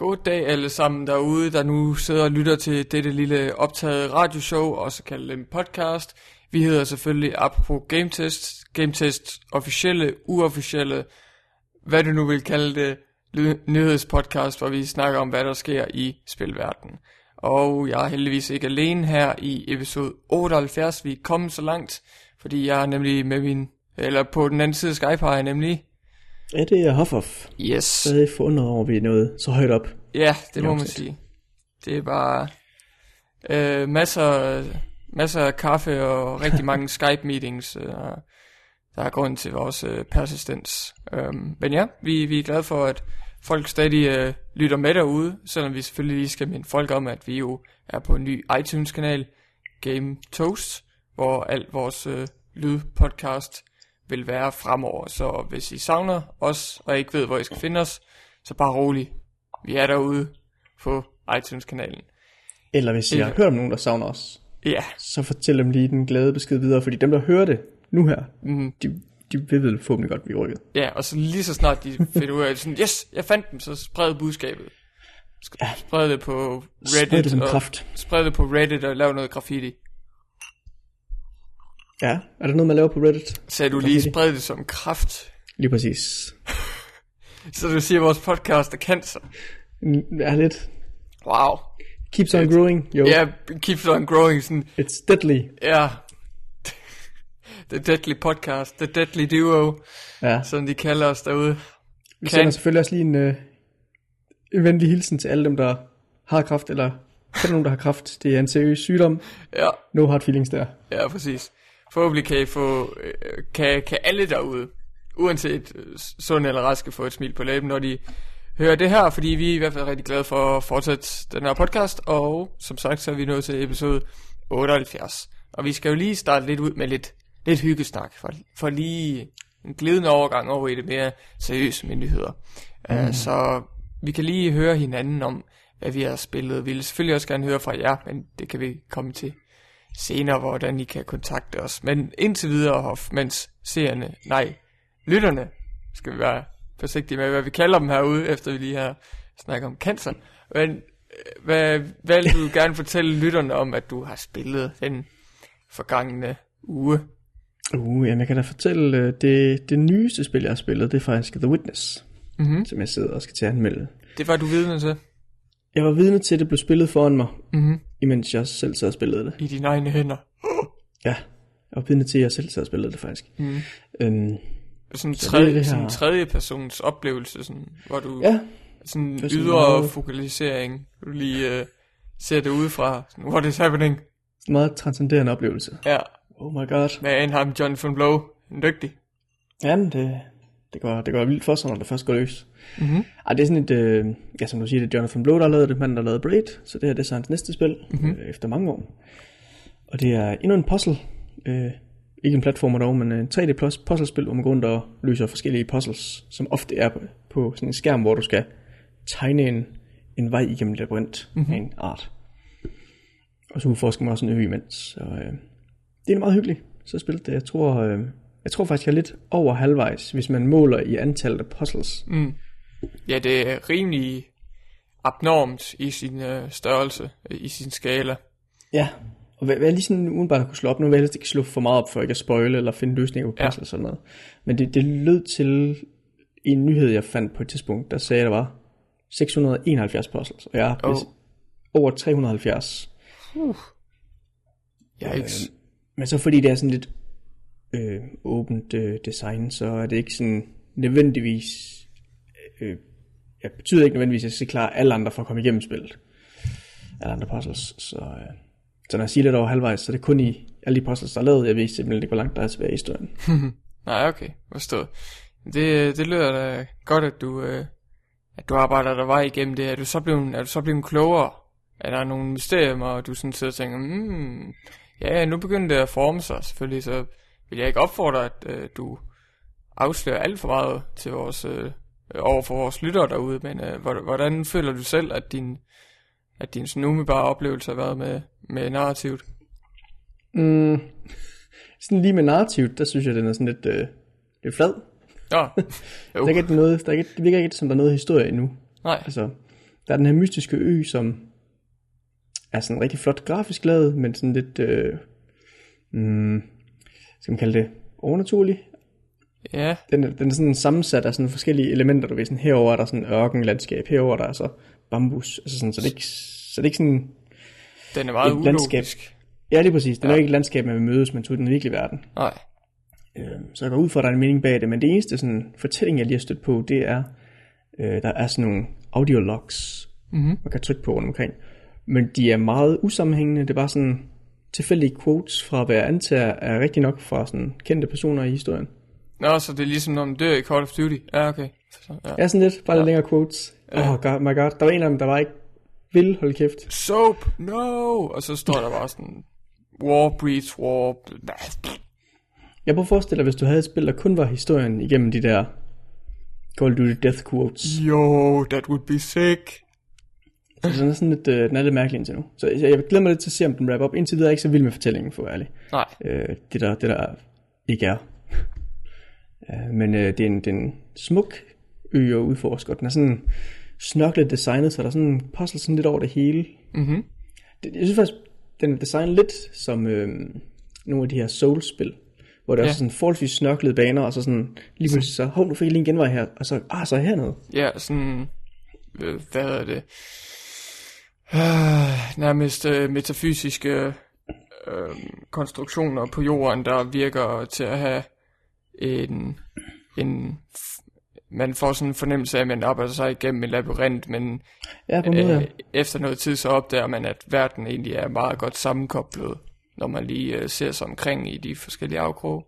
God dag alle sammen derude, der nu sidder og lytter til dette lille optaget radioshow, også kaldet en podcast. Vi hedder selvfølgelig apropos Game Test, Game Test officielle, uofficielle, hvad du nu vil kalde det, nyhedspodcast, hvor vi snakker om, hvad der sker i spilverdenen. Og jeg er heldigvis ikke alene her i episode 78, vi er kommet så langt, fordi jeg er nemlig med min, eller på den anden side af Skype har jeg nemlig, Ja, det er Hoffoff. yes, Stadig forundret over, at vi er nået så højt op. Ja, det må man sige. Det er bare øh, masser, masser af kaffe og rigtig mange Skype-meetings, øh, der er grund til vores øh, persistens. Um, men ja, vi, vi er glade for, at folk stadig øh, lytter med derude, selvom vi selvfølgelig lige skal minde folk om, at vi jo er på en ny iTunes-kanal, Game Toast, hvor alt vores øh, lydpodcast vil være fremover. Så hvis I savner os, og ikke ved, hvor I skal finde os, så bare rolig. Vi er derude på iTunes-kanalen. Eller hvis jeg har hørt om nogen, der savner os, Ja, så fortæl dem lige den glade besked videre, fordi dem, der hører det nu her, mm, de, de vil vel forhåbentlig godt blive rykket. ja, og så lige så snart de finder ud af, sådan, yes, jeg fandt dem, så spred budskabet. Sk- Spred det på Spred Reddit, det som og, kraft. spred det på Reddit og lav noget graffiti. Ja, er der noget, man laver på Reddit? Sagde du lige, spred det som kraft. Lige præcis. Så du siger, at vores podcast er cancer. Mm, Er lidt. Wow. Keeps on growing, jo. Ja, yeah, keeps on growing, sådan, It's deadly. ja. The Deadly Podcast, The Deadly Duo, Ja. som de kalder os derude. Vi Kan- sender selvfølgelig også lige en, øh, en venlig hilsen til alle dem, der har kraft, eller kender nogen, der har kraft. Det er en seriøs sygdom. Ja, No hard feelings der. Ja, præcis. Forhåbentlig kan I få, øh, kan, kan alle derude, uanset øh, sund eller raske, få et smil på læben, når de hører det her, fordi vi er i hvert fald rigtig glade for at fortsætte den her podcast, og som sagt, så er vi nået til episode 78. Og vi skal jo lige starte lidt ud med lidt, lidt hyggesnak, for, for lige en glidende overgang over i det mere seriøse myndigheder. Mm. Uh, så vi kan lige høre hinanden om, hvad vi har spillet. Vi vil selvfølgelig også gerne høre fra jer, men det kan vi komme til senere, hvordan I kan kontakte os. Men indtil videre, Hoff, mens seerne, nej, lytterne, skal vi være forsigtige med, hvad vi kalder dem herude, efter vi lige har snakket om cancer. Men øh, hvad, hvad vil du gerne fortælle lytterne om, at du har spillet den forgangne uge? Uh, jamen jeg kan da fortælle, øh, det, det nyeste spil, jeg har spillet, det er faktisk The Witness, Mm-hmm. som jeg sidder og skal til at anmelde. Det var du vidne til Jeg var vidne til, at det blev spillet foran mig, mm-hmm. imens jeg selv sad og spillede det. i dine egne hænder. Ja, jeg var vidne til, at jeg selv sad og spillede det faktisk. Mm. Øhm, Sådan en det er tredje, det sådan her- tredje persons oplevelse, sådan, hvor du ja, sådan Det er sådan ydre meget- fokalisering, du lige uh, ser det udefra. Sådan, what is happening? en meget transcenderende oplevelse. Ja, Oh my god. med en ham Jonathan Blow, en dygtig. Jamen, det, det, går, det går vildt for sig, når det først går løs. Mhm. Ej, det er sådan et, øh, ja, som du siger, det er Jonathan Blow, der har lavet det, manden, der lavet Braid, så det her det er så hans næste spil, mm-hmm. øh, efter mange år. Og det er endnu en puzzle, øh, ikke en platformer dog, men en 3D plus puzzlespil, hvor man går rundt og løser forskellige puzzles, som ofte er på, på sådan en skærm, hvor du skal tegne en, en vej igennem labyrint mm-hmm. af en art. Og så udforsker man også en ø imens. Så øh, det er meget hyggeligt, så spillet det. Jeg tror, øh, jeg tror faktisk, jeg er lidt over halvvejs, hvis man måler i antallet af puzzles. Mm. Ja, det er rimelig abnormt i sin øh, størrelse, øh, i sin skala. Ja, og hvad, hvad jeg lige sådan udenbart har kunne slå op, nu vil jeg helst ikke slå for meget op, for ikke at spoile eller finde løsninger på Ja. puzzles og sådan noget. Men det, det lød til en nyhed, jeg fandt på et tidspunkt, der sagde, at der var 671 puzzles, og jeg er Oh. over 370. Yikes. Men så fordi det er sådan lidt øh, åbent øh, design, så er det ikke sådan nødvendigvis, øh, ja, betyder ikke nødvendigvis, at jeg skal klare alle andre for at komme igennem spillet. Alle andre puzzles. Så, øh, så når jeg siger lidt over halvvejs, så er det kun i alle de puzzles, der er lavet, jeg ved simpelthen ikke, hvor langt der er tilbage i historien. Nej, okay, forstået. Det, det lyder da godt, at du, øh, at du arbejder dig vej igennem det. Er du så blevet, er du så blevet klogere? Er der nogle mysterier, og du sådan sidder og tænker, mm, ja, nu begynder det at forme sig. Selvfølgelig så vil jeg ikke opfordre, at øh, du afslører alt for meget til vores, øh, over for vores lyttere derude, men øh, hvordan, føler du selv, at din, at din sådan umiddelbare oplevelse har været med, med narrativet? Mm, sådan lige med narrativet, der synes jeg, den er sådan lidt, øh, lidt flad. Ja, Der er ikke noget, der er ikke, det virker ikke, som der er noget historie endnu. nej. Altså, der er den her mystiske ø, som er sådan rigtig flot grafisk lavet, men sådan lidt, øh, mm, skal man kalde det, overnaturlig. Ja, Den, den er sådan sammensat af sådan forskellige elementer, du ved, sådan herover er der sådan ørkenlandskab, herover der er så bambus, altså sådan, så det er ikke, så det er ikke sådan, den er meget Et landskab. ulogisk. ja lige præcis, den ja. er ikke et landskab, man vil mødes, men tog den virkelige verden. Nej. Øh, så jeg går ud fra, at der er en mening bag det, men det eneste sådan, fortælling, jeg lige har stødt på, det er, øh, der er sådan nogle audiologs, Mhm. man kan trykke på rundt omkring. Men de er meget usammenhængende, det er bare sådan tilfældige quotes fra, hvad jeg antager er rigtig nok fra sådan kendte personer i historien. Nå, så det er ligesom, når man dør i Call of Duty. Ja, okay. Så, ja. Ja, sådan lidt, bare lidt længere quotes. Åh, oh god, my god, der var en af dem, der var ikke vil holde kæft. Soap, no! Og så står der bare sådan, war breeds war. Jeg prøver at forestille dig, hvis du havde et spil, der kun var historien igennem de der Call of Duty Death quotes. Yo, that would be sick. Så den er sådan lidt, øh, den er lidt mærkelig indtil nu. Så jeg, jeg glæder mig lidt til at se, om den wrap up. Indtil videre er jeg ikke så vild med fortællingen, for at være ærlig. Nej, øh, det, der, det der ikke er. Øh, men øh, det, er en, det er en smuk ø og den er sådan snørklet designet, så der er sådan en puzzle sådan lidt over det hele. Mhm. Det, jeg synes faktisk, den er designet lidt som øh, nogle af de her Souls-spil, hvor der ja. Er sådan forholdsvis snørklede baner, og så sådan lige pludselig så, hov, nu fik jeg lige en genvej her, og så, ah, så er hernede. ja, sådan, øh, hvad hedder det? Øh, nærmest øh, metafysiske øh, konstruktioner på jorden, der virker til at have en, en man får sådan en fornemmelse af, at man arbejder sig igennem en labyrint, men Ja, på øh, efter noget tid, så opdager man, at verden egentlig er meget godt sammenkoblet, når man lige øh, ser sig omkring i de forskellige afkroge.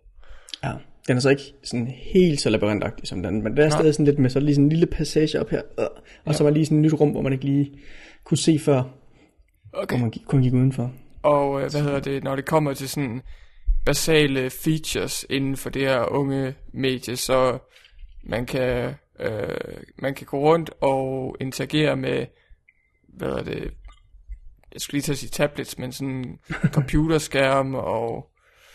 ja. Den er så ikke sådan helt så labyrintagtig som den, men der er Nej. stadig sådan lidt med så lige sådan en lille passage op her, øh, og ja. så var lige sådan et nyt rum, hvor man ikke lige kunne se før, Okay. hvor man kun gik udenfor. Og øh, hvad hedder det, når det kommer til sådan basale features inden for det her unge medie, så man kan, øh, man kan gå rundt og interagere med, hvad hedder det, jeg skulle lige til at sige tablets, men sådan computerskærm og,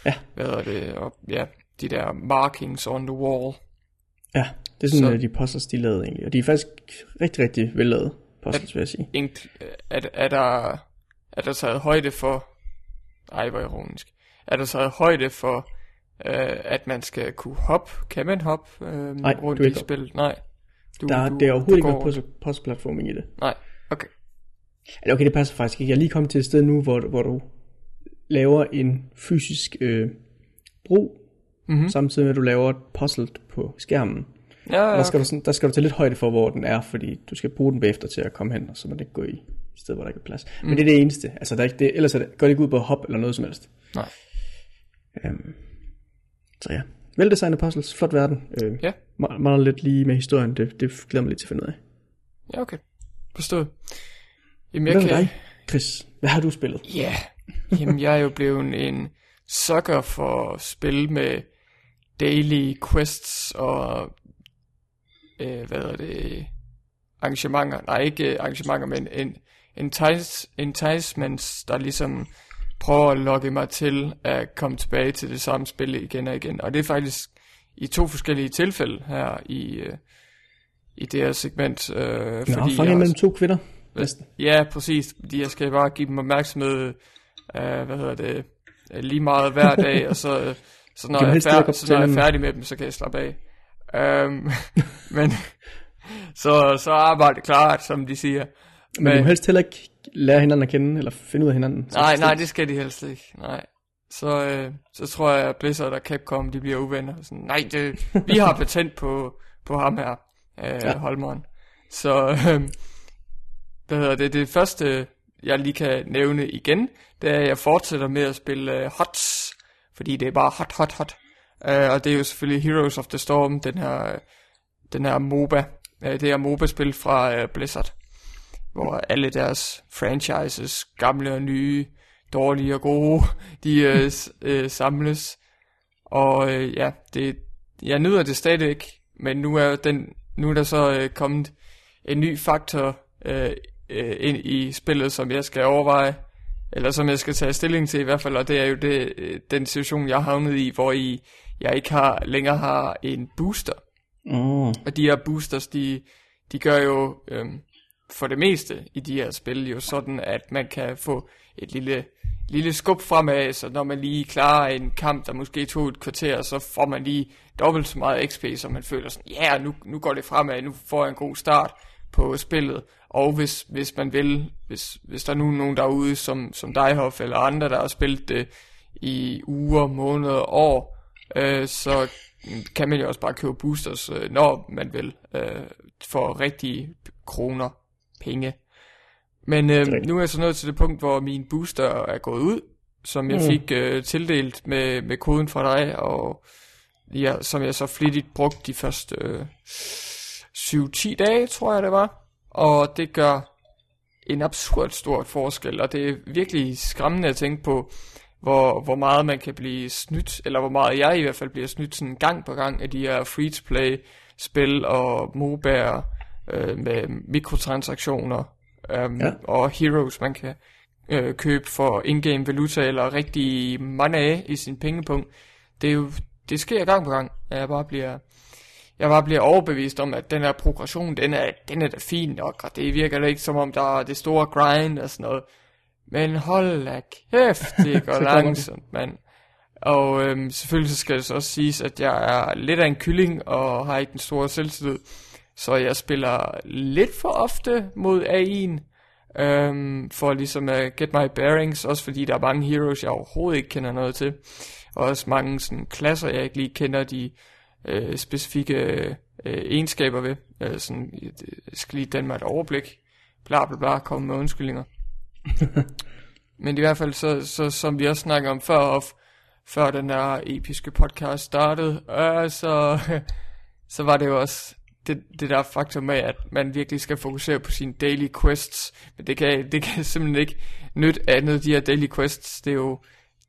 Ja. hvad hedder det, og ja, de der markings on the wall. Ja, det er sådan, Så- de puzzles, de er lavet egentlig. Og de er faktisk rigtig, rigtig vellavet puzzles, vil jeg sige. Er, er, der, er der taget højde for, ej hvor ironisk, er der taget højde for, øh, at man skal kunne hoppe, kan man hoppe øh, Nej, rundt du i ikke spillet? Nej. Du, Der, du, det er overhovedet ikke går- noget puzzle, puzzle-platforming i det. Nej, okay. Eller okay, det passer faktisk ikke. Jeg er lige kommet til et sted nu, hvor, hvor du laver en fysisk øh, bro, Mhm. mm-hmm. samtidig med at du laver et puzzle på skærmen. Ja, ja, der skal, du sådan, der skal du tage lidt højde for, hvor den er, fordi du skal bruge den bagefter til at komme hen, og så må det ikke gå i et sted, hvor der ikke er plads. Mm. Men det er det eneste. Altså, der er ikke det, ellers er det, går det ikke ud på at hoppe eller noget som helst. Nej. Øhm, så ja, veldesignet puzzles, flot verden. Øh, Ja. meget, meget lidt lige med historien, det, det glæder mig lidt til at finde ud af. Ja, okay. Forstået. Jamen, jeg Hvad kan... dig, Chris? Hvad har du spillet? Ja, jamen jeg er jo blevet en sucker for spil med daily quests og, øh, hvad hedder det, arrangementer. Nej, ikke øh, arrangementer, men en, entice, enticements, der ligesom prøver at lokke mig til at komme tilbage til det samme spil igen og igen. Og det er faktisk i to forskellige tilfælde her i, øh, i det her segment. Øh, Nå, fordi fanget mellem to kvinder. Næsten. Ja, præcis. Fordi jeg skal bare give dem opmærksomhed, uh, hvad hedder det, øh, lige meget hver dag, og så, øh, så, når, jeg er færdig, så når jeg er færdig med dem, så kan jeg slappe af. Um, men så, så er arbejdet klart, som de siger. Men, men du må helst heller ikke lære hinanden at kende, eller finde ud af hinanden. Nej, nej, det skal de helst ikke. Nej. Så, øh, så tror jeg, at Blizzard og Capcom, de bliver uvenner. Sådan, nej, det, vi har patent på, på ham her, øh, ja. Holmeren. Så, øh, hvad hedder det, det første, jeg lige kan nævne igen, det er, at jeg fortsætter med at spille øh, HOTS, fordi det er bare hot, hot, hot. Øh, og det er jo selvfølgelig Heroes of the Storm, den her, den her MOBA, øh, det her MOBA-spil fra øh, Blizzard hvor alle deres franchises, gamle og nye, dårlige og gode, de øh, øh, samles. Og øh, ja, det, jeg nyder det stadigvæk, men nu er den, nu er der så øh, kommet en ny faktor øh, øh, ind i spillet, som jeg skal overveje, eller som jeg skal tage stilling til i hvert fald, og det er jo det, øh, den situation, jeg har havnet i, hvor I, jeg ikke har længere har en booster. Åh, Og de her boosters, de, de gør jo, øhm, for det meste i de her spil jo sådan, at man kan få et lille, lille skub fremad, så når man lige klarer en kamp, der måske tog et kvarter, så får man lige dobbelt så meget XP, så man føler sådan, ja, yeah, nu, nu går det fremad, nu får jeg en god start på spillet. Og hvis, hvis man vil, hvis, hvis der er nu nogen derude, som, som dig, Hoff, eller andre, der har spillet det i uger, måneder, år, øh, så kan man jo også bare købe boosters, øh, når man vil, øh, for rigtige kroner, penge. Men øh, nu er jeg så nået til det punkt, hvor min booster er gået ud, som jeg mm. fik øh, tildelt med, med koden fra dig, og ja, som jeg så flittigt brugte de første øh, 7-10 dage, tror jeg det var. Og det gør en absurd stort forskel, og det er virkelig skræmmende at tænke på, hvor, hvor meget man kan blive snydt, eller hvor meget jeg i hvert fald bliver snydt sådan gang på gang af de her free-to-play spil og MOBA'er øh, med mikrotransaktioner um, ja. og heroes, man kan øh, købe for in-game valuta eller rigtig money i sin pengepunkt. Det er jo, det sker gang på gang, at jeg bare bliver, jeg bare bliver overbevist om, at den her progression, den er, den er da fin nok, og det virker da ikke som om, der er det store grind og sådan noget. Men hold da kæft, det går langsomt, mand. Og øhm, selvfølgelig så skal det så også siges, at jeg er lidt af en kylling, og har ikke den store selvtillid. Så jeg spiller lidt for ofte mod A1, øhm, for ligesom at get my bearings, også fordi der er mange heroes, jeg overhovedet ikke kender noget til. Og også mange sådan, klasser, jeg ikke lige kender de øh, specifikke øh, egenskaber ved. Øh, sådan, jeg skal lige danne mig et overblik. Bla bla bla, komme med undskyldninger. Men i hvert fald, så, så som vi også snakkede om før, og før den der episke podcast startede, øh, så, så var det jo også det, det der faktum med, at man virkelig skal fokusere på sine daily quests. Men det kan, det kan simpelthen ikke nytte andet. De her daily quests, det er jo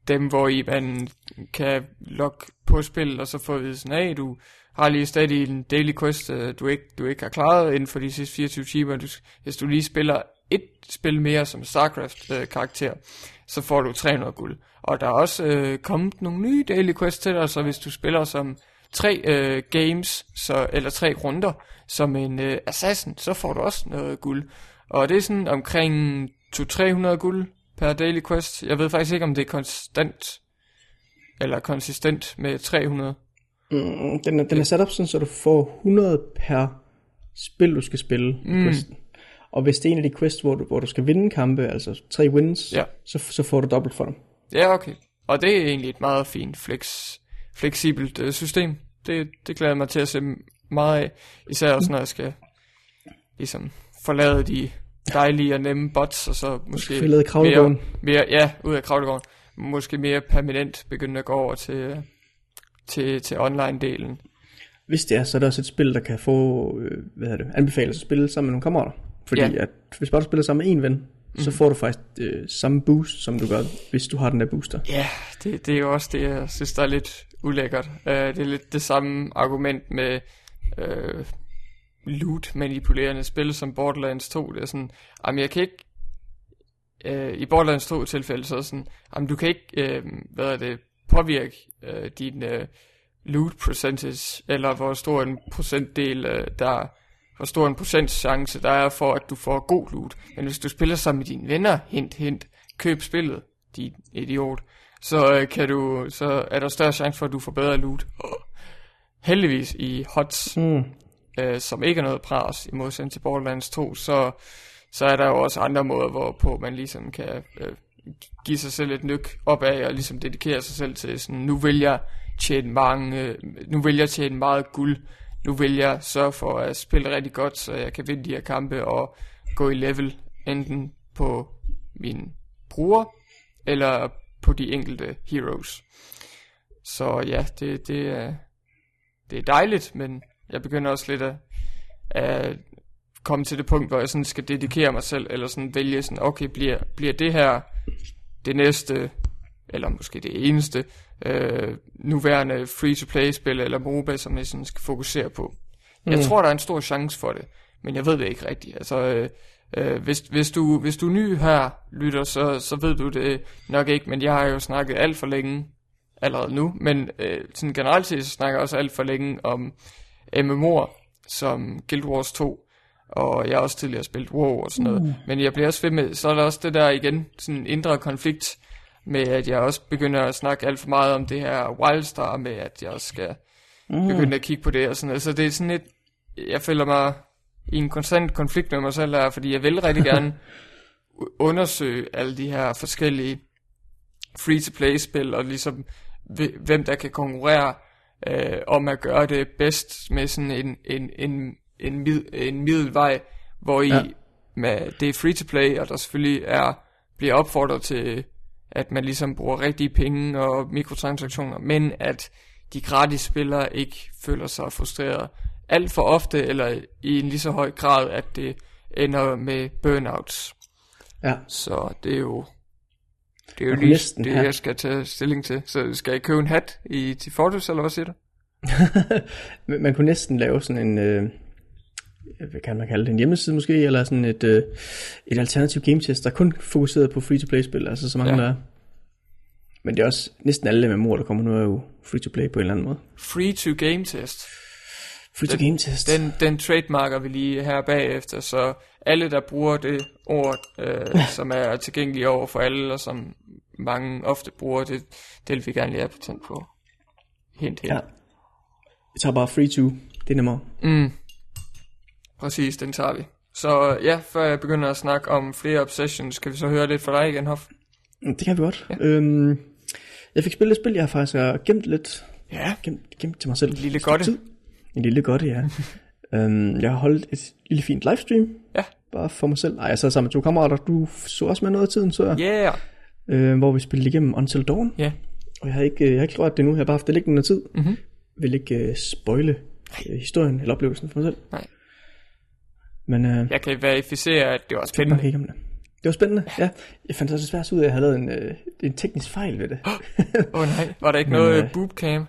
dem, hvor I man kan logge på spil, og så få at sådan, hey, du har lige stadig en daily quest, øh, du ikke, du ikke har klaret inden for de sidste 24 timer. Du, hvis du lige spiller et spil mere som StarCraft-karakter, øh, så får du 300 guld. Og der er også øh, kommet nogle nye daily quests til dig, så hvis du spiller som tre øh, games, så, eller tre runder, som en øh, assassin, så får du også noget guld. Og det er sådan omkring 200-300 guld per daily quest. Jeg ved faktisk ikke, om det er konstant, eller konsistent med 300. Mm, den, er, den er sat op sådan, så du får 100 per spil, du skal spille mm. questen. Og hvis det er en af de quests, hvor du, hvor du skal vinde kampe, altså tre wins, ja. så, så får du dobbelt for dem. Ja, okay. Og det er egentlig et meget fint flex, fleksibelt øh, system. Det, det glæder jeg mig til at se meget af. Især også, når jeg skal ligesom forlade de dejlige og nemme bots, og så måske mere, mere, ja, ud af kravlegården, måske mere permanent begynde at gå over til, til, til online-delen. Hvis det er, så er der også et spil, der kan få, øh, hvad det, anbefales at spille sammen med nogle kammerater. Fordi ja. at hvis bare du spiller sammen med en ven, mm. så får du faktisk øh, samme boost, som du gør, hvis du har den der booster. Ja, det, det er jo også det, jeg synes, der er lidt ulækkert. Uh, det er lidt det samme argument med uh, loot manipulerende spil som Borderlands 2. Det er sådan, jamen jeg kan ikke, uh, i Borderlands 2 tilfælde, så er sådan, jamen du kan ikke, uh, hvad er det, påvirke uh, din uh, loot percentage, eller hvor stor en procentdel, uh, der hvor stor en procent chance der er for, at du får god loot. Men hvis du spiller sammen med dine venner, hint, hint, køb spillet, din idiot, så, øh, kan du, så er der større chance for, at du får bedre loot. Heldigvis i HOTS, mm. øh, som ikke er noget pres i modsætning til Borderlands 2, så, så er der jo også andre måder, hvorpå man ligesom kan øh, give sig selv et nyk opad og ligesom dedikere sig selv til sådan, nu vil jeg tjene mange, øh, nu vil jeg tjene meget guld, nu vil jeg sørge for at spille rigtig godt, så jeg kan vinde de her kampe og gå i level, enten på min bruger, eller på de enkelte heroes. Så ja, det, det, er, det er dejligt, men jeg begynder også lidt at, at komme til det punkt, hvor jeg sådan skal dedikere mig selv, eller sådan vælge sådan, okay, bliver, bliver det her det næste, eller måske det eneste, øh, nuværende free-to-play-spil eller MOBA, som jeg sådan skal fokusere på. Mm. Jeg tror, der er en stor chance for det, men jeg ved det ikke rigtigt. Altså, øh, øh, hvis, hvis, du, hvis du er ny her, lytter, så, så ved du det nok ikke, men jeg har jo snakket alt for længe allerede nu, men øh, sådan generelt set, så snakker jeg også alt for længe om MMO'er, som Guild Wars 2, og jeg har også tidligere spillet WoW og sådan noget. Mm. Men jeg bliver også ved med, så er der også det der igen, sådan indre konflikt med, at jeg også begynder at snakke alt for meget om det her Wildstar, med at jeg også skal mm. begynde at kigge på det og sådan noget. Så det er sådan et, jeg føler mig i en konstant konflikt med mig selv her, fordi jeg vil rigtig gerne undersøge alle de her forskellige free-to-play-spil, og ligesom hvem der kan konkurrere øh, om at gøre det bedst med sådan en, en, en, en, mid, en middelvej, hvor I ja. med, det er free-to-play, og der selvfølgelig er, bliver opfordret til, at man ligesom bruger rigtige penge og mikrotransaktioner, men at de gratis spillere ikke føler sig frustreret alt for ofte, eller i en lige så høj grad, at det ender med burnouts. Ja. Så det er jo, det er jo lige det, have. jeg skal tage stilling til. Så skal jeg købe en hat i, til Fortus, eller hvad siger du? man kunne næsten lave sådan en, øh, hvad kan man kalde det, en hjemmeside måske, eller sådan et, øh, et alternativ game test, der kun fokuseret på free-to-play-spil, altså så mange ja. der er. Men det er også næsten alle med mor, der kommer nu, er jo free-to-play på en eller anden måde. Free-to-game test? Free to game test. Den, den trademarker vi lige her bagefter, så alle der bruger det ord, øh, som er tilgængeligt over for alle, og som mange ofte bruger, det, det vil vi gerne lige have patent på. Hint, hint. Ja. Vi tager bare free to, det er nemmere. Mm. Præcis, den tager vi. Så ja, før jeg begynder at snakke om flere obsessions, kan vi så høre lidt fra dig igen, Hoff? Mm, det kan vi godt. Ja. Øhm, jeg fik spillet et spil, jeg har faktisk gemt lidt. Ja. Gemt, gemt til mig selv. En lille godt. En lille godt, ja. øhm, jeg har holdt et lille fint livestream. Ja. Bare for mig selv. Ej, jeg sad sammen med to kammerater. Du så også med noget af tiden, så jeg. Yeah. Øh, hvor vi spillede igennem Until Dawn. Ja. Yeah. Og jeg har ikke, jeg har ikke rørt det nu. Jeg har bare haft det liggende noget tid. Mm-hmm. Vil ikke uh, spoile uh, historien eller oplevelsen for mig selv. Nej. Men, uh, jeg kan verificere, at det var spændende. Det. det var spændende, ja. Jeg fandt det svært ud af, at jeg havde lavet en, uh, en teknisk fejl ved det. Åh oh, nej, var der ikke Men, noget uh, boobcam?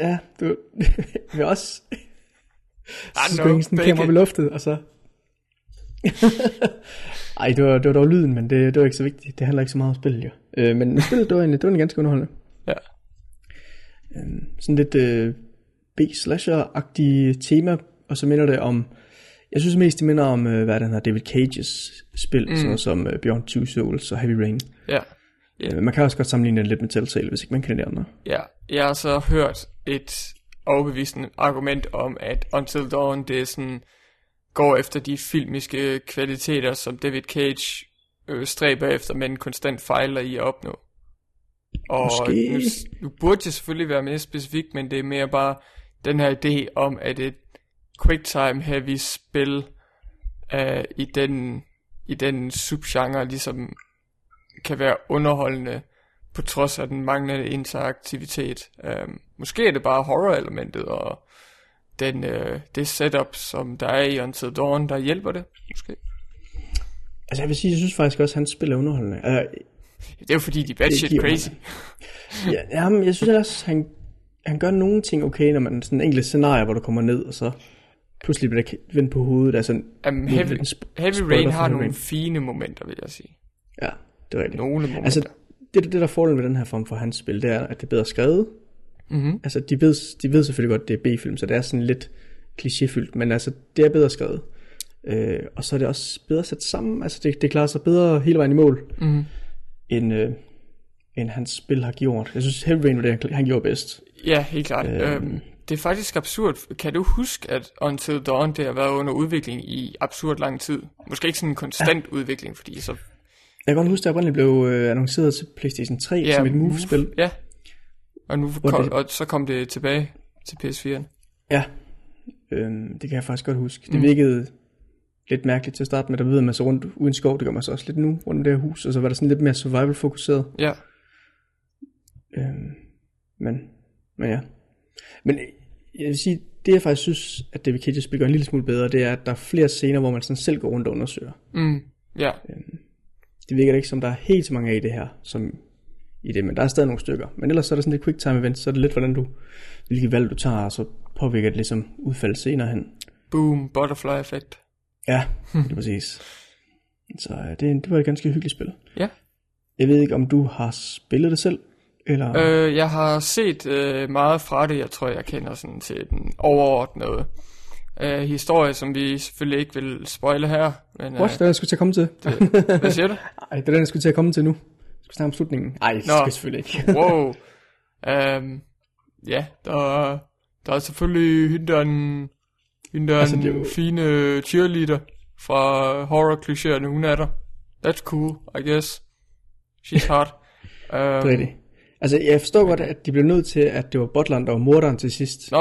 Ja, du vil også... så skulle sådan kamera ved luftet, og så... Ej, det var, det var dog lyden, men det, det var ikke så vigtigt. Det handler ikke så meget om spillet, jo. Øh, men spillet, det var en, det var en ganske underholdende. Ja. Øh, sådan lidt øh, B-slasher-agtige tema, og så minder det om... Jeg synes mest, det minder om, øh, hvad den her David Cages spil, mm. sådan som uh, Beyond Two Souls og Heavy Rain. Ja. Yeah. Man kan også godt sammenligne det lidt med Telltale, hvis ikke man kan det andre. Ja, jeg har så hørt et overbevisende argument om, at Until Dawn, det er sådan, går efter de filmiske kvaliteter, som David Cage øh, stræber efter, men konstant fejler i at opnå. Og Måske. Nu, nu burde det selvfølgelig være mere specifikt, men det er mere bare den her idé om, at et quicktime heavy spil uh, i den i den subgenre ligesom kan være underholdende på trods af den manglende interaktivitet. Um, måske er det bare horror-elementet og den, uh, det setup, som der er i Until Dawn, der hjælper det, måske. Altså jeg vil sige, jeg synes faktisk også, at han spiller underholdende. Uh, det er jo fordi, de er shit crazy. ja, jamen, jeg synes også, han, han gør nogle ting okay, når man sådan en enkelt scenarie, hvor du kommer ned, og så pludselig bliver der vendt på hovedet. Altså, um, heavy, heavy Rain har nogle Rain. fine momenter, vil jeg sige. Ja, det er rigtigt. Nogle momenter. Altså, det, det der fordelen med den her form for hans spil, det er, at det er bedre skrevet. Mm-hmm. Altså, de ved, de ved selvfølgelig godt, at det er B-film, så det er sådan lidt klichéfyldt, men altså, det er bedre skrevet. Øh, og så er det også bedre sat sammen, altså det, det klarer sig bedre hele vejen i mål, mm-hmm. end, øh, end hans spil har gjort. Jeg synes, Heavy Rain var det, han gjorde bedst. Ja, helt klart. Øh, øhm, det er faktisk absurd. Kan du huske, at Until Dawn, det har været under udvikling i absurd lang tid? Måske ikke sådan en konstant ja. udvikling, fordi så jeg kan godt huske, at det oprindeligt blev øh, annonceret til PlayStation 3 ja, som et Move-spil. Ja, og, nu kom, det... og så kom det tilbage til PS4'en. Ja, øhm, det kan jeg faktisk godt huske. Det mm. virkede lidt mærkeligt til at starte med, der ved man så rundt uden skov, det gør man så også lidt nu, rundt om det her hus, og så var der sådan lidt mere survival-fokuseret. Ja. Øhm, men, men ja. Men jeg vil sige, det jeg faktisk synes, at David Cage spil gør en lille smule bedre, det er, at der er flere scener, hvor man sådan selv går rundt og undersøger. Mm, ja. Øhm, det virker ikke som, der er helt så mange af i det her, som i det, men der er stadig nogle stykker. Men ellers så er det sådan et quick time event, så er det lidt, hvordan du, hvilke valg du tager, og så påvirker det ligesom udfald senere hen. Boom, butterfly effect. Ja, det er præcis. Så øh, det, det var et ganske hyggeligt spil. Ja. Jeg ved ikke, om du har spillet det selv, eller? Øh, jeg har set øh, meget fra det. Jeg tror, jeg kender sådan til den overordnede øh, historie, som vi selvfølgelig ikke vil spoile her. Men, What? Det er den, jeg skulle til at komme til. øh, hvad siger du? Ej, det er den, jeg skulle til at komme til nu. Jeg skal snakke om slutningen. Nej, det Nå. skal jeg selvfølgelig ikke. Wow. Um, ja, der, der er selvfølgelig hende, der er en, hende, der Altså, en det jo- fine cheerleader fra horror-klichéerne. Hun er der. That's cool, I guess. She's hot. Det er Um, rigtigt. Altså, jeg forstår godt, at de blev nødt til, at det var Butland, der var morderen til sidst. Nå,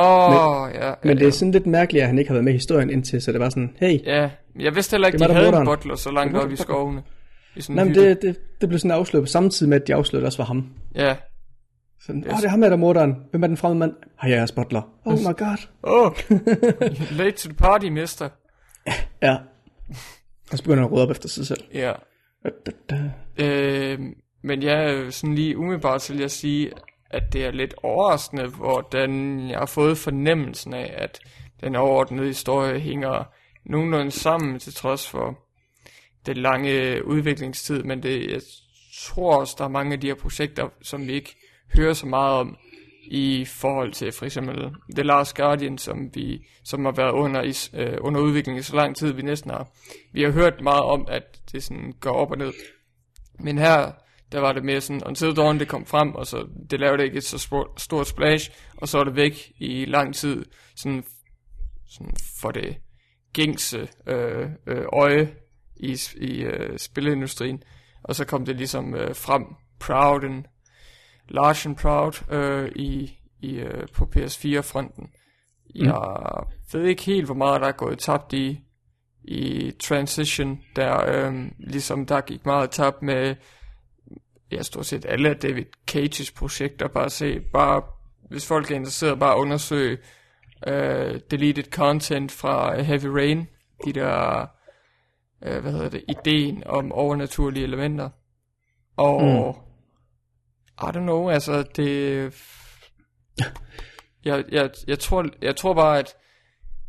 ja. Men det ja, er sådan lidt mærkeligt, at han ikke har været med i historien indtil, så det var sådan, hey, Ja, jeg vidste heller ikke, de havde en morderen. butler så langt op i skovene. I sådan Nej, en men det, det, det blev sådan afsløret tid med, at de afslørede, også var ham. Ja. Sådan, åh, det er ham, der er morderen. Hvem er den fremmede mand? Har jeg jeres butler. Oh my god. Oh, late to the party, mister. Ja. Og så begynder han at rydde op efter sig selv. Ja. Da, da, da. Øh, men ja, øh, sådan lige umiddelbart så vil jeg sige, at det er lidt overraskende, hvordan jeg har fået fornemmelsen af, at den overordnede historie hænger nogenlunde sammen, til trods for den lange øh, udviklingstid, men det, jeg tror også, der er mange af de her projekter, som vi ikke hører så meget om, i forhold til for eksempel The Last Guardian, som vi som har været under, i, øh, under udvikling i så lang tid, vi næsten har. Vi har hørt meget om, at det sådan går op og ned. Men her, der var det mere sådan, Until Dawn, det kom frem, og så det lavede ikke et så stort splash, og så er det væk i lang tid, sådan, sådan for det gængse øh, øh, øje i, i øh, spilleindustrien. Og så kom det ligesom øh, frem, proud and large and proud øh, i, i, øh, på PS4-fronten. Jeg ved ikke helt, hvor meget der er gået tabt i, i Transition, der øh, ligesom der gik meget tabt med ja, stort set alle af David Cages projekter. Bare se, bare hvis folk er interesseret, bare undersøge øh, deleted content fra Heavy Rain, de der, øh, hvad hedder det, ideen om overnaturlige elementer. Og, mm. I don't know, altså det, jeg, jeg, jeg, tror, jeg tror bare, at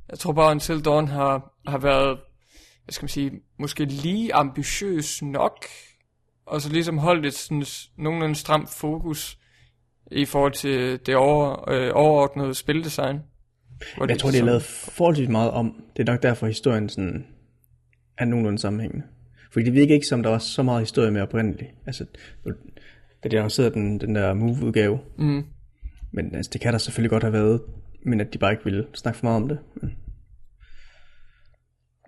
jeg tror bare, at Until Dawn har, har været, hvad skal man sige, måske lige ambitiøs nok, og så ligesom holdt et sådan, nogenlunde stramt fokus i forhold til det over, øh, overordnede spildesign. Jeg tror, de har lavet forholdsvis meget om. Det er nok derfor, historien sådan er nogenlunde sammenhængende. Fordi det virker ikke som, der var så meget historie med oprindeligt. Altså, da de annoncerede den, den der Move-udgave. Mm. Men altså, det kan der selvfølgelig godt have været, men at de bare ikke ville snakke for meget om det. Men,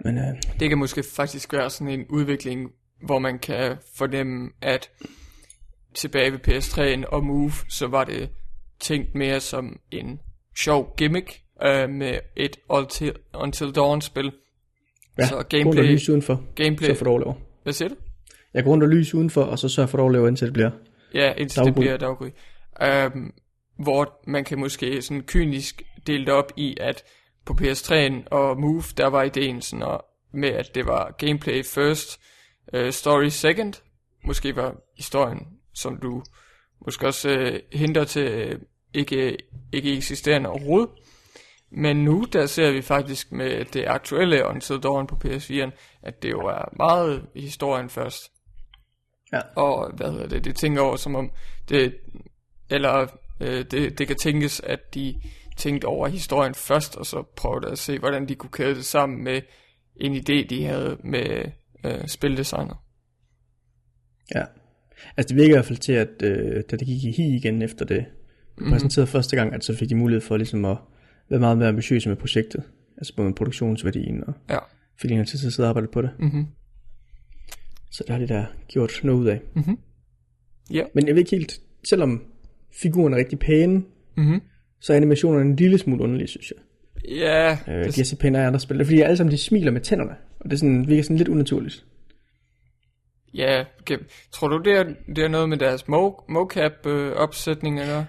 men øh, Det kan måske faktisk være sådan en udvikling, hvor man kan fornemme, at tilbage ved PS3'en og Move, så var det tænkt mere som en sjov gimmick øh, med et Until, Until Dawn-spil. ja, Så og gameplay, lys udenfor, gameplay, så får du overlever. hvad siger du? Jeg går rundt og lys udenfor, og så sørger for, at du overlever, indtil det bliver. Ja, indtil det Daggry. bliver daggry. Um, hvor man kan måske sådan kynisk dele det op i, at på PS3'en og Move, der var ideen sådan at, med, at det var gameplay first, uh, story second. Måske var historien, som du måske også uh, henter til uh, ikke, ikke eksisterende overhovedet. Men nu, der ser vi faktisk med det aktuelle Until Dawn på PS4'en, at det jo er meget historien først Ja. og hvad hedder det, det tænker over som om det, eller øh, det, det kan tænkes, at de tænkte over historien først, og så prøvede at se, hvordan de kunne kæde det sammen med en idé, de havde med øh, spildesigner. Ja. Altså det virker i hvert fald til, at øh, da det gik i hi igen efter det, Mhm. præsenterede første gang, at så fik de mulighed for ligesom at være meget mere ambitiøse med projektet. Altså både med produktionsværdien og Ja. fik en til at sidde og arbejde på det. Mm-hmm. Så det har de der gjort noget ud af. Mhm. Ja. Men jeg ved ikke helt, selvom figurerne er rigtig pæne, Mm-hmm. så er animationerne en lille smule underlige, synes jeg. Ja, Øh, de det, har set pænere i andre spil. Det er fordi, alle sammen de smiler med tænderne. Og det er sådan, virker sådan lidt unaturligt. ja okay. tror du, det er, det er noget med deres mo- mocap-opsætning, eller?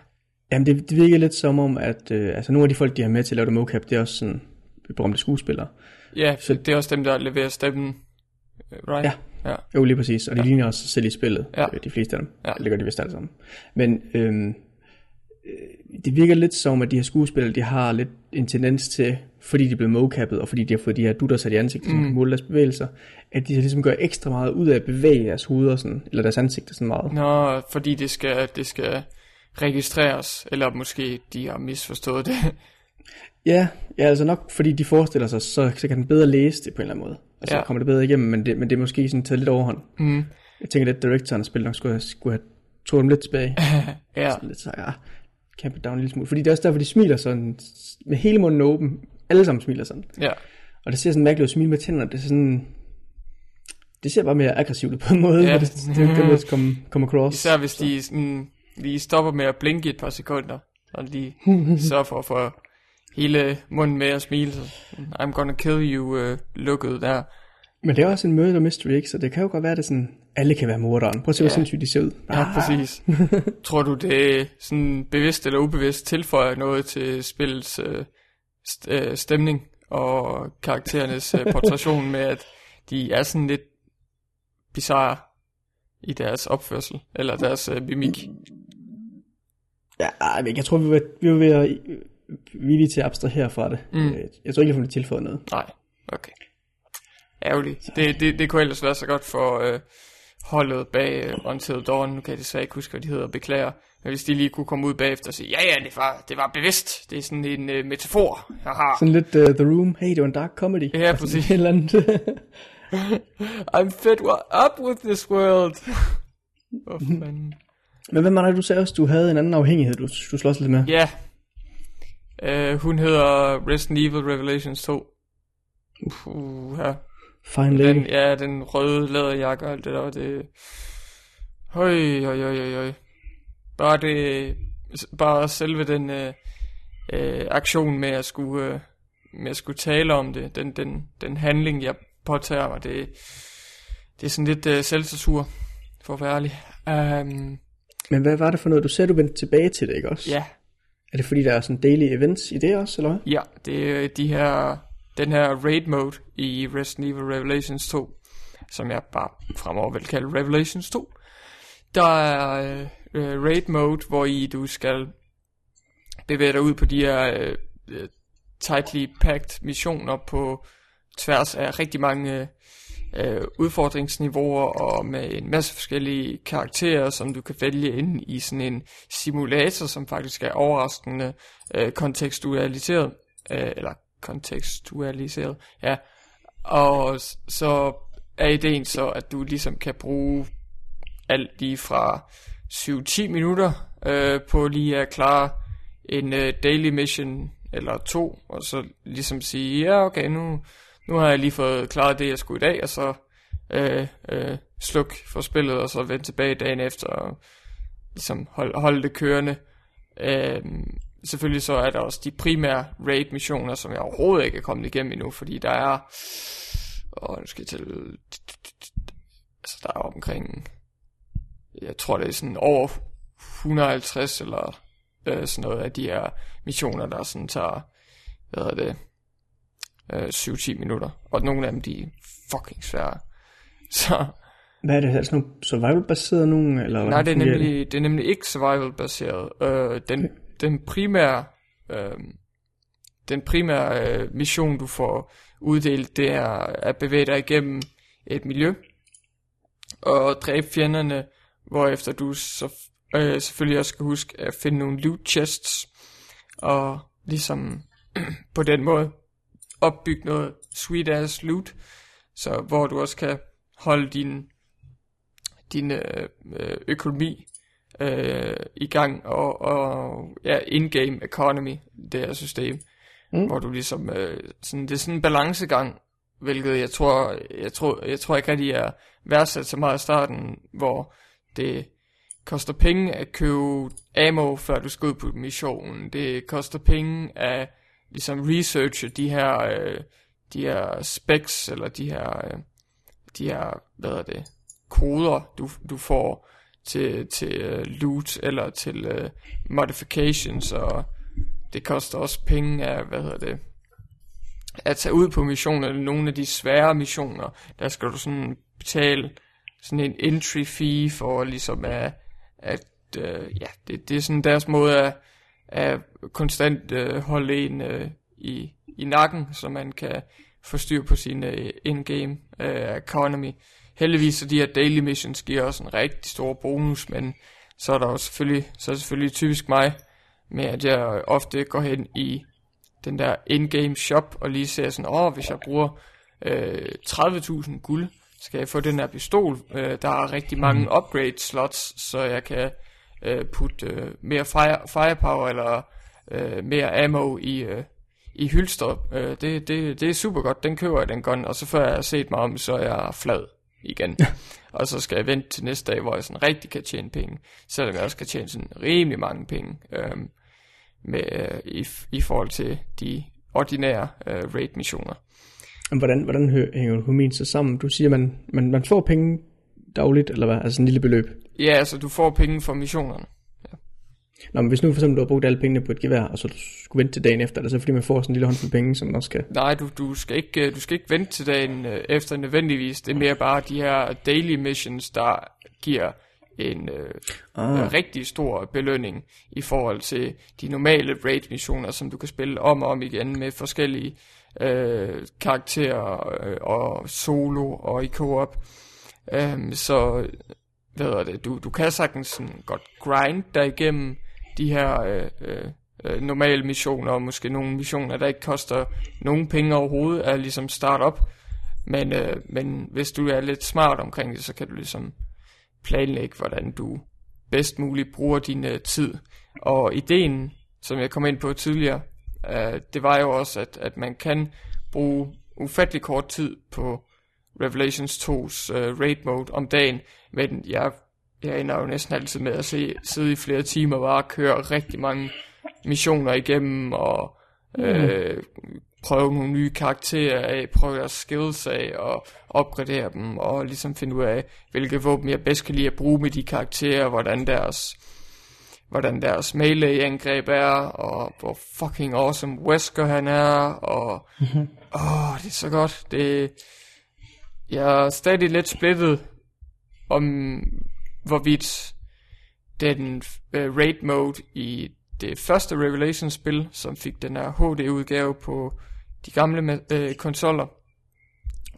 Jamen, det, det virker lidt som om, at øh, altså, nogle af de folk, de har med til at lave det mocap, det er også sådan berømte skuespillere. Ja, så det er også dem, der leverer stemmen, øh, right? Ja. ja. Jo, lige præcis. Og de ja. ligner også selv i spillet, Ja. øh, de fleste af dem. Ja. Det gør de vist alle sammen. Men øhm, øh, det virker lidt som, at de her skuespillere, de har lidt en tendens til, fordi de blevet mocappet, og fordi de har fået de her dutter sat i ansigtet, som Mm. kan måle deres bevægelser, at de ligesom gør ekstra meget ud af at bevæge deres hoveder, sådan, eller deres ansigter sådan meget. Nå, fordi det skal, det skal registreres, eller måske de har misforstået det. Ja, ja, altså nok fordi de forestiller sig, så, så kan den bedre læse det på en eller anden måde. Altså Ja. kommer det bedre igennem, men det, men det er måske sådan taget lidt overhånd. Mm. Jeg tænker lidt, at directoren af spillet nok skulle skulle have trukket dem lidt tilbage. Ja, Sådan lidt så, ja, camp it down en lille smule. Fordi det er også derfor, de smiler sådan, med hele munden åben. Alle sammen smiler sådan. ja. Og det ser sådan mærkeligt ud at smile med tænderne. Det er sådan... Det ser bare mere aggressivt på en måde, Ja. det, det, det, det komme, komme across. Især hvis de sådan, lige stopper med at blinke et par sekunder, og de sørger for at få hele munden med at smile. Så, I'm gonna kill you, uh, lukket der. Men det er også en murder mystery, ikke? Så det kan jo godt være, at det sådan... Alle kan være morderen. Prøv at se, hvor Ja. sindssygt de ser ud. Ja, præcis. Tror du, det sådan bevidst eller ubevidst tilføjer noget til spillets øh, st- øh, stemning og karakterernes øh, portrættation med, at de er sådan lidt bizarre i deres opførsel, eller deres øh, mimik. Ja, jeg tror, vi vil, vi vil være villige til at abstrahere fra det. Mm. Øh, Jeg tror ikke, jeg får det tilføjet noget. Nej, okay. Ærgerligt. Det, det, det kunne ellers være så godt for øh, holdet bag øh, Until Dawn. Nu kan jeg desværre ikke huske, hvad de hedder, beklager. Men hvis de lige kunne komme ud bagefter og sige, ja ja, det var, det var bevidst. Det er sådan en øh, metafor. Haha. Sådan lidt uh, The Room. Hey, det var en dark comedy. Ja, sådan præcis. Et eller andet. I'm fed up with this world. Oh, fanden. Men hvad var det, du sagde også, du havde en anden afhængighed, du, du slås lidt med? Ja. Uh, hun hedder Resident Evil Revelations 2. Uh, ja. Fine lady. Den, ja, den røde læderjakke og alt det der, det... Høj, høj, høj, høj. Bare det... Bare selve den øh, øh, aktion med at skulle... Øh, med at skulle tale om det, den, den, den handling, jeg påtager mig, det, det er sådan lidt øh, selvcensur, for at være ærlig. Um, Men hvad var det for noget? Du sagde, du vendte tilbage til det, ikke også? ja, Er det fordi, der er sådan daily events i det også, eller hvad? Ja, det er de her, den her raid mode i Resident Evil Revelations 2, som jeg bare fremover vil kalde Revelations 2. Der er øh, raid mode, hvor i du skal bevæge dig ud på de her øh, tightly packed missioner på tværs af rigtig mange øh, udfordringsniveauer og med en masse forskellige karakterer, som du kan vælge ind i sådan en simulator, som faktisk er overraskende øh, kontekstualiseret, øh, eller kontekstualiseret, ja. Og så er ideen så, at du ligesom kan bruge alt lige fra 7-10 minutter øh, på lige at klare en øh, daily mission eller to, og så ligesom sige, ja okay, nu, nu har jeg lige fået klaret det, jeg skulle i dag, og så øh, øh, sluk for spillet, og så vende tilbage dagen efter, og ligesom holde, holde det kørende. Øh, selvfølgelig så er der også de primære raid-missioner, som jeg overhovedet ikke er kommet igennem endnu, fordi der er, og nu skal jeg til, altså der er omkring, jeg tror det er sådan over 150 eller øh, sådan noget af de her missioner, der sådan tager, hvad hedder det, øh, 7-10 minutter. Og nogle af dem, de er fucking svære. Så Hvad er det? Er det sådan nogle survival-baseret nogen? Eller nej, det er, nemlig, det er nemlig ikke survival-baseret. Øh, den, den primære, øh, den primære øh, mission, du får uddelt, det er at bevæge dig igennem et miljø og dræbe fjenderne, hvorefter du så øh, selvfølgelig også skal huske at finde nogle loot chests, og ligesom på den måde opbygge noget sweet ass loot, så hvor du også kan holde din, din øh, øh, økonomi øh, i gang, og, og ja, in-game economy, det her system, mm. Hvor du ligesom, øh, sådan, det er sådan en balancegang, hvilket jeg tror, jeg tror, jeg tror ikke rigtig er værdsat så meget i starten, hvor det koster penge at købe ammo, før du skal ud på missionen. Det koster penge at ligesom researche de her, øh, de her specs, eller de her, øh, de her, hvad er det, koder, du, du får til, til uh, loot, eller til uh, modifications, og det koster også penge af, hvad hedder det, at tage ud på missioner, eller nogle af de svære missioner, der skal du sådan betale sådan en entry fee for ligesom at, at øh, ja, det, det er sådan deres måde at, at konstant øh, holde en øh, i, i nakken, så man kan få styr på sin øh, in-game øh, economy. Heldigvis så de her daily missions giver også en rigtig stor bonus, men så er der jo selvfølgelig, så er det selvfølgelig typisk mig, med at jeg ofte går hen i den der in-game shop, og lige ser sådan, åh, hvis jeg bruger øh, 30.000 guld, skal jeg få den her pistol. Øh, der er rigtig mange upgrade slots, så jeg kan øh, putte øh, mere fire, firepower eller øh, mere ammo i, øh, i hylster. Øh, det, det, det er super godt, den køber jeg den gun, og så før jeg har set mig om, så er jeg flad igen. og så skal jeg vente til næste dag, hvor jeg sådan rigtig kan tjene penge, selvom jeg også kan tjene sådan rimelig mange penge øh, med, øh, i, i forhold til de ordinære øh, raid-missioner. Hvordan, hvordan hænger økonomien så sammen? Du siger, man, man, man får penge dagligt, eller hvad? Altså en lille beløb? Ja, altså du får penge for missionerne. Nå, men hvis nu for eksempel du har brugt alle pengene på et gevær, og så du skulle vente til dagen efter, er det så fordi man får sådan en lille håndfuld penge, som man også skal... Nej, du, du, skal ikke, du skal ikke vente til dagen øh, efter nødvendigvis. Det er mere bare de her daily missions, der giver en øh, ah. rigtig stor belønning i forhold til de normale raid missioner, som du kan spille om og om igen med forskellige øh, karakterer øh, og solo og i co-op. Um, så hvad er det, du, du kan sagtens sådan godt grind der igennem de her øh, øh, øh, normale missioner, og måske nogle missioner, der ikke koster nogen penge overhovedet, er ligesom start-up. Men, øh, men hvis du er lidt smart omkring det, så kan du ligesom planlægge, hvordan du bedst muligt bruger din øh, tid. Og ideen, som jeg kom ind på tidligere, øh, det var jo også, at, at man kan bruge ufattelig kort tid på Revelations 2's øh, raid mode om dagen, men jeg, jeg ender jo næsten altid med at se, sidde i flere timer og bare køre rigtig mange missioner igennem og mm. øh, prøve nogle nye karakterer af, prøve deres skills af og opgradere dem og ligesom finde ud af, hvilke våben jeg bedst kan lide at bruge med de karakterer, hvordan deres hvordan deres melee-angreb er, og hvor fucking awesome Wesker han er, og mm-hmm. åh, det er så godt. Det, jeg er stadig lidt splittet om, hvorvidt den øh, raid mode i det første Revelation-spil, som fik den her HD-udgave på de gamle øh, konsoller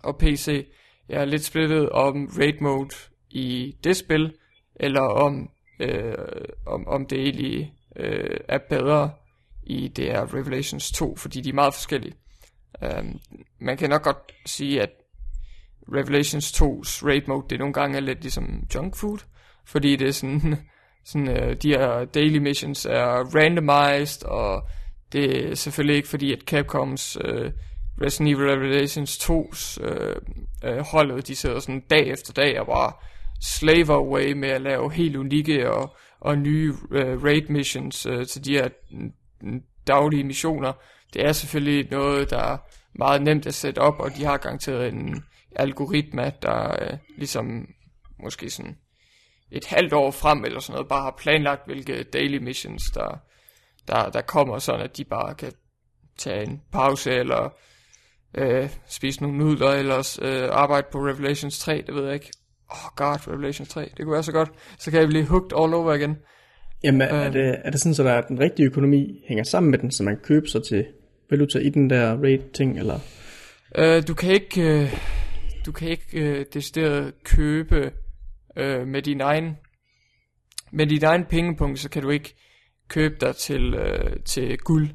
og PC. Jeg er lidt splittet om raid mode i det spil, eller om, øh, om, om det egentlig øh, er bedre i det her Revelations 2, fordi de er meget forskellige. Um, man kan nok godt sige, at Revelations 2's raid mode, det nogle gange er lidt ligesom junk food, fordi det er sådan, sådan øh, de her daily missions er randomized, og det er selvfølgelig ikke fordi, at Capcoms øh, Resident Evil Revelations 2's øh, øh, holdet, de sidder sådan dag efter dag og bare slaver away med at lave helt unikke og, og nye øh, raid missions øh, til de her mm, mm, daglige missioner. Det er selvfølgelig noget, der er meget nemt at sætte op, og de har garanteret en, algoritme, der øh, ligesom måske sådan et halvt år frem eller sådan noget, bare har planlagt, hvilke daily missions, der, der, der kommer, sådan at de bare kan tage en pause, eller øh, spise nogle nudler, eller øh, arbejde på Revelations 3, det ved jeg ikke. Oh god, Revelations 3, det kunne være så godt. Så kan jeg blive hooked all over igen. Jamen, er, øh, det, er det sådan, så der er den rigtige økonomi hænger sammen med den, så man køber sig til valuta i den der rate-ting, eller? Øh, du kan ikke... Øh, du kan ikke øh, decideret købe øh, med din egen med din egen pengepunkt, så kan du ikke købe dig til, øh, til guld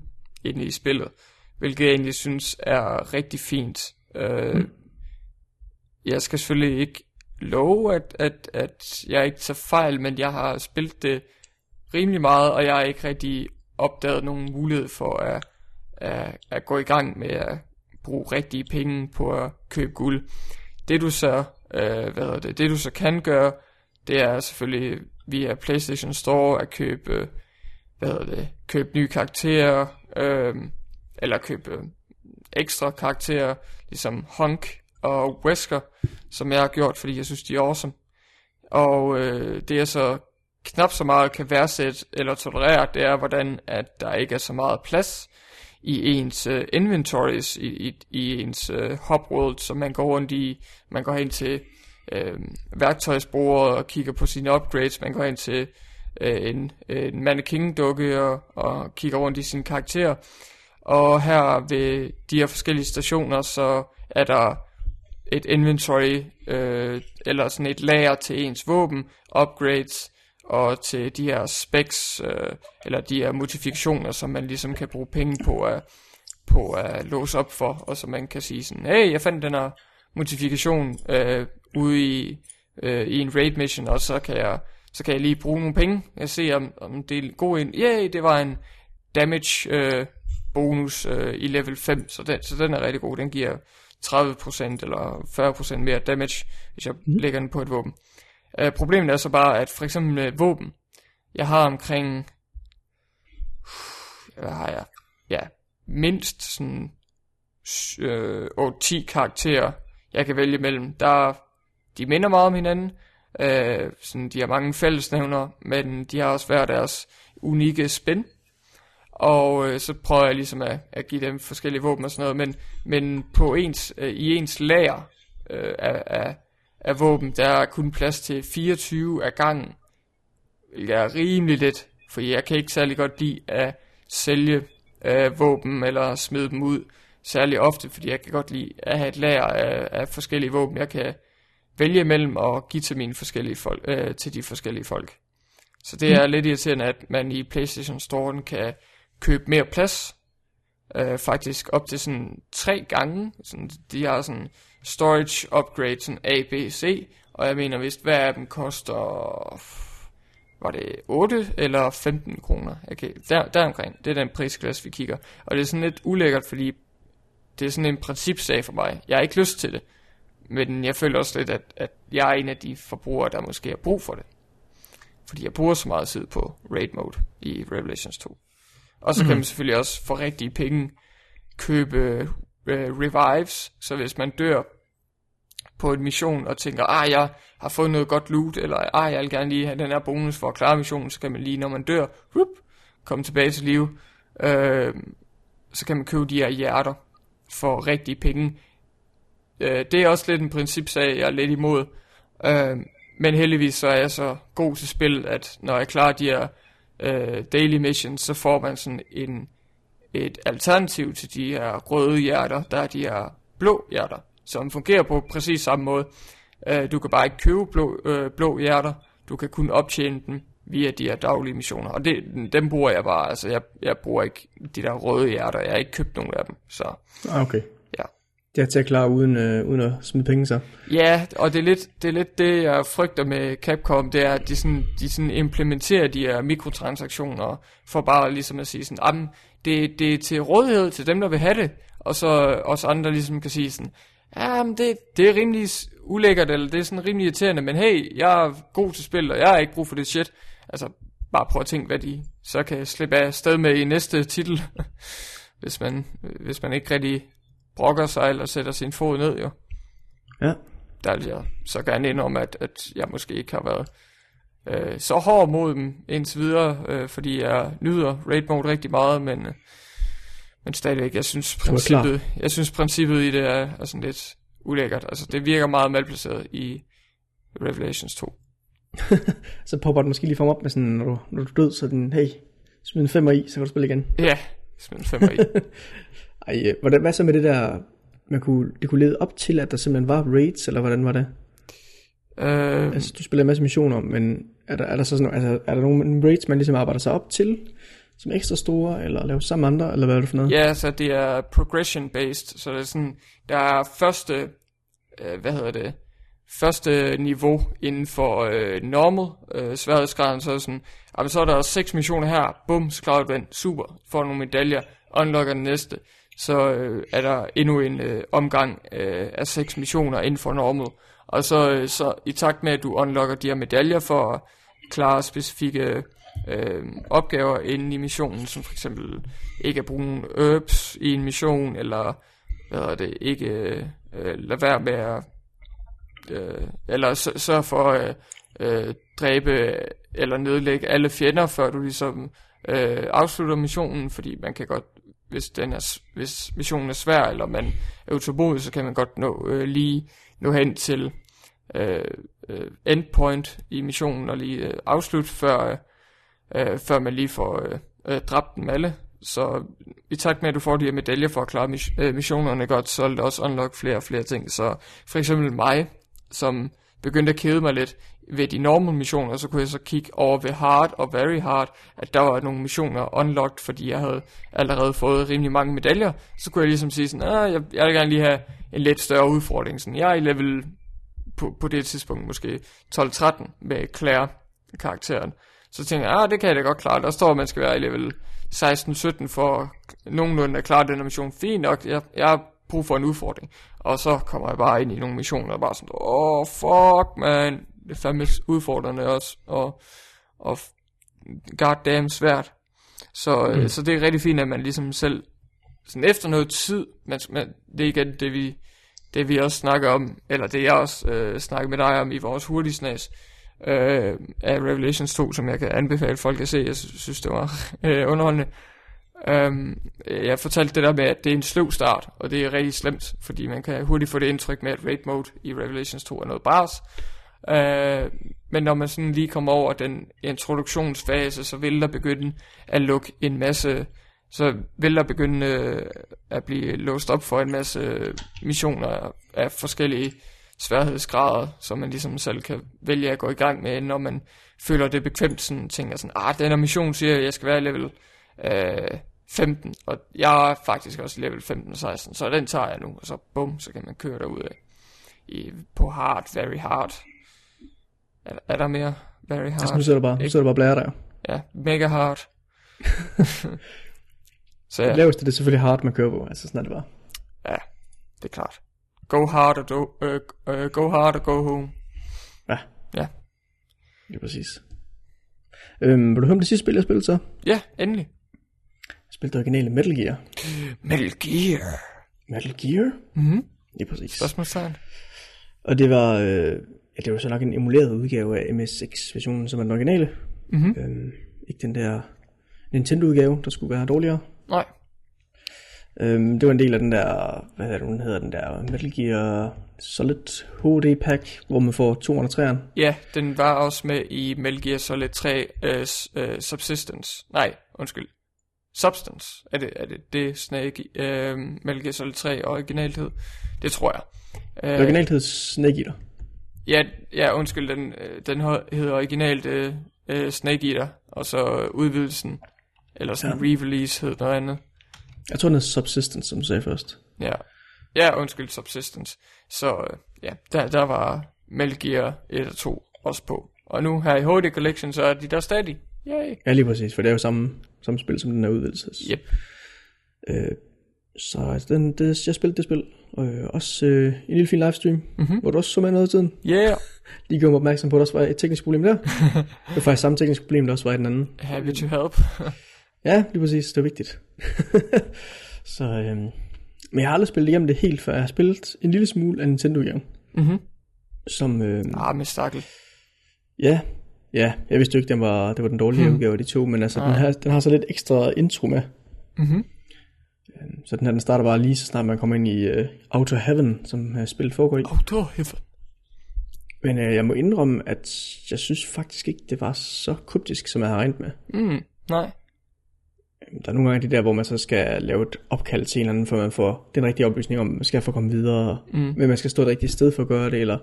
inde i spillet, hvilket jeg egentlig synes er rigtig fint. Øh, mm. Jeg skal selvfølgelig ikke love, at, at, at jeg ikke tager fejl, men jeg har spillet det rimelig meget, og jeg har ikke rigtig opdaget nogen mulighed for at, at, at gå i gang med at bruge rigtige penge på at købe guld. Det du så, øh, hvad hedder det, det du så kan gøre, det er selvfølgelig via PlayStation Store at købe, hvad hedder det, købe nye karakterer, øh, eller købe øh, ekstra karakterer, ligesom Hunk og Wesker, som jeg har gjort, fordi jeg synes, de er awesome. Og øh, det er så knap så meget kan værdsætte eller tolerere, det er, hvordan at der ikke er så meget plads i ens uh, inventories, i, i, i ens øh, uh, world, så man går rundt i, man går hen til uh, værktøjsbordet og kigger på sine upgrades, man går hen til uh, en, en mannequin-dukke og, og kigger rundt i sine karakterer. Og her ved de her forskellige stationer, så er der et inventory, øh, eller sådan et lager til ens våben, upgrades, og til de her specs, øh, eller de her modifikationer, som man ligesom kan bruge penge på at, på at låse op for, og så man kan sige sådan, hey, jeg fandt den her modifikation øh, ude i, øh, i en raid mission, og så kan jeg så kan jeg lige bruge nogle penge. Jeg ser, om, om det er god ind. Yay, det var en damage øh, bonus øh, i level 5, så den, så den er rigtig god. Den giver 30% eller 40% mere damage, hvis jeg mm. lægger den på et våben. Øh, problemet er så bare, at for eksempel med våben, jeg har omkring, hvad har jeg? Ja, mindst sådan øh, 10 karakterer, jeg kan vælge mellem. Der, de minder meget om hinanden, øh, sådan, de har mange fællesnævner, men de har også hver deres unikke spin. Og øh, så prøver jeg ligesom at, at give dem forskellige våben og sådan noget, men, men på ens, øh, i ens lager øh, af, af, af våben, der er kun plads til 24 af gangen. Det er rimelig lidt, for jeg kan ikke særlig godt lide at sælge øh, våben eller smide dem ud særlig ofte, fordi jeg kan godt lide at have et lager af, af forskellige våben, jeg kan vælge mellem og give til mine forskellige folk, øh, til de forskellige folk. Så det er mm. lidt irriterende, at man i PlayStation Store kan købe mere plads. Øh, faktisk op til sådan tre gange. Sådan, de har sådan storage upgrade, sådan A, B, C. Og jeg mener vist, hver af dem koster, var det 8 eller 15 kroner? Okay, der, der omkring. Det er den prisklasse, vi kigger. Og det er sådan lidt ulækkert, fordi det er sådan en principsag for mig. Jeg har ikke lyst til det. Men jeg føler også lidt, at, at jeg er en af de forbrugere, der måske har brug for det. Fordi jeg bruger så meget tid på raid mode i Revelations 2. Og så kan man selvfølgelig også for rigtige penge købe Øh, revives. Så hvis man dør på en mission og tænker, ah, jeg har fået noget godt loot, eller ah, jeg vil gerne lige have den her bonus for at klare missionen, så kan man lige, når man dør, whoop, komme tilbage til live. Øh, så kan man købe de her hjerter for rigtige penge Øh, det er også lidt en principsag, jeg er lidt imod. Øh, men heldigvis så er jeg så god til spil, at når jeg klarer de her øh, daily missions, så får man sådan en, et alternativ til de her røde hjerter, der er de her blå hjerter, som fungerer på præcis samme måde. Øh, du kan bare ikke købe blå, øh, blå hjerter, du kan kun optjene dem via de her daglige missioner. Og det, dem bruger jeg bare, altså jeg, jeg bruger ikke de der røde hjerter, jeg har ikke købt nogen af dem. Så. Ah, okay. Det er til at klare uden, øh, uden at smide penge så. Ja, og det er, lidt, det er lidt det, jeg frygter med Capcom, det er, at de, sådan, de sådan implementerer de her mikrotransaktioner, for bare ligesom at sige sådan, det, det er til rådighed til dem, der vil have det, og så os andre ligesom kan sige sådan, ja, men det, det er rimelig ulækkert, eller det er sådan rimelig irriterende, men hey, jeg er god til spil, og jeg har ikke brug for det shit. Altså, bare prøv at tænke, hvad de så kan slippe af sted med i næste titel, hvis man, hvis man ikke rigtig brokker sig eller sætter sin fod ned jo. Ja. Der vil jeg så gerne ind om, at, at jeg måske ikke har været øh, så hård mod dem indtil videre, øh, fordi jeg nyder raid mode rigtig meget, men, øh, men stadigvæk, jeg synes princippet, jeg synes princippet i det er, er sådan lidt ulækkert. Altså det virker meget malplaceret i Revelations 2. så popper den måske lige frem op med sådan, når du, når du død, så den, hey, smid en femmer i, så kan du spille igen. Ja, smid en femmer i. Ej, øh, hvordan, hvad så med det der, man kunne, det kunne lede op til, at der simpelthen var raids, eller hvordan var det? Øh, altså, du spiller en masse missioner, men er der, er der så sådan, altså, er der nogle raids, man ligesom arbejder sig op til, som ekstra store, eller laver sammen andre, eller hvad er det for noget? Ja, så det er progression-based, så det er sådan, der er første, øh, hvad hedder det, første niveau inden for øh, normal øh, sværhedsgraden, så er sådan, altså, så er der seks missioner her, bum, så klarer du den, super, får nogle medaljer, unlocker den næste, så øh, er der endnu en øh, omgang øh, af seks missioner inden for normal. Og så, øh, så i takt med, at du unlocker de her medaljer for at klare specifikke øh, opgaver inden i missionen, som for eksempel ikke at bruge nogle herbs i en mission, eller hvad er det, ikke øh, øh, lade være med at, øh, eller sørge for at øh, dræbe eller nedlægge alle fjender, før du ligesom øh, afslutter missionen, fordi man kan godt hvis, den er, hvis missionen er svær, eller man er utålmodig, så kan man godt nå øh, lige nå hen til øh, øh, endpoint i missionen og lige øh, afslutte, før, øh, øh, før man lige får øh, øh, dræbt dem alle. Så i takt med, at du får de her medaljer for at klare mis- øh, missionerne godt, så vil det også unlock flere og flere ting. Så for eksempel mig, som begyndte at kede mig lidt ved de normal missioner, så kunne jeg så kigge over ved hard og very hard, at der var nogle missioner unlocked, fordi jeg havde allerede fået rimelig mange medaljer. Så kunne jeg ligesom sige sådan, ah, jeg, jeg vil gerne lige have en lidt større udfordring. Sådan, jeg er i level på, på det tidspunkt måske 12-13 med Claire karakteren. Så tænkte jeg, ah, det kan jeg da godt klare. Der står, at man skal være i level 16-17 for nogenlunde at klare den mission. Fint nok, jeg, jeg har brug for en udfordring. Og så kommer jeg bare ind i nogle missioner, og bare sådan, åh, oh, fuck, man. Det fandme udfordrende også, og, og goddamn svært. Så, mm. så det er rigtig fint, at man ligesom selv, sådan efter noget tid, man, man, det er igen det vi, det vi også snakker om, eller det jeg også øh, snakker med dig om i vores hurtigsnas, øh, af Revelations 2, som jeg kan anbefale folk at se. Jeg synes, det var øh, underholdende. Um, jeg fortalte det der med, at det er en sløv start, og det er rigtig slemt, fordi man kan hurtigt få det indtryk med, at raid mode i Revelations 2 er noget bars. Øh, men når man sådan lige kommer over den introduktionsfase, så vil der begynde at lukke en masse, så vil der begynde øh, at blive låst op for en masse missioner af forskellige sværhedsgrader, som man ligesom selv kan vælge at gå i gang med, når man føler det bekvemt, sådan tænker sådan, ah, den her mission siger, at jeg skal være level øh, 15, og jeg er faktisk også level 15-16, så den tager jeg nu, og så bum, så kan man køre derud af. I, på hard, very hard. Er, er der mere very hard? Altså, nu sidder du bare, nu sidder du bare blære der. Ja, mega hard. så ja. Det laveste det er selvfølgelig hard, man kører på, altså sådan er det bare. Ja, det er klart. Go hard og do, uh, uh, go hard og go home. Ja. Ja. Det er præcis. Øhm, vil du høre om det sidste spil, jeg spillede så? Ja, endelig. Jeg spillede originale Metal Gear. Metal Gear. Metal Gear? Mhm. Det er præcis. Spørgsmålstegn. Og det var, øh, det var så nok en emuleret udgave af MS6-versionen, som er den originale. Mhm. Øhm, ikke den der Nintendo-udgave, der skulle være dårligere. Nej. Øhm, det var en del af den der, hvad hedder den, hedder den der Metal Gear Solid HD pack, hvor man får 203'eren. Ja, den var også med i Metal Gear Solid 3 uh, uh, Subsistence. Nej, undskyld. Substance. Er det er det, det Snake uh, Metal Gear Solid 3 originalt hed? Det tror jeg. Uh, originalt hed Snake Eater. Ja, ja undskyld, den, den hedder originalt uh, uh, Snake Eater, og så udvidelsen, eller sådan ja. re-release hed noget andet. Jeg tror, den er Subsistence, som du sagde først. Ja, ja undskyld, Subsistence. Så uh, ja, der, der var Metal Gear 1 og 2 også på. Og nu her i HD Collection, så er de der stadig. Yay. Ja, lige præcis, for det er jo samme, samme spil som den er udvidelse. Yep. Øh, så altså, den, det, jeg spillede det spil, og øh, også øh, en lille fin livestream, Mhm. hvor du også så med noget af tiden. Yeah. Lige gjorde mig opmærksom på, at der også var et teknisk problem der. det var faktisk samme teknisk problem, der også var i den anden. Happy to help. Ja, lige præcis, det var vigtigt. så, øhm, men jeg har aldrig spillet igennem det helt, før jeg har spillet en lille smule af Nintendo igen. Mhm. Som, øhm, ah, med stakkel. ja, ja, jeg vidste jo ikke, den var, det var den dårlige Hmm. udgave af de to, men altså, den, Nej. har, den har så lidt ekstra intro med. Mhm. Øhm, Så den her, den starter bare lige så snart man kommer ind i uh, Outer Heaven, som uh, spillet foregår i. Outdoor heaven. Men uh, jeg må indrømme, at jeg synes faktisk ikke, det var så kryptisk, som jeg havde regnet med. Mm, nej. Øhm, Der er nogle gange de der, hvor man så skal lave et opkald til en eller anden, for man får den rigtige oplysning om, man skal at komme videre, Mm. men man skal stå et rigtigt sted for at gøre det, eller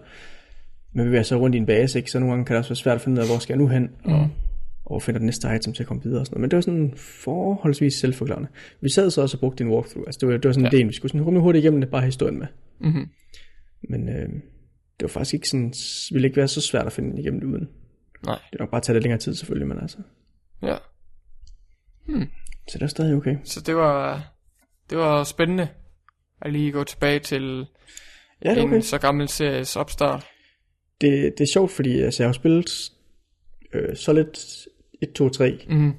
man vil være så rundt i en base, ikke? så nogle gange kan det også være svært at finde ud af, hvor skal jeg nu hen, Mm. og finde det næste item til at komme videre og sådan noget. Men det var sådan forholdsvis selvforklarende. Vi sad så også og brugte en walkthrough, altså det var, det var sådan en Ja. del, vi skulle sådan rimelig hurtigt igennem det, bare historien med. Mhm. Men øh, det var faktisk ikke sådan, ville ikke være så svært at finde den igennem det uden. Nej. Det er nok bare tage lidt længere tid selvfølgelig, men altså. Ja. Så det er stadig okay. Så det var, det var spændende at lige gå tilbage til Ja, det okay. en så gammel series opstart. Det, det er sjovt, fordi altså, jeg har spillet øh, Solid 1, 2 3, Mhm.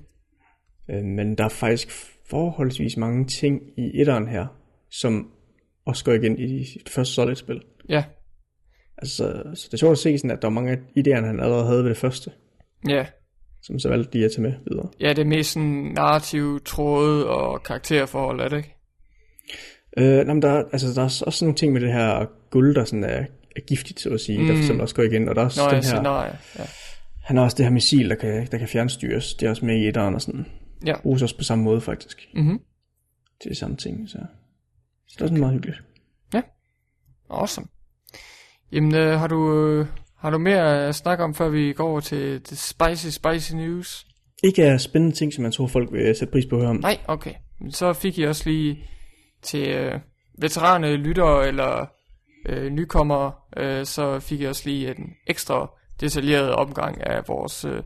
øh, men der er faktisk forholdsvis mange ting i etteren her, som også går igen i det første Solid-spil. Ja, Altså, så, det er sjovt at se, sådan, at der er mange af idéerne, han allerede havde ved det første, ja. som så valgte de at tage med videre. Ja, det er mest sådan narrativ tråde og karakterforhold, er det ikke? Øh, nej, men der, er- altså, der er også sådan nogle ting med det her guld, der sådan er, er giftigt, så at sige, mm. der Mm. for eksempel også går igen, og der er også Nå, den her, scenarie. Ja. Han har også det her missil, der kan, der kan fjernstyres, det er også med i etteren og sådan, Ja. bruges også på samme måde faktisk, Mhm. til de samme ting, så, så det er sådan meget hyggeligt. Awesome. Jamen, øh, har du øh, Har du mere at snakke om, før vi går over til det spicy, spicy news? Ikke er spændende ting, som man tror, folk vil sætte pris på at høre om. Nej, okay. Så fik I også lige til øh, veterane lyttere eller øh, nykommere, øh, så fik jeg også lige en ekstra detaljeret omgang af vores øh,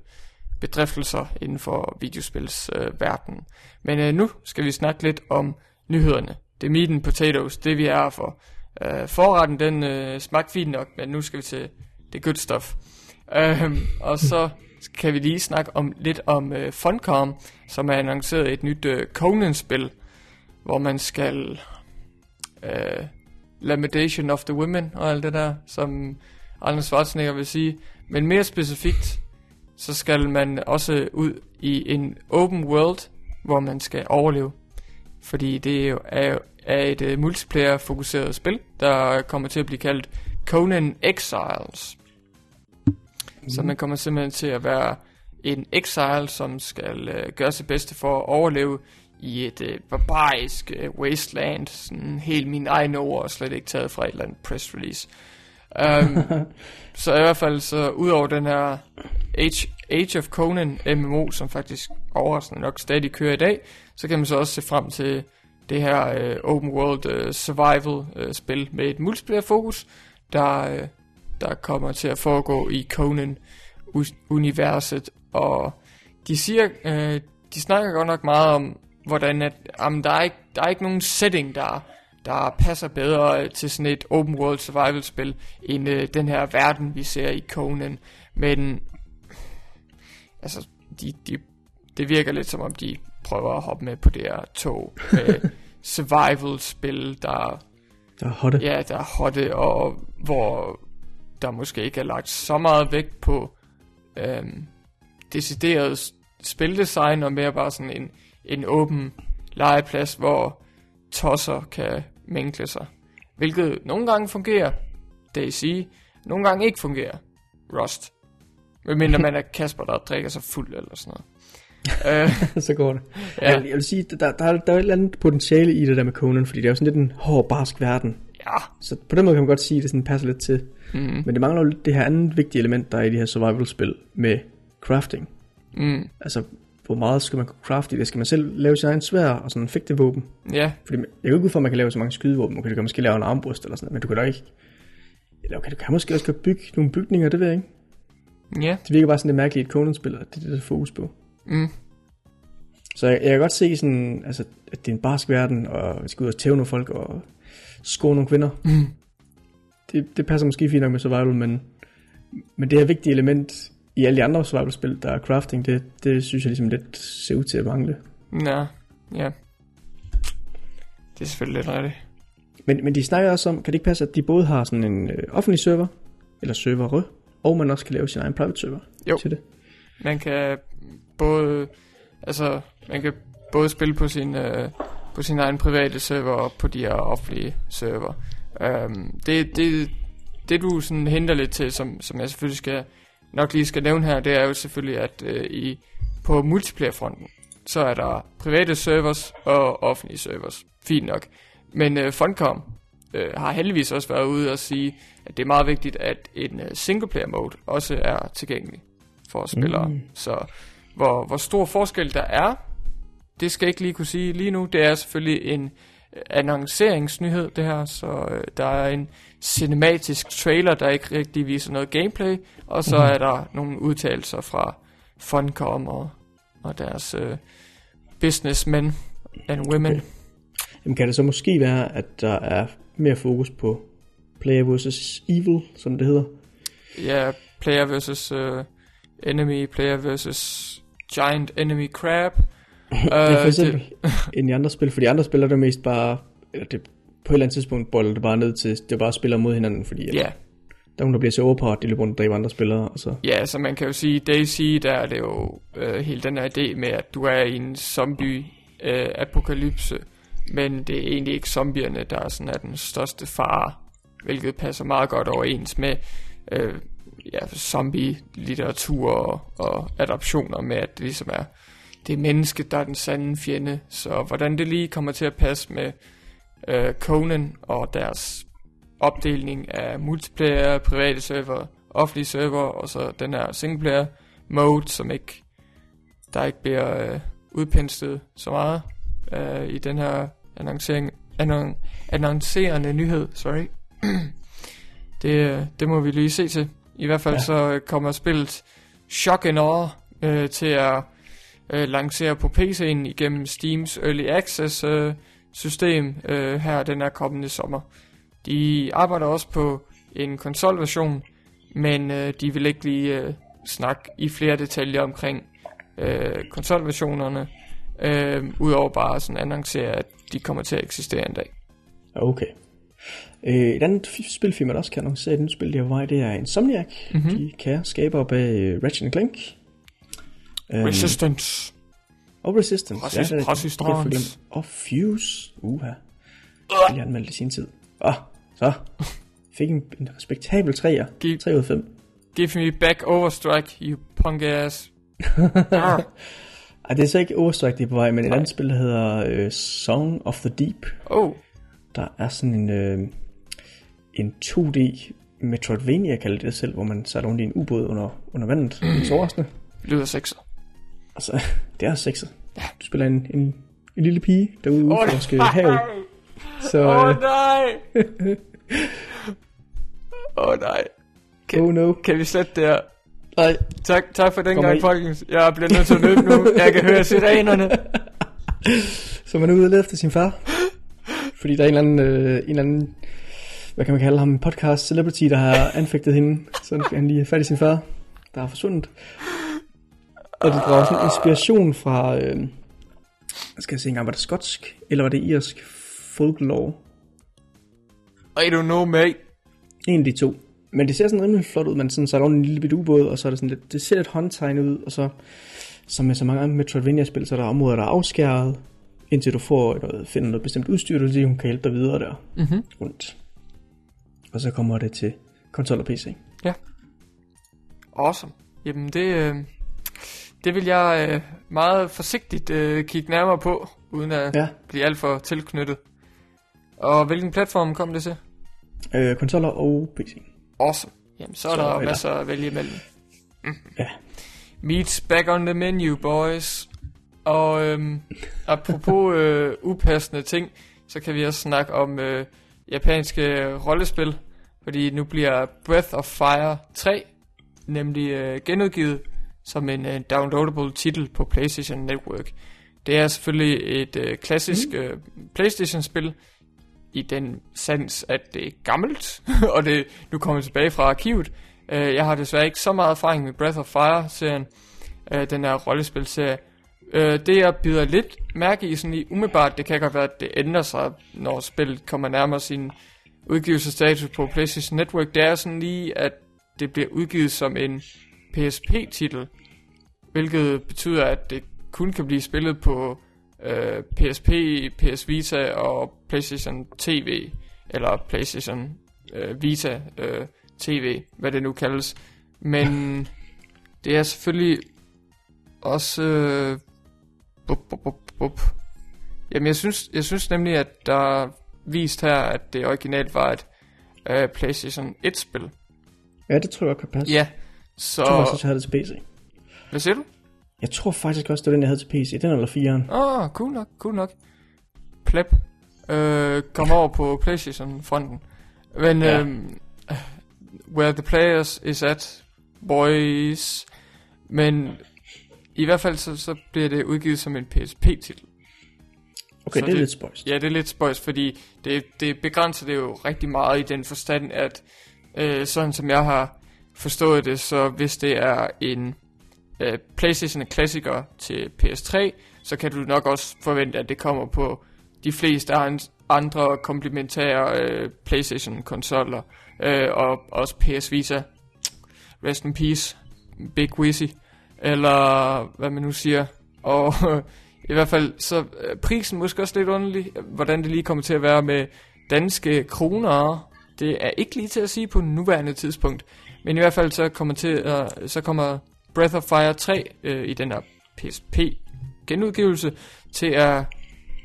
bedriftelser inden for videospilsverdenen. Øh, verden. Men øh, nu skal vi snakke lidt om nyhederne. Det er meat and potatoes, det vi er for. Øh, forretten, den øh, smagte fint nok, men nu skal vi til det good stuff. Øh, og så kan vi lige snakke om lidt om øh, Funcom, som har annonceret et nyt øh, Conan-spil, hvor man skal øh, Lamentation of the Women og alt det der, som Arnold Schwarzenegger vil sige. Men mere specifikt, så skal man også ud i en open world, hvor man skal overleve. Fordi det er er, er et uh, multiplayer-fokuseret spil, der kommer til at blive kaldt Conan Exiles. Mm. Så man kommer simpelthen til at være en exile, som skal uh, gøre sit bedste for at overleve i et uh, barbarisk uh, wasteland. Sådan helt min egen ord, og slet ikke taget fra et eller andet press release. Um, så i hvert fald så udover den her Age, Age of Conan MMO, som faktisk overraskende nok stadig kører i dag, så kan man så også se frem til det her uh, open world uh, survival uh, spil med et multiplayer fokus, der, uh, der kommer til at foregå i Conan universet. Og de siger uh, de snakker godt nok meget om hvordan at um, der er ikke der er ikke nogen setting der der passer bedre til sådan et open world survival spil end uh, den her verden vi ser i Conan men altså de, de, det virker lidt som om de prøver at hoppe med på det her tog med survival spil der Der er hotte. ja der er hotte og hvor der måske ikke er lagt så meget vægt på øhm, decideret spildesign og mere bare sådan en, en åben legeplads hvor tosser kan mænkle sig hvilket nogle gange fungerer DayZ nogle gange ikke fungerer Rust medmindre man er Kasper der drikker sig fuld eller sådan noget øh, så går det. Ja. Jeg vil sige, der, der, er, der er et eller andet potentiale i det der med Conan, fordi det er jo sådan lidt en hård, barsk verden. ja Så på den måde kan man godt sige, at det sådan passer lidt til. mm, Men det mangler jo lidt det her andet vigtige element, der er i de her survival-spil med crafting. mm, Altså, hvor meget skal man kunne crafte i det? Skal man selv lave sin egen svær og sådan en fægtevåben? ja Fordi jeg kan ikke ud for, at man kan lave så mange skydevåben. Man kan måske lave en armbrust eller sådan noget, men du kan da ikke... Eller okay, du kan måske også bygge nogle bygninger, det ved jeg ikke. ja Det virker bare sådan lidt mærkeligt et Conan-spil, det er det, der er fokus på. mm, Så jeg, jeg kan godt se sådan, altså, at det er en barsk verden, og vi skal ud og tæve nogle folk og score nogle kvinder. mm, Det, det passer måske fint nok med survival, men, men det her vigtige element i alle de andre survival-spil, der er crafting, det, det synes jeg ligesom lidt ser ud til at mangle. ja ja det er selvfølgelig lidt rigtigt Men, men de snakker også om, kan det ikke passe, at de både har sådan en øh, offentlig server, eller servere, og man også kan lave sin egen private server Jo. til det. Man kan både altså man kan både spille på sin øh, på sin egen private server og på de her offentlige server. Um, det, det, det du sådan henter lidt til, som, som jeg selvfølgelig skal nok lige skal nævne her, det er jo selvfølgelig, at øh, i, på multiplayer-fronten, så er der private servers og offentlige servers. Fint nok. Men øh, Funcom øh, har heldigvis også været ude og sige, at det er meget vigtigt, at en øh, singleplayer mode også er tilgængelig for spillere. Mm. Mm. Så hvor, hvor stor forskel der er, det skal jeg ikke lige kunne sige lige nu. Det er selvfølgelig en øh, annonceringsnyhed, det her. Så øh, der er en cinematisk trailer, der ikke rigtig viser noget gameplay. Og så Mhm. er der nogle udtalelser fra Funcom og, og deres øh, businessmen and women. Okay. Jamen kan det så måske være, at der er mere fokus på player versus evil, som det hedder? Ja, player versus uh, enemy, player versus giant enemy crab. det er for Øh, eksempel end i andre spil, for de andre spil er det mest bare, eller det, på et eller andet tidspunkt boller det bare ned til, det bare spiller mod hinanden, fordi Ja, der er nogen, der bliver så overpowered, de løber rundt og dræber andre spillere, og så... ja, så man kan jo sige, DayZ, der er det jo øh, hele den her idé med, at du er i en zombie-apokalypse, men det er egentlig ikke zombierne, der er sådan er den største fare, hvilket passer meget godt overens med øh, ja, zombie-litteratur og, og adoptioner med, at det ligesom er det er mennesket, der er den sande fjende. Så hvordan det lige kommer til at passe med øh, Conan og deres opdeling af multiplayer, private server offentlige server, og så den her singleplayer mode, som ikke, der ikke bliver øh, udpenstet så meget øh, i den her annoncering, annon, annoncerende nyhed, sorry. det, øh, det må vi lige se til. I hvert fald ja. så kommer spillet Shock and Awe øh, til at øh, lancere på PC'en igennem Steams Early Access øh, system øh, her den er kommende sommer. De arbejder også på en konsolversion, men øh, de vil ikke lige øh, snakke i flere detaljer omkring øh, konsolversionerne, øh, udover bare sådan annoncere, at de kommer til at eksistere en dag. Okay. Øh, et andet spilfirma, der også kan annoncere et nyt spil, der vej, det er Insomniac. Mm-hmm. De kan skaber bag Ratchet Clank. Resistance. Og Resistance. Resist- ja, Resistance. Og Fuse. Uha. Uh. Jeg anmeldte i sin tid. Åh, oh, så. Fik en, en respektabel 3'er. Give, 3 ud af 5. Give me back Overstrike, you punk ass. Ej, det er så ikke Overstrike, det er på vej, men et andet spil, der hedder uh, Song of the Deep. Oh. Der er sådan en, uh, en 2D Metroidvania, kalder det selv, hvor man sejler rundt i en ubåd under, under vandet. Mm. Det er overraskende. Lyder sexet. Altså, det er sexet. Ja. Du spiller en, en, en lille pige derude oh, udforske havet. Så, Åh oh, nej! Åh oh, nej. Kan, oh no. Kan vi slette det her? Nej. Tak, tak for den Kom gang, folkens. Jeg bliver nødt til at løbe nu. Jeg kan høre sirenerne. Så man er ude og efter sin far. Fordi der er en eller anden, øh, en eller anden hvad kan man kalde ham, podcast celebrity, der har anfægtet hende. Så han lige fat i sin far, der er forsvundet. Og det drager sådan inspiration fra, øh, skal jeg se engang, var det skotsk, eller var det irsk folklore? I don't know, mate. En af de to. Men det ser sådan rimelig flot ud, man sådan sejler en lille bit ubåd, og så er det sådan lidt, det ser lidt håndtegnet ud, og så, som med så mange andre Metroidvania-spil, så er der områder, der er afskæret, indtil du får noget, finder noget bestemt udstyr, du lige, hun kan hjælpe dig videre der mm-hmm. rundt. Og så kommer det til konsol og PC. Ja. Awesome. Jamen det, øh, det vil jeg øh, meget forsigtigt øh, kigge nærmere på, uden at ja. blive alt for tilknyttet. Og hvilken platform kom det til? Øh, konsoller og PC. Awesome. Jamen, så er så der eller... masser at vælge imellem. Mm. Ja. Meets back on the menu, boys. Og øhm, apropos øh, upassende ting, så kan vi også snakke om øh, japanske rollespil. Fordi nu bliver Breath of Fire 3 nemlig øh, genudgivet som en uh, downloadable titel på PlayStation Network. Det er selvfølgelig et uh, klassisk mm. uh, PlayStation-spil, i den sans, at det er gammelt, og det nu kommer tilbage fra arkivet. Uh, jeg har desværre ikke så meget erfaring med Breath of Fire-serien, uh, den her rollespilserie. Uh, det jeg bider lidt mærke i, sådan i umiddelbart, det kan godt være, at det ændrer sig, når spillet kommer nærmere sin udgivelsesstatus på PlayStation Network, det er sådan lige, at det bliver udgivet som en PSP-titel, hvilket betyder, at det kun kan blive spillet på øh, PSP, PS Vita og PlayStation TV, eller PlayStation øh, Vita øh, TV, hvad det nu kaldes. Men det er selvfølgelig også... Øh, bup, bup, bup, bup. Jamen, jeg synes, jeg synes nemlig, at der er vist her, at det originalt var et øh, PlayStation 1-spil. Ja, det tror jeg kan passe. Ja, så... Jeg tror også, jeg havde det til PC. Hvad siger du? Jeg tror faktisk også, det var den, jeg havde til PC. Den eller 4'eren. Åh, oh, cool nok, cool nok. Pleb. Øh, kom over på Playstation-fronten. Men, ja. øhm, where the players is at, boys. Men i hvert fald så, så bliver det udgivet som en PSP-titel. Okay, så det er det, lidt spøjst. Ja, det er lidt spøjst, fordi det, det begrænser det jo rigtig meget i den forstand, at øh, sådan som jeg har forstået det, så hvis det er en øh, PlayStation klassiker til PS3, så kan du nok også forvente, at det kommer på de fleste andre komplementære øh, PlayStation-konsoller, øh, og også PS Vita. Rest in peace, Big Wizzy, eller hvad man nu siger. Og i hvert fald, så øh, prisen måske også lidt underlig, hvordan det lige kommer til at være med danske kroner. Det er ikke lige til at sige på nuværende tidspunkt. Men i hvert fald så kommer, til, uh, så kommer Breath of Fire 3 uh, øh, i den her PSP genudgivelse til at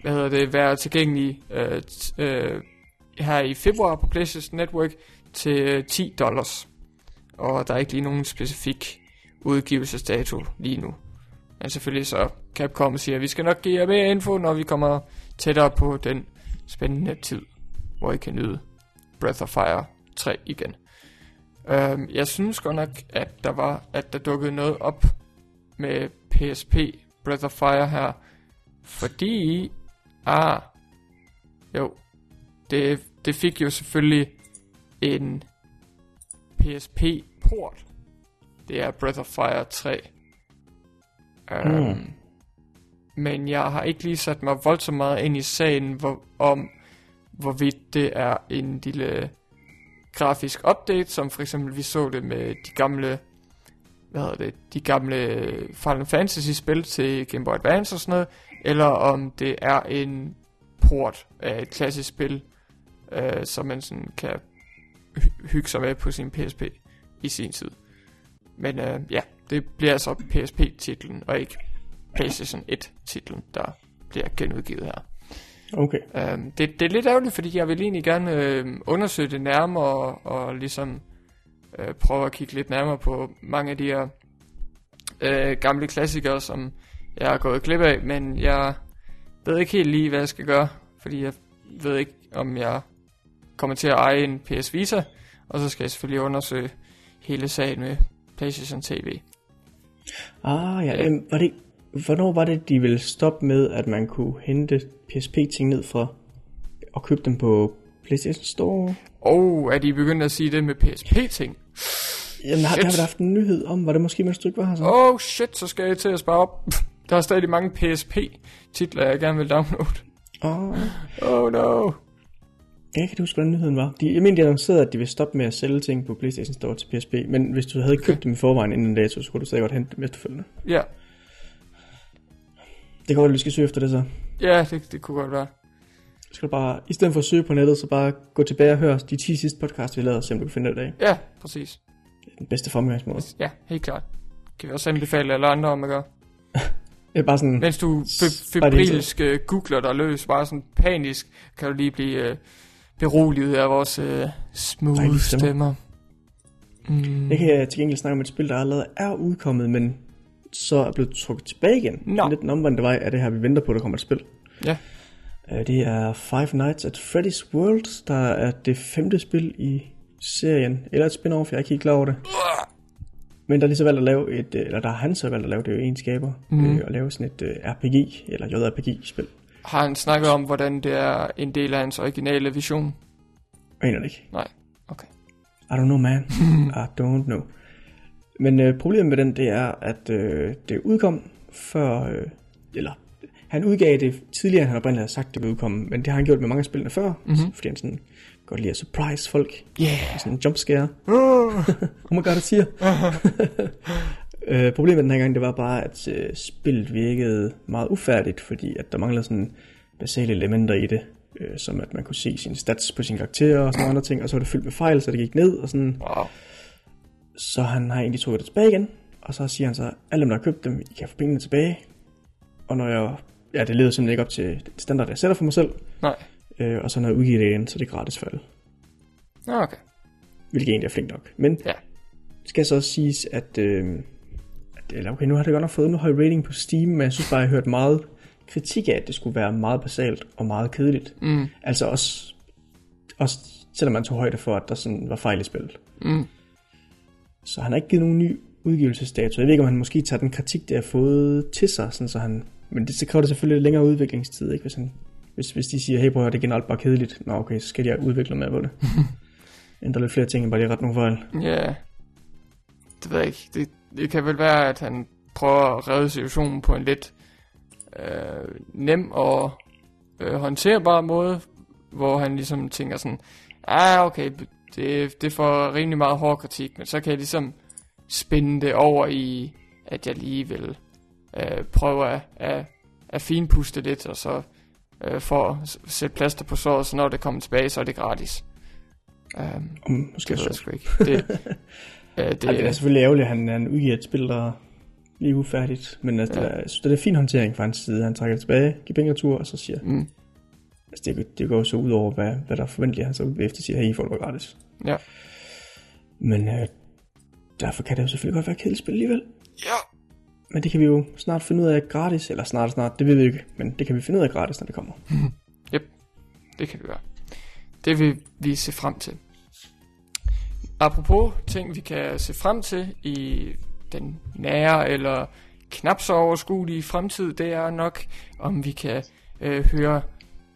hvad hedder det, være tilgængelig uh, uh, her i februar på PlayStation Network til 10 dollars. og der er ikke lige nogen specifik udgivelsesdato lige nu. Men selvfølgelig så Capcom siger, at vi skal nok give jer mere info, når vi kommer tættere på den spændende tid, hvor I kan nyde Breath of Fire 3 igen. Um, jeg synes godt nok, at der var, at der dukkede noget op med PSP Breath of Fire her, fordi, ah, jo, det, det fik jo selvfølgelig en PSP-port. Det er Breath of Fire 3. Um, mm. Men jeg har ikke lige sat mig voldsomt meget ind i sagen hvor, om, hvorvidt det er en lille grafisk update, som for eksempel vi så det med de gamle hvad hedder det, de gamle Final Fantasy spil til Game Boy Advance og sådan noget, eller om det er en port af et klassisk spil, øh, som man sådan kan hy- hygge sig med på sin PSP i sin tid. Men øh, ja, det bliver altså PSP-titlen, og ikke PlayStation 1-titlen, der bliver genudgivet her. Okay. Øhm, det, det er lidt ærgerligt, fordi jeg vil egentlig gerne øh, undersøge det nærmere, og, og ligesom øh, prøve at kigge lidt nærmere på mange af de her øh, gamle klassikere, som jeg har gået glip af, men jeg ved ikke helt lige, hvad jeg skal gøre, fordi jeg ved ikke, om jeg kommer til at eje en PS Vita, og så skal jeg selvfølgelig undersøge hele sagen med PlayStation TV. Ah, ja. Øhm, var det, hvornår var det, de ville stoppe med, at man kunne hente PSP-ting ned fra og købe dem på PlayStation Store? Og er de begyndt at sige det med PSP-ting? Jamen, har, der har vi haft en nyhed om, var det måske, mens du ikke var her så? Oh shit, så skal jeg til at spare op. Der er stadig mange PSP-titler, jeg gerne vil downloade. Oh. Oh no. Jeg kan ikke huske, hvordan nyheden var. De, jeg mener, de annoncerede, at de vil stoppe med at sælge ting på PlayStation Store til PSP, men hvis du havde købt dem i forvejen inden dato, så kunne du stadig godt hente dem efterfølgende. Ja, Det kan godt, at vi skal søge efter det så. ja det, det kunne godt være. Så skal du bare, i stedet for at søge på nettet, så bare gå tilbage og høre de 10 sidste podcasts, vi lavede, og se om du kan finde det dag. Ja, præcis. Det er den bedste fremgangsmåde. Ja, helt klart. Kan vi også anbefale alle andre om at gøre. Det er bare sådan, Mens du febrilsk uh, googler dig løs, bare sådan panisk, kan du lige blive uh, beroliget af vores uh, smooth Dejlige stemmer. stemmer. Mm. jeg kan til gengæld snakke om et spil, der allerede er udkommet, men så er blevet trukket tilbage igen. Nå. Lidt den omvendte vej af det her, vi venter på, der kommer et spil. Ja, Øh, Det er Five Nights at Freddy's World, der er det femte spil i serien, eller et spin-off, jeg er ikke helt klar over det. Men der er lige så valgt at lave et, øh, eller der har han så valgt at lave det jo egenskaber, mm. øh, at lave sådan et øh, RPG, eller JRPG-spil. har han snakket om, hvordan det er en del af hans originale vision? Jeg aner det ikke. Nej, okay. I don't know, man. I don't know. Men øh, problemet med den, det er, at øh, det udkom før, øh, eller han udgav det tidligere, end han oprindeligt havde sagt, det ville udkomme, men det har han gjort med mange af spillene før, mm-hmm. fordi han sådan godt lide at surprise folk. Yeah. Sådan en jumpscare. oh my god, det siger. øh, problemet den her gang, det var bare, at øh, spillet virkede meget ufærdigt, fordi at der manglede sådan basale elementer i det, øh, som at man kunne se sine stats på sine karakterer og sådan andre ting, og så var det fyldt med fejl, så det gik ned, og sådan. Wow. Så han har egentlig trukket det tilbage igen, og så siger han så, alle dem, der har købt dem, I kan få pengene tilbage. Og når jeg, ja, det leder simpelthen ikke op til den standard, jeg sætter for mig selv, Nej. øh, og så når jeg udgiver det igen, så er det gratis for alle. Okay. Hvilket egentlig er flink nok. Men Ja. skal så også siges, at, øh, at eller okay, nu har det godt nok fået en høj rating på Steam, men jeg synes bare, jeg har hørt meget kritik af, at det skulle være meget basalt og meget kedeligt. Mm. Altså også, også selvom man tog højde for, at der sådan var fejl i spillet. Mm. Så han har ikke givet nogen ny udgivelsesdato. Jeg ved ikke, om han måske tager den kritik, der har fået til sig, sådan så han... Men det, så kræver det selvfølgelig lidt længere udviklingstid, ikke? Hvis, han, hvis, hvis de siger, hey høre, det er generelt bare kedeligt. Nå okay, så skal jeg udvikle mere på det. Ændre lidt flere ting, end bare lige ret nogle fejl. Ja. Det ved jeg ikke. Det, det kan vel være, at han prøver at redde situationen på en lidt øh, nem og øh, håndterbar måde, hvor han ligesom tænker sådan, ah okay, det, det får rimelig meget hård kritik, men så kan jeg ligesom spænde det over i, at jeg lige vil øh, prøve at, at, at finpuste lidt, og så øh, for at sætte plaster på såret, så når det kommer tilbage, så er det gratis. Um, Um, måske det jeg så. ikke. Det, øh, det, Det, det er selvfølgelig ærgerligt, at han, han udgiver et spil, der er lige ufærdigt. Men altså, Ja. det, er, det er fin håndtering fra hans side. Han trækker det tilbage, giver penge retur, og så siger... Mm, Altså, det, det går jo så ud over, hvad, hvad der er forventeligt. Han så efter siger, hey, I får det gratis. Ja. Men øh, derfor kan det jo selvfølgelig godt være kedeligt spil alligevel. Ja. Men det kan vi jo snart finde ud af gratis, eller snart snart, det ved vi ikke, men det kan vi finde ud af gratis, når det kommer. Yep, det kan vi gøre. Det vil vi se frem til. Apropos ting, vi kan se frem til i den nære eller knap så overskuelige fremtid, det er nok, om vi kan øh, høre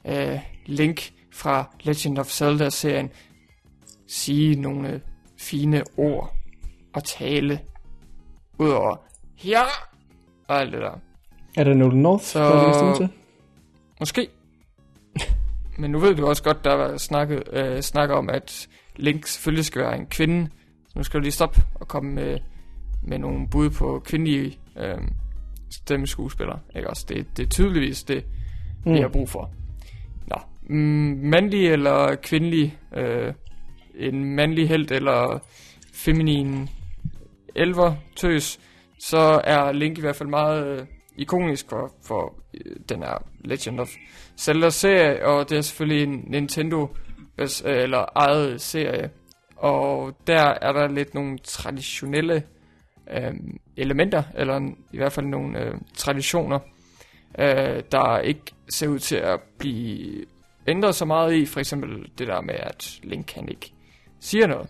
øh, Link fra Legend of Zelda-serien sige nogle fine ord og tale udover ja og alt det der. Er der noget North, Så- der er til? Måske. Men nu ved du også godt, der var snakket, øh, snakker om, at Link selvfølgelig skal være en kvinde. Så nu skal du lige stoppe og komme med, med nogle bud på kvindelige øh, stemmeskuespillere. Ikke også? Det, det er tydeligvis det, mm. vi har brug for. Nå. Mm, mandlig eller kvindelig? Øh, en mandlig held eller feminin elver tøs, så er Link i hvert fald meget øh, ikonisk for, for øh, den her Legend of Zelda-serie, og det er selvfølgelig en Nintendo øh, eller eget serie. Og der er der lidt nogle traditionelle øh, elementer, eller i hvert fald nogle øh, traditioner, øh, der ikke ser ud til at blive ændret så meget i. For eksempel det der med, at Link kan ikke siger noget.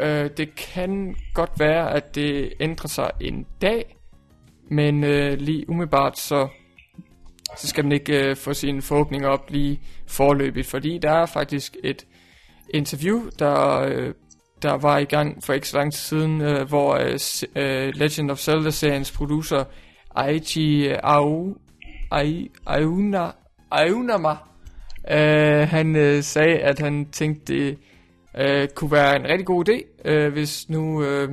Øh, det kan godt være, at det ændrer sig en dag, men øh, lige umiddelbart så, så skal man ikke øh, få sine forhåbninger op lige forløbigt, fordi der er faktisk et interview, der, øh, der var i gang for ikke så lang tid siden, øh, hvor øh, øh Legend of Zelda-seriens producer Aichi øh, Au, Ai, Auna, Aunama, øh, han øh, sagde, at han tænkte, det øh, kunne være en rigtig god idé, øh, hvis nu øh,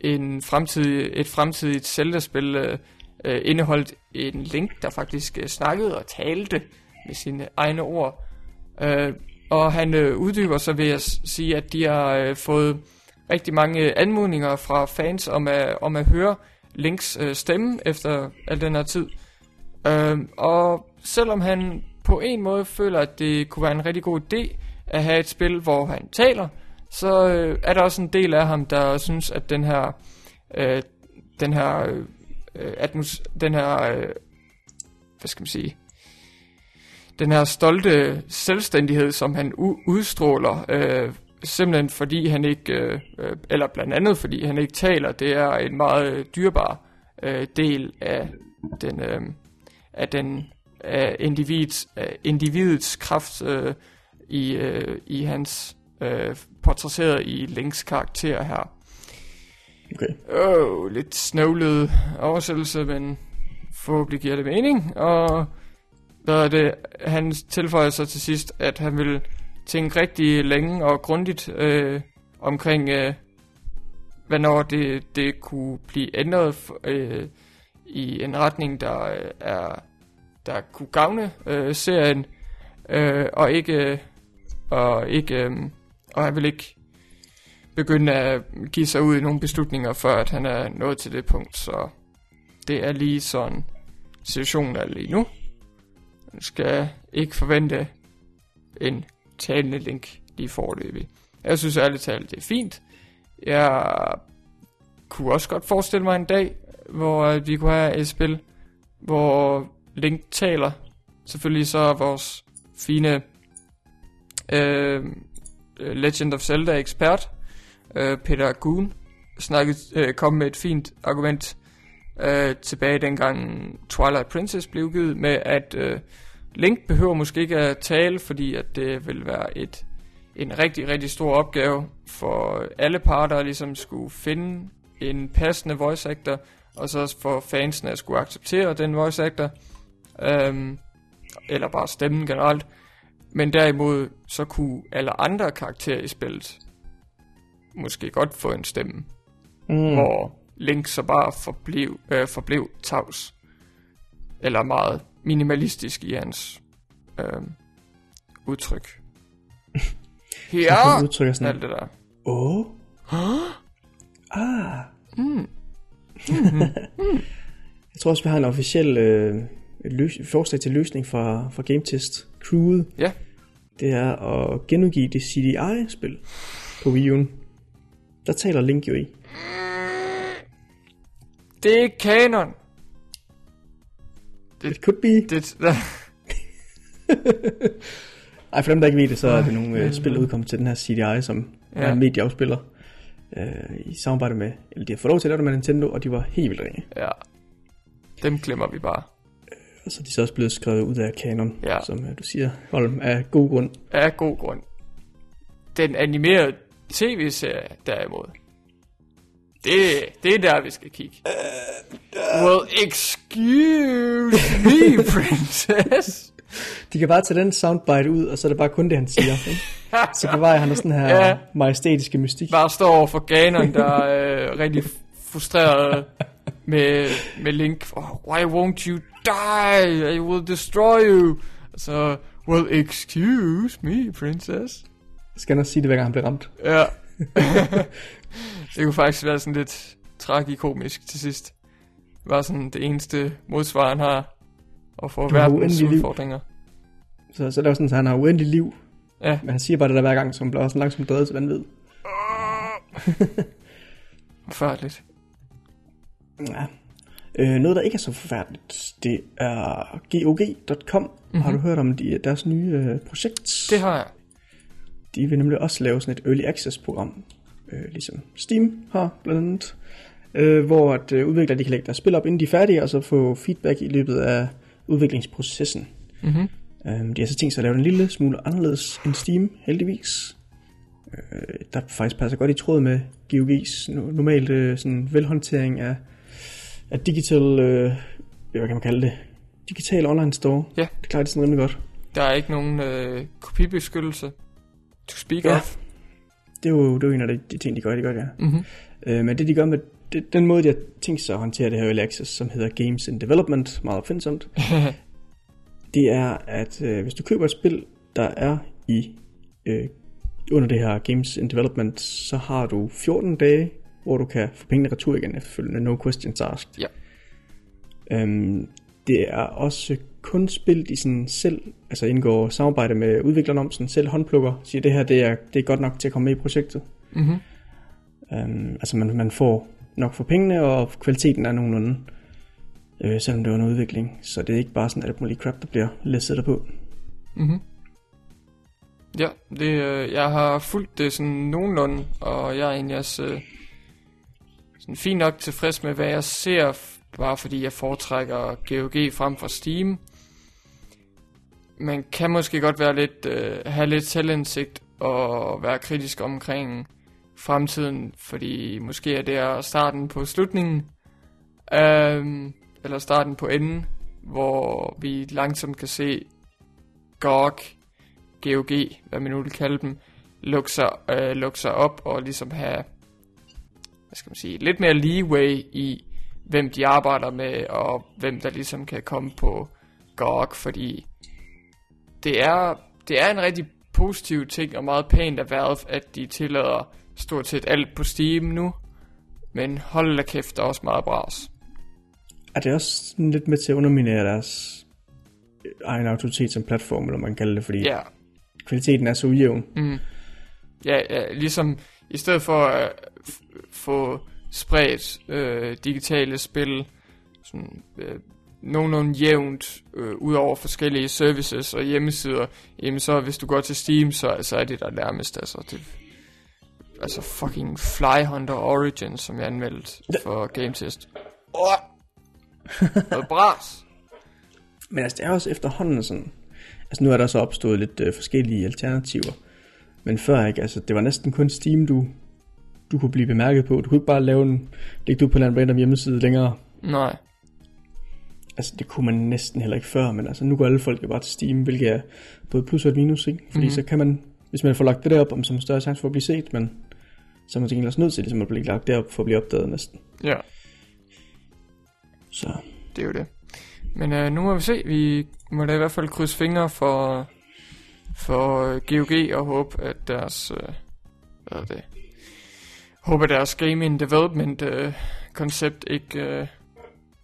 en fremtidig, et fremtidigt Zelda-spil øh, øh, indeholdt en link, der faktisk øh, snakkede og talte med sine egne ord. Øh, og han øh, uddyber så ved at sige, at de har øh, fået rigtig mange anmodninger fra fans om at, om at høre Links øh, stemme efter al den her tid. Øh, og selvom han på en måde føler, at det kunne være en rigtig god idé at have et spil, hvor han taler, så øh, er der også en del af ham, der synes, at den her, øh, den her, øh, øh atmos, den her, øh, hvad skal man sige, den her stolte selvstændighed, som han udstråler, øh, simpelthen fordi han ikke, øh, øh, eller blandt andet fordi han ikke taler, det er en meget dyrbar øh, del af den, øh, af den af individets, af individets kraft øh, i, øh, i hans øh, portrætteret i Links karakter her. Okay. Åh, oh, lidt snøvlet oversættelse, men forhåbentlig giver det mening. Og hvad er det, han tilføjer så til sidst, at han vil tænke rigtig længe og grundigt øh, omkring, øh, hvornår det, det kunne blive ændret øh, i en retning, der øh, er der kunne gavne øh, serien, øh, og ikke og ikke øh, og han vil ikke begynde at give sig ud i nogle beslutninger, før at han er nået til det punkt, så det er lige sådan situationen er lige nu. Man skal ikke forvente en talende link lige forløbig. Jeg synes ærligt talt, det er fint. Jeg kunne også godt forestille mig en dag, hvor vi kunne have et spil, hvor Link taler. Selvfølgelig så er vores fine øh, Legend of Zelda ekspert, øh, Peter Goon, snakket, øh, kom med et fint argument øh, tilbage dengang Twilight Princess blev udgivet med, at øh, Link behøver måske ikke at tale, fordi at det vil være et en rigtig, rigtig stor opgave for alle parter at ligesom skulle finde en passende voice actor, og så også for fansene at skulle acceptere den voice actor, øhm, eller bare stemmen generelt. Men derimod, så kunne alle andre karakterer i spillet måske godt få en stemme, Mm. mm. hvor Link så bare forblev, øh, forblev tavs. Eller meget minimalistisk i hans øh, udtryk. Ja, Han udtrykker sådan, alt det der. åh, ah. Mm. Jeg tror også, vi har en officiel øh, løs- forslag til løsning fra, fra Game Test crewet. Ja. Det er at genudgive det CDI-spil på Wii U'en. Der taler Link jo i. Det er kanon. It could be. Det, Ej, for dem, der ikke ved det, så er det nogle øh, spil, der udkommer til den her CDI, som ja. er en medieafspiller. Øh, I samarbejde med, eller de har fået lov til at lave det med Nintendo, og de var helt vildt ringe. ja. Dem glemmer vi bare. Og så er de så også blevet skrevet ud af kanon, Ja. som øh, du siger, Holm, af god grund. Af god grund. Den animerede tv-serie, derimod. Det, det er der, vi skal kigge. Well, excuse me, princess. De kan bare tage den soundbite ud, og så er det bare kun det, han siger. Ikke? Så bevarer han sådan her Ja. majestætiske mystik. Bare står over for Ganon, der er øh, rigtig frustreret med, med Link. Oh, why won't you die? I will destroy you. Så, well, excuse me, princess. Skal han også sige det, hver gang han bliver ramt? Ja. det kunne faktisk være sådan lidt tragikomisk til sidst. Det var sådan det eneste modsvar, han har. Og for har verdens uendelig liv. udfordringer. Så, så er det også sådan, at han har uendelig liv. Ja. Men han siger bare det der hver gang, som bliver også langsomt drevet til vanvid. Forfærdeligt. Ja. Øh, noget, der ikke er så forfærdeligt, det er GOG.com. Mm-hmm. Har du hørt om de, deres nye øh, projekt? Det har jeg. De vil nemlig også lave sådan et Early Access program, øh, ligesom Steam har blandt andet. Øh, hvor at, øh, udviklere de kan lægge deres spil op, inden de er færdige, og så få feedback i løbet af udviklingsprocessen. Mm-hmm. Øh, de har så tænkt sig at lave en lille smule anderledes end Steam, heldigvis. Øh, der faktisk passer godt i tråd med GOG's no- normalt øh, sådan velhåndtering af, af digital, øh, hvad kan man kalde det, digital online store. Ja. Det klarer de sådan rimelig godt. Der er ikke nogen øh, kopibeskyttelse. To speak Ja. of. Det er jo, det er jo en af de, de ting, de gør rigtig godt, ja. Mm-hmm. Øh, men det de gør med det, den måde, de har tænkt sig at håndtere det her Early Access, som hedder Games in Development, meget opfindsomt, det er, at øh, hvis du køber et spil, der er i øh, under det her Games in Development, så har du 14 dage, hvor du kan få pengene retur igen efterfølgende. No questions asked. Ja. Øhm, det er også kun spil, de sådan selv, altså indgår samarbejde med udviklerne om, sådan selv håndplukker, siger, det her det er, det er godt nok til at komme med i projektet. Mm-hmm. Um, altså man, man får nok for pengene, og kvaliteten er nogenlunde, øh, selvom det er under udvikling. Så det er ikke bare sådan alt muligt crap, der bliver læsset på. Mm-hmm. Ja, det, øh, jeg har fulgt det sådan nogenlunde, og jeg er egentlig også øh, sådan fint nok tilfreds med, hvad jeg ser, bare fordi jeg foretrækker GOG frem for Steam. Man kan måske godt være lidt, øh, have lidt selvindsigt og være kritisk omkring fremtiden, fordi måske er det starten på slutningen, øhm, eller starten på enden, hvor vi langsomt kan se GOG, GOG, hvad man nu vil kalde dem, lukke sig, øh, lukke sig op og ligesom have, hvad skal man sige, lidt mere leeway i, hvem de arbejder med, og hvem der ligesom kan komme på GOG, fordi det er, det er en rigtig positiv ting, og meget pænt af Valve, at de tillader stort set alt på Steam nu, men hold da kæft, der er også meget bras. Er det også lidt med til at underminere deres egen autoritet som platform, eller man kan kalde det, fordi Ja, kvaliteten er så ujævn. Mm. Ja, ja, ligesom i stedet for at f- få spredt øh, digitale spil sådan, øh, nogenlunde jævnt øh, ud over forskellige services og hjemmesider, jamen så hvis du går til Steam, så, så er det der nærmest altså det, altså fucking Fly Hunter Origins, som jeg anmeldte for Game Test. Noget bras. Men altså, det er også efterhånden sådan... Altså, nu er der så opstået lidt øh, forskellige alternativer. Men før, ikke? Altså, det var næsten kun Steam, du, du kunne blive bemærket på. Du kunne ikke bare lave en... Lægge du på en eller anden random hjemmeside længere. Nej. Altså, det kunne man næsten heller ikke før, men altså, nu går alle folk jo bare til Steam, hvilket er både plus og et minus, ikke? Fordi Mhm. mm-hmm. så kan man, hvis man får lagt det derop, om så er større chance for at blive set, men så er man til gengæld også nødt til ligesom at blive lagt derop for at blive opdaget næsten. Ja. Så det er jo det. Men øh, nu må vi se. Vi må da i hvert fald krydse fingre for, for GOG og håbe, at deres, øh, hvad er det, håbe, at deres gaming development øh, koncept ikke øh,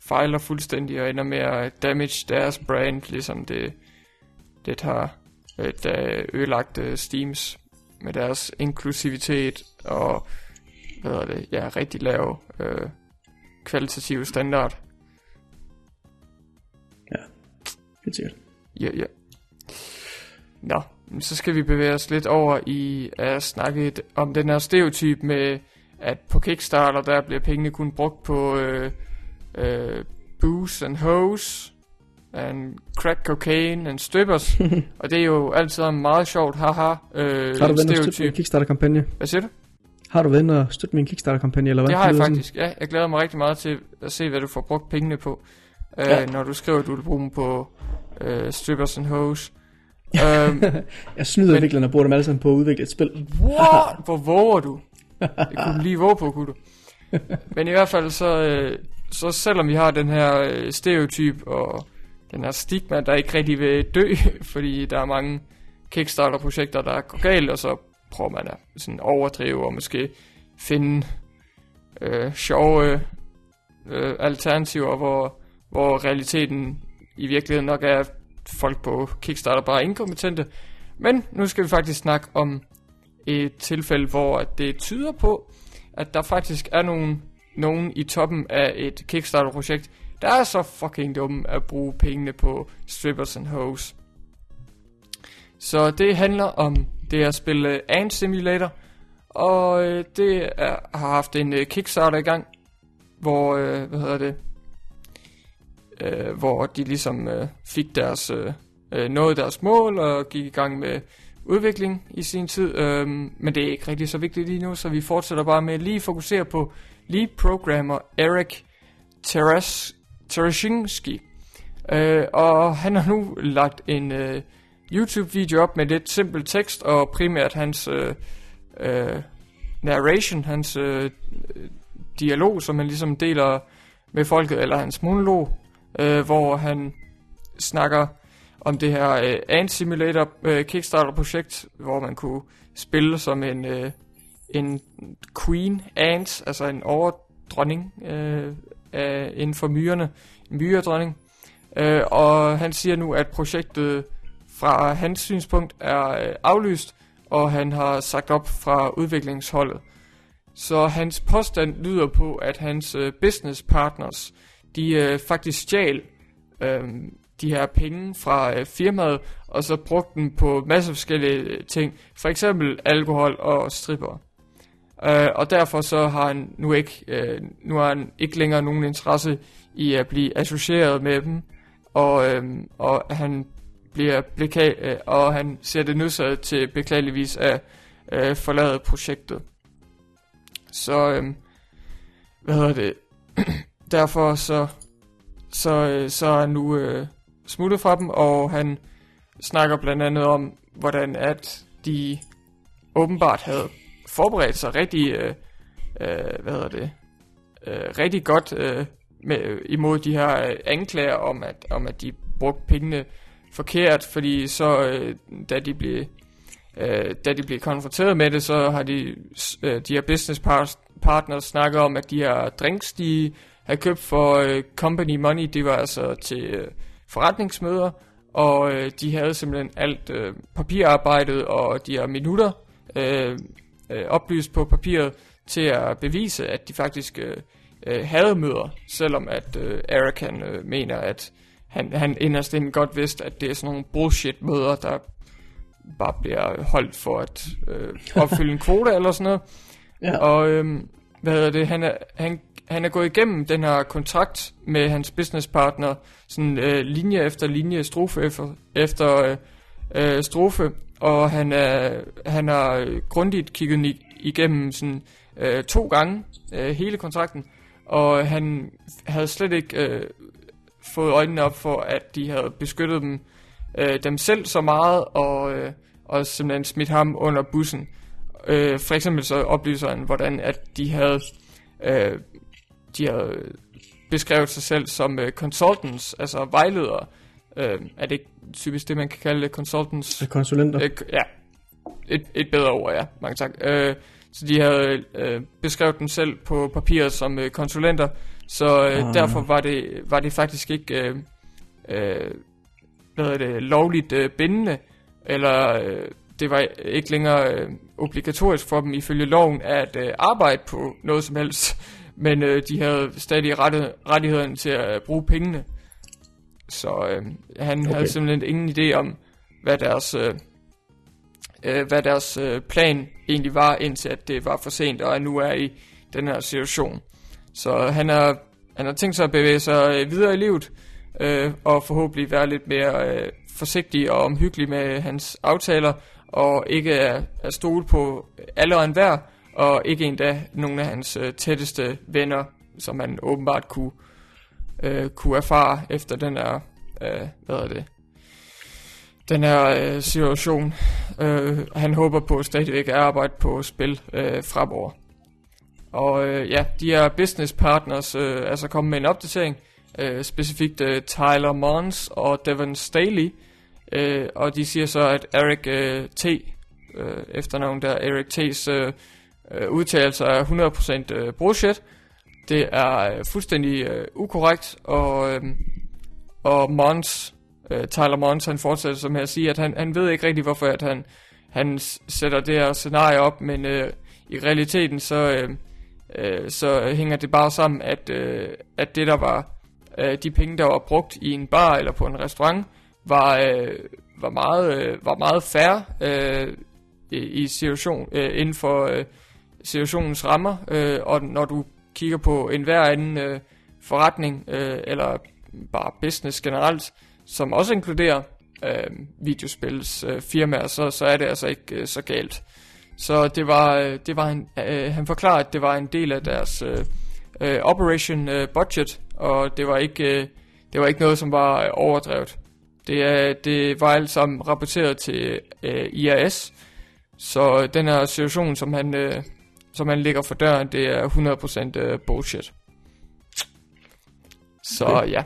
fejler fuldstændig og ender med at damage deres brand, ligesom det, det har øh, da ødelagt øh, Steams med deres inklusivitet og hvad hedder det, ja, rigtig lav øh, kvalitativ standard. Helt sikkert. Ja, ja. Nå, så skal vi bevæge os lidt over i at snakke om den her stereotyp med, at på Kickstarter, der bliver pengene kun brugt på øh, øh, booze and hose, and crack cocaine and strippers. og det er jo altid en meget sjovt haha øh, Har du været og støtte min. Kickstarter-kampagne? Hvad siger du? Har du været og støtte min Kickstarter-kampagne, eller hvad? Det har jeg sådan- faktisk, ja. Jeg glæder mig rigtig meget til at se, hvad du får brugt pengene på. Øh, Ja. Når du skriver, at du vil bruge dem på øh, strippers and hose. øhm, Jeg snyder Men- udviklerne og bruger dem alle sammen på at udvikle et spil. What? Hvor våger du? Det kunne du lige våge på, kunne du. Men i hvert fald så, øh, så selvom vi har den her øh, stereotyp og den her stigma, der ikke rigtig vil dø, fordi der er mange Kickstarter-projekter, der går galt, og så prøver man at sådan overdrive og måske finde øh, sjove øh, alternativer, hvor, hvor realiteten i virkeligheden nok er, at folk på Kickstarter bare er inkompetente. Men nu skal vi faktisk snakke om et tilfælde, hvor at det tyder på, at der faktisk er nogen, nogen i toppen af et Kickstarter-projekt, der er så fucking dumme at bruge pengene på strippers and hoes. Så det handler om det at spille Ant Simulator, og øh, det er, har haft en øh, Kickstarter i gang, hvor, øh, hvad hedder det, øh, hvor de ligesom øh, fik deres, øh, øh nåede deres mål og gik i gang med udvikling i sin tid, øh, men det er ikke rigtig så vigtigt lige nu, så vi fortsætter bare med lige at fokusere på lead programmer Eric Teres, Tereshinski. Øh, og han har nu lagt en øh, YouTube-video op med lidt simpel tekst, og primært hans øh, øh, narration, hans øh, dialog, som han ligesom deler med folket, eller hans monolog, øh, hvor han snakker om det her øh, Ant Simulator øh, Kickstarter-projekt, hvor man kunne spille som en, øh, en queen ant, altså en overdronning øh, af, inden for myrerne, en myredronning. Øh, og han siger nu, at projektet fra hans synspunkt er øh, aflyst, og han har sagt op fra udviklingsholdet. Så hans påstand lyder på, at hans øh, business partners, de øh, faktisk stjal øh, de her penge fra øh, firmaet, og så brugte dem på masser af forskellige øh, ting, for eksempel alkohol og stripper. Øh, og derfor så har han nu ikke, øh, nu har han ikke længere nogen interesse i at blive associeret med dem, og, øh, og han bliver beka- øh, og han ser det nødsaget til beklageligvis at øh, forlade projektet. Så, øh, hvad hedder det, derfor så, så, øh, så er nu øh, smuttet fra dem, og han snakker blandt andet om, hvordan at de åbenbart havde forberedt sig rigtig, øh, øh, hvad hedder det, øh, rigtig godt øh, med, imod de her øh, anklager om at, om, at de brugte pengene forkert, fordi så, øh, da de blev øh, da de blev konfronteret med det, så har de, øh, de her business par- partners snakket om, at de her drinks, de havde købt for øh, company money, det var altså til øh, forretningsmøder, og øh, de havde simpelthen alt øh, papirarbejdet og de her minutter øh, øh, oplyst på papiret til at bevise, at de faktisk øh, øh, havde møder, selvom at øh, Eric han, øh, mener, at han, han inderst inden godt vidste, at det er sådan nogle bullshit møder, der bare bliver holdt for at øh, opfylde en kvote eller sådan noget. Ja. Og øhm, hvad hedder det, han han, han er gået igennem den her kontrakt med hans businesspartner, sådan øh, linje efter linje, strofe efter, efter øh, strofe, og han, er, han har øh, grundigt kigget igennem sådan, øh, to gange øh, hele kontrakten, og han havde slet ikke øh, fået øjnene op for, at de havde beskyttet dem, øh, dem selv så meget, og, øh, og simpelthen smidt ham under bussen. Øh, for eksempel så oplyser han, hvordan at de havde, øh, de havde beskrevet sig selv som øh, consultants, altså vejledere. Øh, er det ikke typisk det, man kan kalde consultants? Konsulenter. Øh, ja, et, et bedre ord, ja. Mange tak. Øh, så de havde øh, beskrevet dem selv på papiret som øh, konsulenter, så øh, Ah. derfor var det, var det faktisk ikke øh, øh, hvad det, lovligt øh, bindende, eller øh, det var ikke længere øh, obligatorisk for dem ifølge loven at øh, arbejde på noget som helst, men øh, de havde stadig rette, rettigheden til at øh, bruge pengene. Så øh, han okay. havde simpelthen ingen idé om, hvad deres, øh, øh, hvad deres øh, plan egentlig var, indtil at det var for sent, og nu er i den her situation. Så han har, han har tænkt sig at bevæge sig øh, videre i livet, øh, og forhåbentlig være lidt mere øh, forsigtig og omhyggelig med hans aftaler, og ikke er stole på alle og enhver, og ikke endda nogle af hans øh, tætteste venner, som han åbenbart kunne, øh, kunne erfare efter den her, øh, hvad er det, den her øh, situation. Øh, han håber på stadigvæk at arbejde på spil øh, fremover. Og øh, ja, de er business partners øh, altså kommet med en opdatering, øh, specifikt øh, Tyler Mons og Devon Staley, øh, og de siger så, at Eric øh, T, øh, efternavn der, Eric T's øh, øh, udtalelser er 100% øh, bullshit. Det er øh, fuldstændig øh, ukorrekt, og, øh, og Mons, øh, Tyler Mons, han fortsætter som her at sige, at han, han ved ikke rigtig, hvorfor at han, han sætter det her scenarie op, men øh, i realiteten så, øh, øh, så hænger det bare sammen, at, øh, at det der var, øh, de penge der var brugt i en bar eller på en restaurant, var, øh, var, meget, øh, var meget færre øh, i, i situation, øh, inden for øh, situationens rammer, øh, og når du kigger på enhver anden øh, forretning, øh, eller bare business generelt, som også inkluderer øh, videospils øh, firmaer, så, så er det altså ikke øh, så galt. Så det var, øh, det var en, øh, han forklarede, at det var en del af deres øh, øh, operation øh, budget, og det var ikke, øh, det var ikke noget, som var øh, overdrevet. Det, er, det var alt sammen rapporteret til øh, IAS, så den her situation, som han, øh, som han ligger for døren, det er 100% øh, bullshit. Så okay. ja.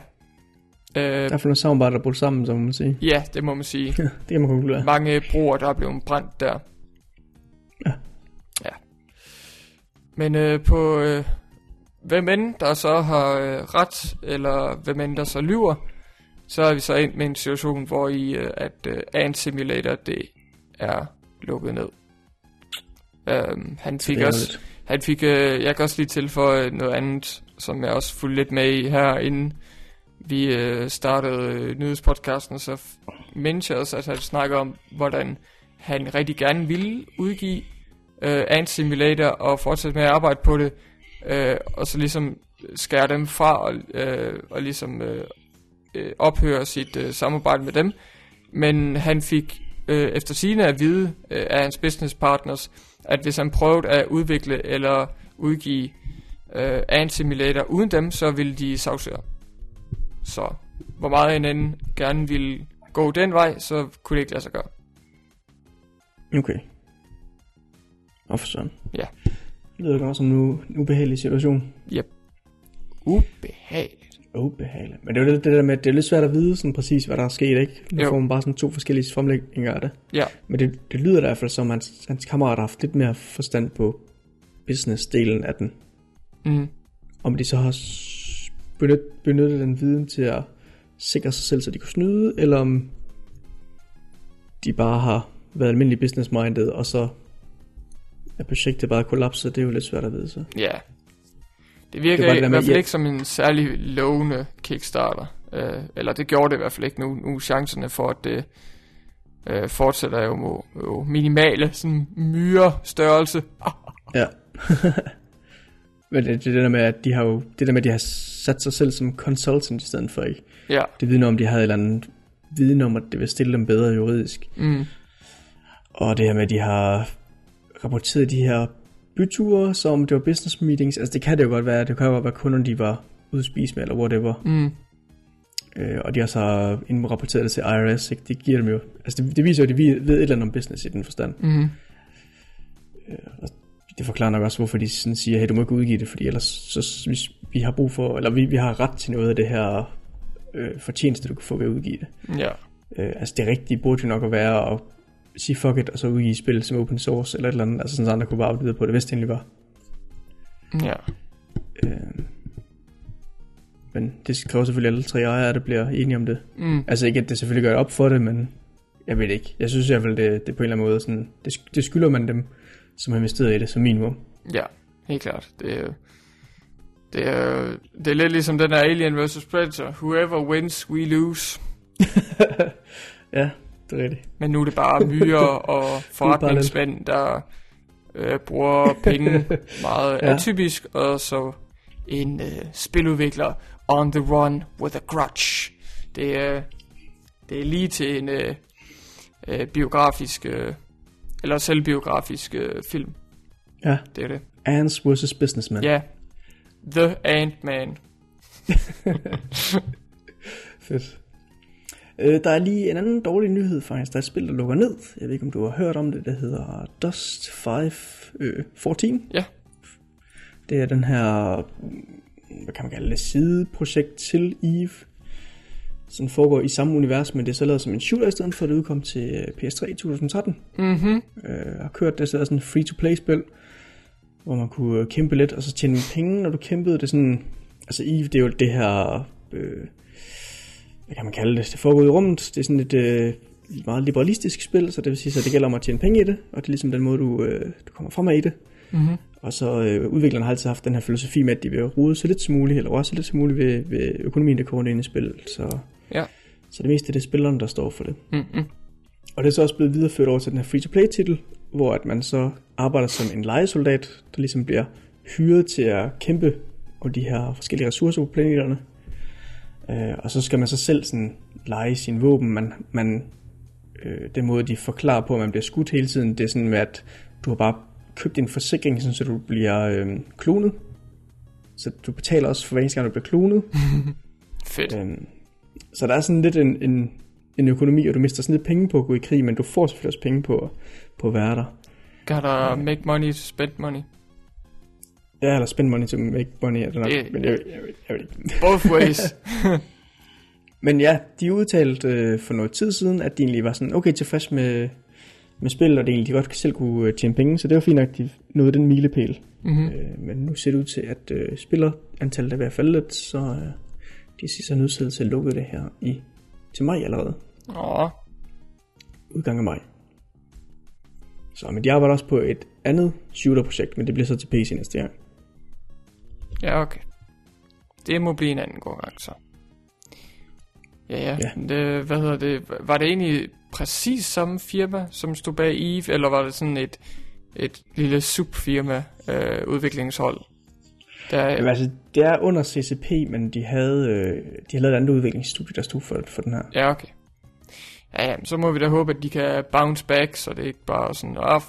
Øh, der er for noget samarbejde, der er brugt sammen, så må man sige. Ja, det må man sige. det kan man konkludere. Mange broer, der er blevet brændt der. Ja. Ja. Men øh, på øh, hvem end der så har øh, ret, eller hvem end der så lyver, så er vi så ind med en situation, hvor i øh, at øh, Ant Simulator, det er lukket ned. Um, han fik også, han fik, øh, jeg kan også lige tilføje noget andet, som jeg også fulgte lidt med i her, inden vi øh, startede øh, nyhedspodcasten, så mens jeg også, at han snakker om, hvordan han rigtig gerne ville udgive øh, Ant Simulator og fortsætte med at arbejde på det, øh, og så ligesom skære dem fra og, øh, og ligesom øh, øh, ophøre sit øh, samarbejde med dem. Men han fik øh, efter sine at vide øh, af hans business partners, at hvis han prøvede at udvikle eller udgive øh, Ant Simulator uden dem, så ville de sagsøre. Så hvor meget en anden gerne ville gå den vej, så kunne det ikke lade sig gøre. Okay. Og for sådan. Ja. Det lyder godt som en, en ubehagelig situation. Yep. Ubehageligt. Ubehageligt. Men det er jo det, det der med, at det er lidt svært at vide sådan præcis, hvad der er sket, ikke? Nu jo. får man bare sådan to forskellige fremlægninger af det. Ja. Men det, det lyder i hvert fald som, at hans, hans kammerat har haft lidt mere forstand på business-delen af den. Mm. Om de så har benyttet, benyttet den viden til at sikre sig selv, så de kunne snyde, eller om de bare har været almindelig business-minded, og så er projektet bare kollapset, det er jo lidt svært at vide så. Ja, det virker det i, i hvert fald ikke som en særlig lovende Kickstarter. Uh, eller det gjorde det i hvert fald ikke nu. Nu chancerne for, at det uh, fortsætter jo, jo, jo minimale. Sådan myre størrelse. ja. Men det, det, det der med, at de har jo, det der med, at de har sat sig selv som consultant i stedet for, ikke? Ja. Det vidner om, de havde et eller andet viden om, at det vil stille dem bedre juridisk. Mm. Og det her med, at de har rapporteret de her byture, som det var business meetings. Altså det kan det jo godt være. Det kan jo godt være kunder, de var ude at spise med, eller whatever. Mm. Øh, og de har så rapporteret det til IRS. Ikke? Det giver dem jo... Altså det, det viser jo, at de ved et eller andet om business i den forstand. Mm. Øh, og det forklarer nok også, hvorfor de sådan siger, hey, du må ikke udgive det, fordi ellers så, hvis vi har brug for, eller vi, vi har ret til noget af det her øh, fortjeneste, du kan få ved at udgive det. Ja. Øh, altså det rigtige burde jo nok at være at sige fuck it, og så udgive spil som open source, eller et eller andet, altså sådan, at andre kunne bare arbejde på det, hvis det egentlig var. Ja. Øh, men det kræver selvfølgelig alle tre ejere, det bliver enige om det. Mm. Altså ikke, at det selvfølgelig gør op for det, men Jeg ved ikke. Jeg synes i hvert fald, det, det på en eller anden måde, sådan, det, det skylder man dem, som har investeret i det som minimum. Ja, helt klart. Det er, det er, det er lidt ligesom den der Alien vs. Predator. Whoever wins, we lose. Ja, det er rigtigt. Men nu er det bare myrer og forretningsmænd, der øh, bruger penge meget Ja. atypisk, og så en øh, spiludvikler on the run with a grudge. Det er, det er lige til en øh, øh, biografisk, øh, eller selvbiografisk øh, film. Ja, Det er det. Ants vs. Businessman. Ja. The Ant-Man. Fedt. Øh, der er lige en anden dårlig nyhed faktisk. Der er et spil, der lukker ned. Jeg ved ikke, om du har hørt om det. Det hedder Dust 5 øh, 14. Ja. Det er den her, hvad kan man kalde det, sideprojekt til EVE. Som foregår i samme univers, men det er så lavet som en shooter, i stedet for at det udkom til øh, PS3 i 2013. Mhm. Øh, har kørt det, så er sådan en free-to-play-spil, hvor man kunne øh, kæmpe lidt, og så tjene penge, når du kæmpede. Det er sådan, altså EVE, det er jo det her, øh, hvad kan man kalde det, det foregår i rummet. Det er sådan et øh, meget liberalistisk spil, så det vil sige, at det gælder om at tjene penge i det, og det er ligesom den måde, du, øh, du kommer fremad i det. Mhm. Og så øh, udviklerne har altid haft den her filosofi med, at de vil rode så lidt som muligt, eller også så lidt som muligt ved, ved økonomien, der kommer ind i spillet. Så, Ja. så det meste det er spillerne, der står for det. Mhm. Og det er så også blevet videreført over til den her free-to-play-titel, hvor at man så arbejder som en legesoldat, der ligesom bliver hyret til at kæmpe om de her forskellige ressourcer på planeterne. Øh, og så skal man så selv sådan lege sin våben. Man, man, øh, den måde, de forklarer på, at man bliver skudt hele tiden, det er sådan med, at du har bare købt en forsikring, sådan, så du bliver øh, klonet. Så du betaler også for hver eneste gang, du bliver klonet. Fedt. Øhm, så der er sådan lidt en, en, en økonomi, og du mister sådan lidt penge på at gå i krig, men du får selvfølgelig også penge på, på at være der. Gotta make money to spend money. Ja, eller spend money to make money, er det nok. Det- Men, jeg, jeg, jeg, jeg ikke. Both ways. men ja, de udtalte øh, for noget tid siden, at de egentlig var sådan okay tilfreds med, med spil, og det egentlig de godt selv kunne øh, tjene penge, så det var fint nok, at de nåede den milepæl. Mhm. Øh, men nu ser det ud til, at øh, spillerantallet er ved at falde lidt, så øh, de siger sig nødsaget til at lukke det her i til maj allerede. Åh, udgang af maj. Så, men de arbejder også på et andet shooter-projekt, men det bliver så til PC næste gang. Ja okay. Det må blive en anden god gang så. Ja, ja. Ja. Det, hvad hedder det? Var det egentlig præcis samme firma, som stod bag Eve, eller var det sådan et, et lille subfirma øh, udviklingshold? Der, Jamen, altså, det er under CCP, men de havde, øh, de havde lavet et andet udviklingsstudie, der stod for, for den her. Ja, okay. Ja, ja, så må vi da håbe, at de kan bounce back, så det er ikke bare sådan, ah,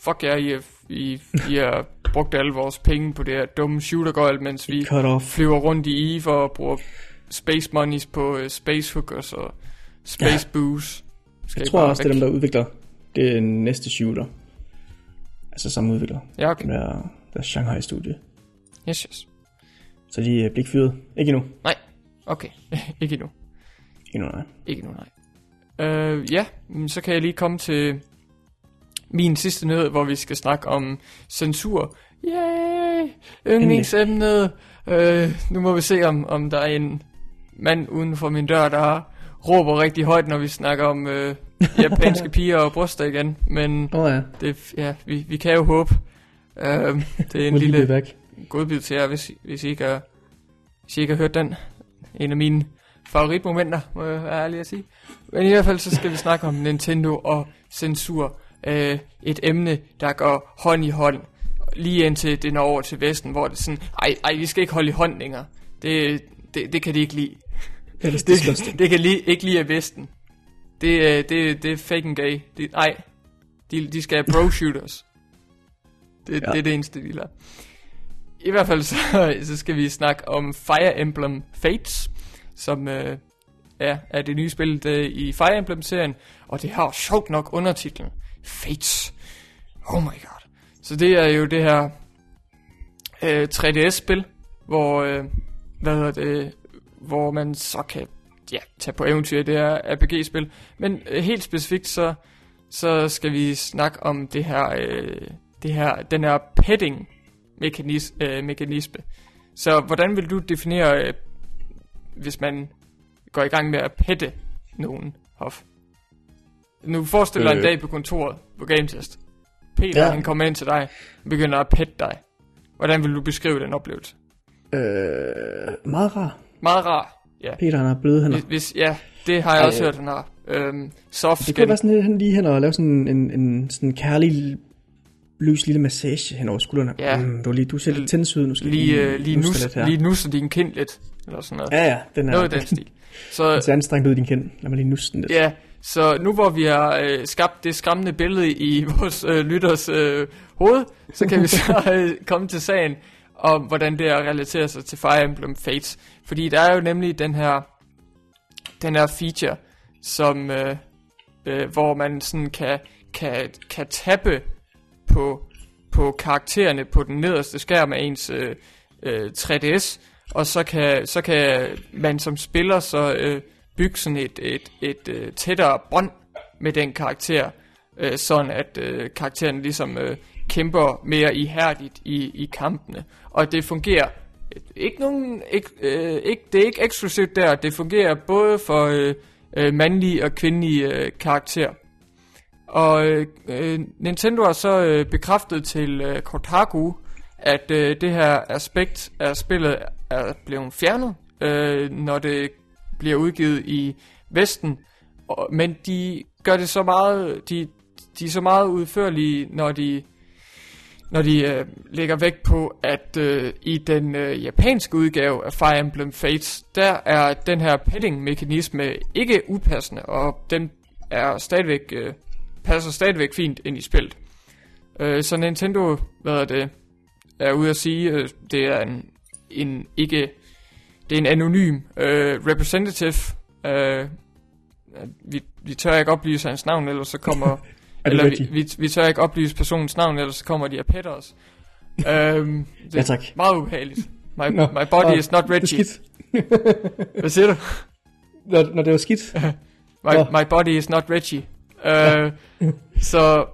fuck jer, I, I, I har brugt alle vores penge på det her dumme shooter mens vi flyver rundt i EVE og bruger space monies på uh, space hookers og space ja. booze. Skal Jeg tror også, det er dem, der udvikler det næste shooter. Altså samme udvikler. Ja, okay. Der, der Shanghai-studie. Yes, yes. Så de øh, bliver ikke fyret. Ikke endnu. Nej, okay. ikke endnu. Ikke endnu, nej. Ikke endnu, nej. Øh, ja, men så kan jeg lige komme til min sidste nyhed, hvor vi skal snakke om censur. Yay! Yndlingsemnet. Øh, nu må vi se, om, om der er en mand uden for min dør, der råber rigtig højt, når vi snakker om øh, japanske piger og bryster igen. Men oh, ja. det, ja, vi, vi kan jo håbe. Øh, det er en lille godbid til jer, hvis, hvis, I ikke har, hvis I ikke har hørt den. En af mine favoritmomenter, må jeg være ærlig at sige. Men i hvert fald, så skal vi snakke om Nintendo og censur. Øh, et emne, der går hånd i hånd. Lige indtil det når over til Vesten, hvor det er sådan, ej, ej, vi skal ikke holde i hånd længere. Det, det, det kan de ikke lide. Ja, det Det, det kan li, ikke lide af Vesten. Det, er- det, det er fake and gay. Det, ej, de, de skal have bro shooters. Det, ja. Det er det eneste, de lader. I hvert fald så, så skal vi snakke om Fire Emblem Fates, som øh, er, er det nye spil øh, i Fire Emblem-serien, og det har sjovt nok undertitlen Fates. Oh my god. Så det er jo det her øh, 3DS-spil, hvor, øh, hvad hedder det, hvor man så kan ja, tage på eventyr i det her RPG-spil. Men øh, helt specifikt så, så skal vi snakke om det her, øh, det her den her petting mekanis, øh, mekanisme. Så hvordan vil du definere, øh, hvis man går i gang med at pette nogen, Hoff? Nu forestil dig øh. en dag på kontoret på GameTest. Peter, ja. Han kommer ind til dig og begynder at pette dig. Hvordan vil du beskrive den oplevelse? Øh, meget rar. Meget rar. Ja. Peter, han har bløde hænder. Hvis, hvis, ja, det har jeg Ej, også hørt, han har. Øhm, soft Det skin. kunne være sådan lidt, han lige hen og lave sådan en, en sådan kærlig, løs lille massage hen over skuldrene. Ja. Mm, du, er lige, du ser lidt tænds ud, nu skal Lige, øh, lige, nusse nus, lidt her. lige nusser din kind lidt. Eller sådan noget. Ja, ja, den er, Noget den stil. Så den ser anstrengt ud i din kind. Lad mig lige nusse den lidt. Ja, så nu hvor vi har øh, skabt det skræmmende billede i vores øh, lytters øh, hoved, så kan vi så øh, komme til sagen om, hvordan det er at relatere sig til Fire Emblem Fates. Fordi der er jo nemlig den her, den her feature, som, øh, øh, hvor man sådan kan, kan, kan tappe på, på karaktererne på den nederste skærm af ens øh, øh, 3DS, og så kan, så kan man som spiller så øh, bygge sådan et, et, et øh, tættere bånd med den karakter, øh, sådan at øh, karakteren ligesom øh, kæmper mere ihærdigt i, i kampene. Og det fungerer ikke nogen, ikke, øh, ikke, det er ikke eksklusivt der, det fungerer både for øh, øh, mandlige og kvindelige øh, karakterer. Og øh, øh Nintendo har så øh, bekræftet til øh, Kotaku, at øh, det her aspekt af spillet er blevet fjernet, øh, når det bliver udgivet i Vesten. Og, men de gør det så meget, de, de er så meget udførlige, når de når de øh, lægger vægt på, at øh, i den øh, japanske udgave af Fire Emblem Fates, der er den her padding-mekanisme ikke upassende, og den er stadigvæk, øh, passer stadigvæk fint ind i spillet. Øh, så Nintendo, hvad er det, er ude at sige, øh, det er en, en ikke, det er en anonym øh, representative. Øh, vi, vi tør ikke oplyse hans navn, ellers så kommer Er eller vi, vi, vi tør ikke oplyse personens navn, ellers så kommer de og pætter os. øhm, det Ja, er tak. meget ubehageligt. My, Nå, my body is not er Reggie. Hvad siger du? Når, når det var skidt. My, Nå. my body is not Reggie. Øh, så,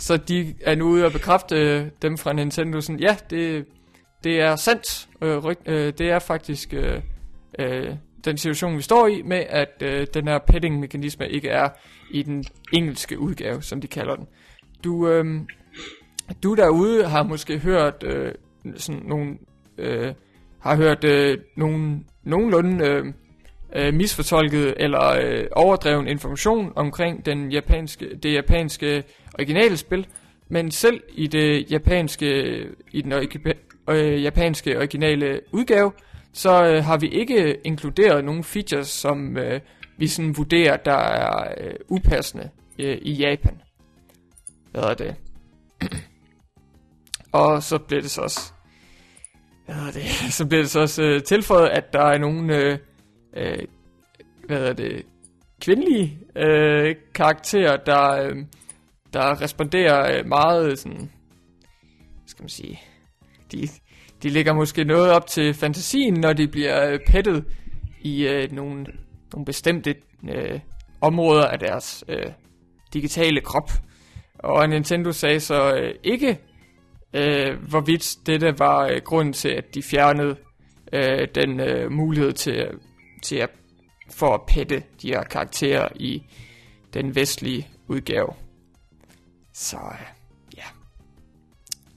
så de er nu ude og bekræfte dem fra Nintendo sådan, ja, det, det er sandt. Øh, ryg, øh, det er faktisk øh, øh, den situation, vi står i, med at øh, den her padding-mekanisme ikke er i den engelske udgave, som de kalder den. Du, øh, du derude har måske hørt øh, sådan nogle, øh, har hørt øh, nogle, nogenlunde øh, øh, misfortolket eller øh, overdreven information omkring den japanske, det japanske originale spil, men selv i det japanske, i den øh, japanske originale udgave, så øh, har vi ikke inkluderet nogle features, som øh, vi sådan vurderer, der er øh, upassende øh, i Japan. Hvad er det? Og så bliver det så også, hvad er det, så bliver det så også øh, tilføjet, at der er nogle, øh, øh, hvad er det, kvindelige øh, karakterer, der, øh, der responderer øh, meget sådan, skal man sige, de, de ligger måske noget op til fantasien, når de bliver øh, pettet i øh, nogle, nogle bestemte øh, områder af deres øh, digitale krop. Og Nintendo sagde så øh, ikke, øh, hvorvidt dette var øh, grunden til, at de fjernede øh, den øh, mulighed til, til at, for at pette de her karakterer i den vestlige udgave. Så øh,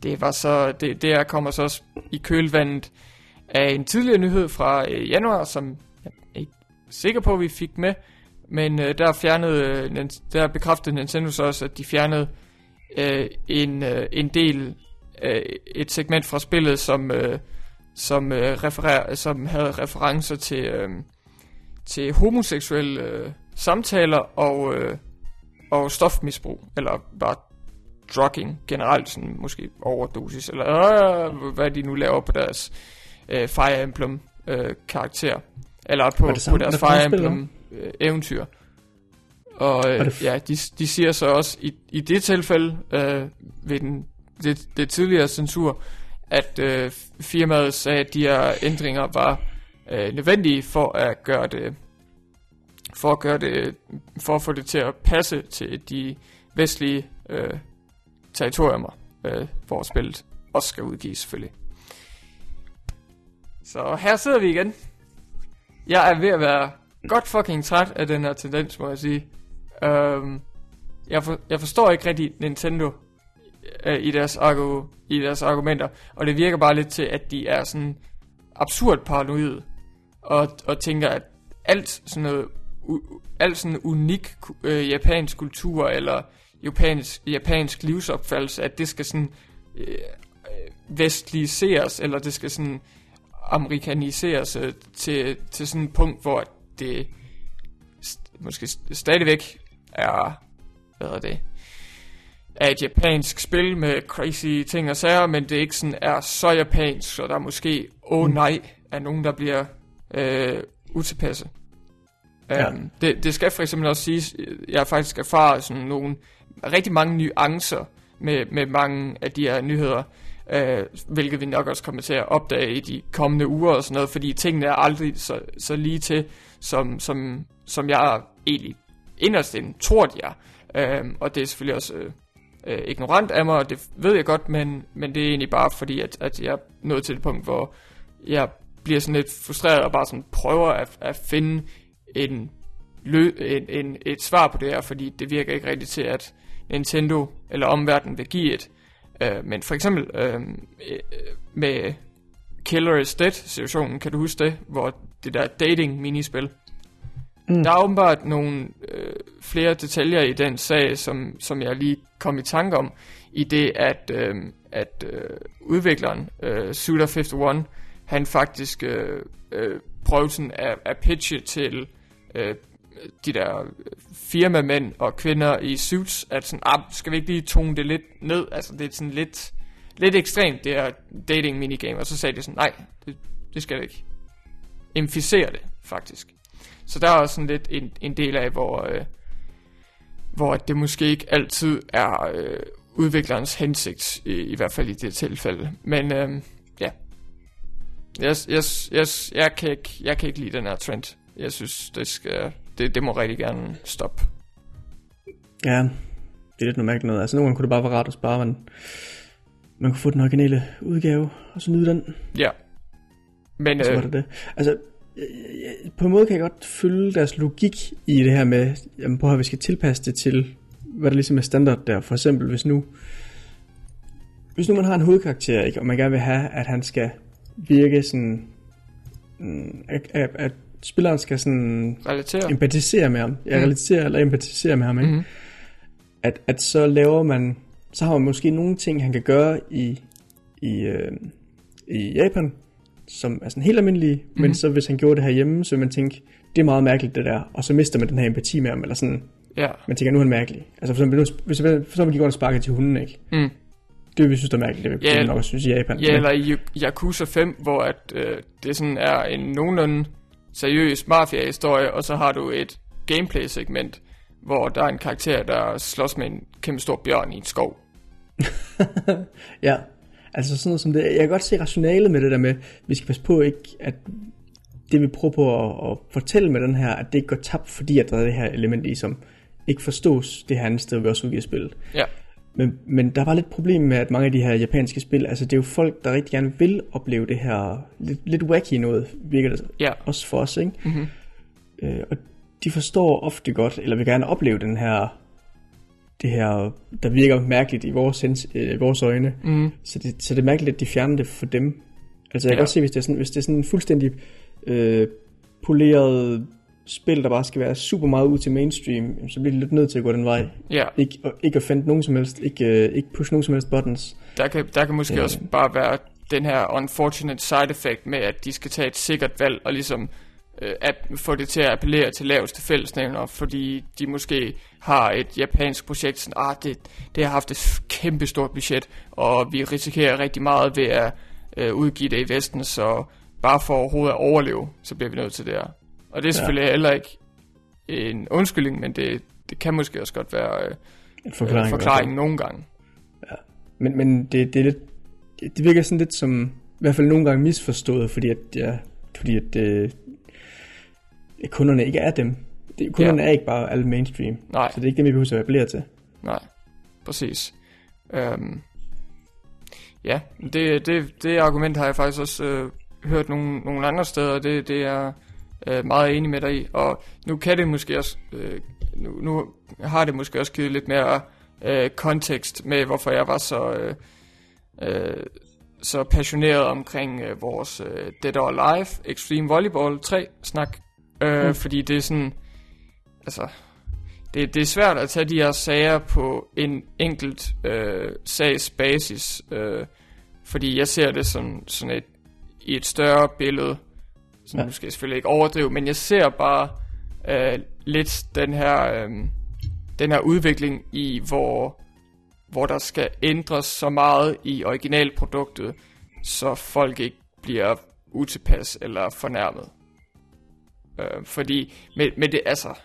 det var så, det, det her kommer så også i kølvandet af en tidligere nyhed fra øh, januar, som jeg er ikke sikker på, at vi fik med, men øh, der fjernede, øh, der bekræftede Nintendo så også, at de fjernede øh, en, øh, en del, øh, et segment fra spillet, som, øh, som, øh, referer, som havde referencer til, øh, til homoseksuelle øh, samtaler og, øh, og stofmisbrug, eller bare drugging generelt, sådan måske overdosis, eller øh, hvad de nu laver på deres øh, Fire Emblem øh, karakter, eller på, på deres Fire Emblem øh, eventyr. Og øh, ja, de, de siger så også i, i det tilfælde, øh, ved den, det, det tidligere censur, at øh, firmaet sagde, at de her ændringer var øh, nødvendige for at gøre det for at gøre det for at få det til at passe til de vestlige øh, territorier, øh, hvor spillet også skal udgives selvfølgelig. Så her sidder vi igen. Jeg er ved at være godt fucking træt af den her tendens, må jeg sige. Øhm, jeg, for, jeg forstår ikke rigtig Nintendo øh, i, deres argu, i deres argumenter, og det virker bare lidt til, at de er sådan absurd paranoid, og, og tænker, at alt sådan noget, u, alt sådan unik øh, japansk kultur, eller japansk, japansk livsopfattelse, at det skal sådan øh, vestliseres, eller det skal sådan amerikaniseres øh, til, til sådan et punkt, hvor det st- måske st- stadigvæk er, hvad er det, er et japansk spil med crazy ting og sager, men det ikke sådan er så japansk, så der er måske, åh oh, nej, er nogen, der bliver øh, utilpasse. Ja. Um, det, det skal for eksempel også siges, jeg har faktisk erfaret sådan nogle rigtig mange nuancer med, med mange af de her nyheder, øh, hvilket vi nok også kommer til at opdage i de kommende uger og sådan noget, fordi tingene er aldrig så, så lige til, som, som, som jeg egentlig inderst inden tror, de er. Øh, og det er selvfølgelig også øh, øh, ignorant af mig, og det ved jeg godt, men, men det er egentlig bare fordi, at, at jeg er nået til et punkt, hvor jeg bliver sådan lidt frustreret og bare sådan prøver at, at finde en, lø, en, en, et svar på det her, fordi det virker ikke rigtigt til, at Nintendo eller omverdenen vil give et. Øh, men for eksempel øh, øh, med Killer is Dead situationen, kan du huske det, hvor det der dating minispil, mm. der er åbenbart nogle øh, flere detaljer i den sag, som, som jeg lige kom i tanke om, i det at, øh, at øh, udvikleren, øh, Suda51, han faktisk øh, øh, prøvede sådan at, at pitche til øh, de der øh, firmamænd og kvinder i suits, at sådan, ah, skal vi ikke lige tone det lidt ned? Altså, det er sådan lidt, lidt ekstremt, det her dating minigame. Og så sagde de sådan, nej, det, det skal det ikke. Inficere det, faktisk. Så der er også sådan lidt en, en del af, hvor, øh, hvor det måske ikke altid er øh, udviklerens hensigt, i, i hvert fald i det tilfælde. Men øh, ja, yes, yes, yes, jeg, kan ikke, jeg kan ikke lide den her trend. Jeg synes, det skal, det, det må rigtig gerne stoppe. Ja, det er lidt noget mærkeligt noget. Altså nogle gange kunne det bare være rart at spare, men man kunne få den originale udgave, og så nyde den. Ja. Men, og så var det det. Altså, på en måde kan jeg godt følge deres logik i det her med, jamen prøv at vi skal tilpasse det til, hvad der ligesom er standard der. For eksempel, hvis nu, hvis nu man har en hovedkarakter, ikke, og man gerne vil have, at han skal virke sådan, mm, at, at, at spilleren skal sådan relatere. empatisere med ham. Ja, mm. relatere eller empatisere med ham, ikke? Mm. At, at så laver man, så har man måske nogle ting, han kan gøre i, i, øh, i Japan, som er sådan helt almindelige, mm. men så hvis han gjorde det her hjemme, så vil man tænke, det er meget mærkeligt det der, og så mister man den her empati med ham, eller sådan, ja. man tænker, nu er han mærkelig. Altså for eksempel, hvis, for eksempel de går og sparker til hunden, ikke? Mm. Det vi synes, der er mærkeligt, det vil ja, nok synes i Japan. Ja, eller i Yakuza 5, hvor at, øh, det sådan er en nogenlunde seriøs mafia-historie, og så har du et gameplay-segment, hvor der er en karakter, der slås med en kæmpe stor bjørn i en skov. ja, altså sådan noget som det. Jeg kan godt se rationalet med det der med, vi skal passe på ikke, at det vi prøver på at, at fortælle med den her, at det ikke går tabt, fordi at der er det her element i, som ikke forstås det her andet sted, vi også udgiver spillet. Ja. Men, men der var lidt problem med, at mange af de her japanske spil, altså det er jo folk, der rigtig gerne vil opleve det her lidt, lidt wacky noget, virker det ja. også for os, ikke? Mm-hmm. Øh, og de forstår ofte godt, eller vil gerne opleve den her, det her, der virker mærkeligt i vores, øh, vores øjne. Mm. Så, det, så det er mærkeligt, at de fjerner det for dem. Altså jeg ja. kan godt se, hvis det er sådan, hvis det er sådan en fuldstændig øh, poleret spil, der bare skal være super meget ud til mainstream, så bliver det lidt nødt til at gå den vej. Ja. Ikke, og, ikke at finde nogen som helst, ikke, uh, ikke push nogen som helst buttons. Der kan, der kan måske ja. også bare være den her unfortunate side effect med, at de skal tage et sikkert valg og ligesom uh, at få det til at appellere til laveste fællesnævner, fordi de måske har et japansk projekt, sådan, ah, det, det har haft et kæmpe stort budget, og vi risikerer rigtig meget ved at uh, udgive det i Vesten, så bare for overhovedet at overleve, så bliver vi nødt til det her. Og det er selvfølgelig ja. heller ikke en undskyldning, men det, det kan måske også godt være øh, en forklaring, øh, forklaring nogle gange. Ja. Men, men det, det, er lidt, det virker sådan lidt som, i hvert fald nogle gange misforstået, fordi at, ja, fordi at, øh, kunderne ikke er dem. Det, kunderne ja. er ikke bare alle mainstream. Nej. Så det er ikke dem, vi behøver at appellere til. Nej, præcis. Um, ja, det, det, det argument har jeg faktisk også øh, hørt nogle, nogle andre steder, det, det er øh, meget enig med dig i. Og nu kan det måske også, øh, nu, nu har det måske også givet lidt mere øh, kontekst med, hvorfor jeg var så, øh, øh, så passioneret omkring øh, vores øh, Dead or Alive Extreme Volleyball 3 snak. Øh, mm. Fordi det er sådan, altså, det, det er svært at tage de her sager på en enkelt øh, sags basis, øh, fordi jeg ser det som sådan et, i et større billede. Så ja. nu skal jeg selvfølgelig ikke overdrive, men jeg ser bare øh, lidt den her, øh, den her udvikling i, hvor, hvor der skal ændres så meget i originalproduktet, så folk ikke bliver utilpas eller fornærmet. Øh, fordi med, med det, altså,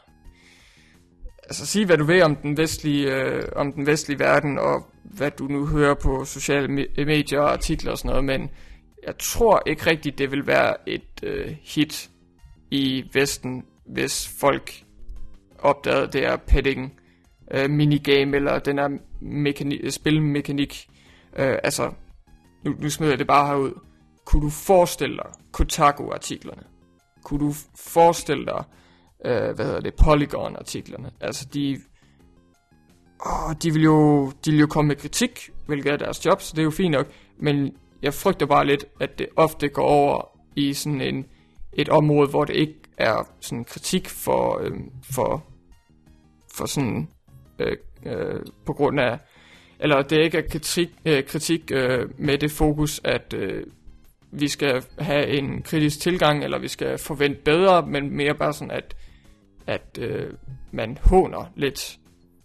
altså sige hvad du ved om den vestlige, øh, om den vestlige verden, og hvad du nu hører på sociale medier og artikler og sådan noget, men jeg tror ikke rigtigt, det vil være et øh, hit i Vesten, hvis folk opdagede det her padding øh, minigame, eller den her mekani- spilmekanik. Øh, altså, nu, nu smider jeg det bare herud. Kunne du forestille dig Kotaku-artiklerne? Kunne du forestille dig, øh, hvad hedder det, Polygon-artiklerne? Altså, de, åh, de, vil jo, de vil jo komme med kritik, hvilket er deres job, så det er jo fint nok. Men jeg frygter bare lidt, at det ofte går over i sådan en, et område, hvor det ikke er sådan kritik for, øh, for, for sådan, øh, øh, på grund af, eller det ikke er kritik, øh, kritik øh, med det fokus, at øh, vi skal have en kritisk tilgang, eller vi skal forvente bedre, men mere bare sådan, at, at øh, man håner lidt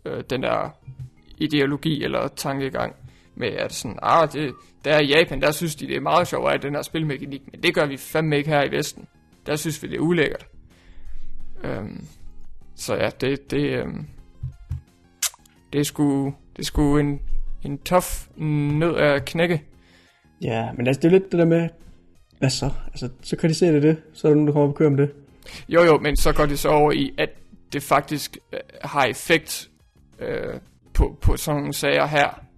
øh, den der ideologi eller tankegang med, at sådan, ah, det, der i Japan, der synes de, det er meget sjovt at den her spilmekanik, men det gør vi fandme ikke her i Vesten. Der synes vi, det er ulækkert. Øhm, så ja, det, det, øhm, det er sgu, det er sgu en, en tof nød at knække. Ja, men altså, det er lidt det der med, hvad så? Altså, så kritiserer det det, så er der nogen, der kommer op og kører om det. Jo, jo, men så går det så over i, at det faktisk øh, har effekt øh, på, på sådan nogle sager her.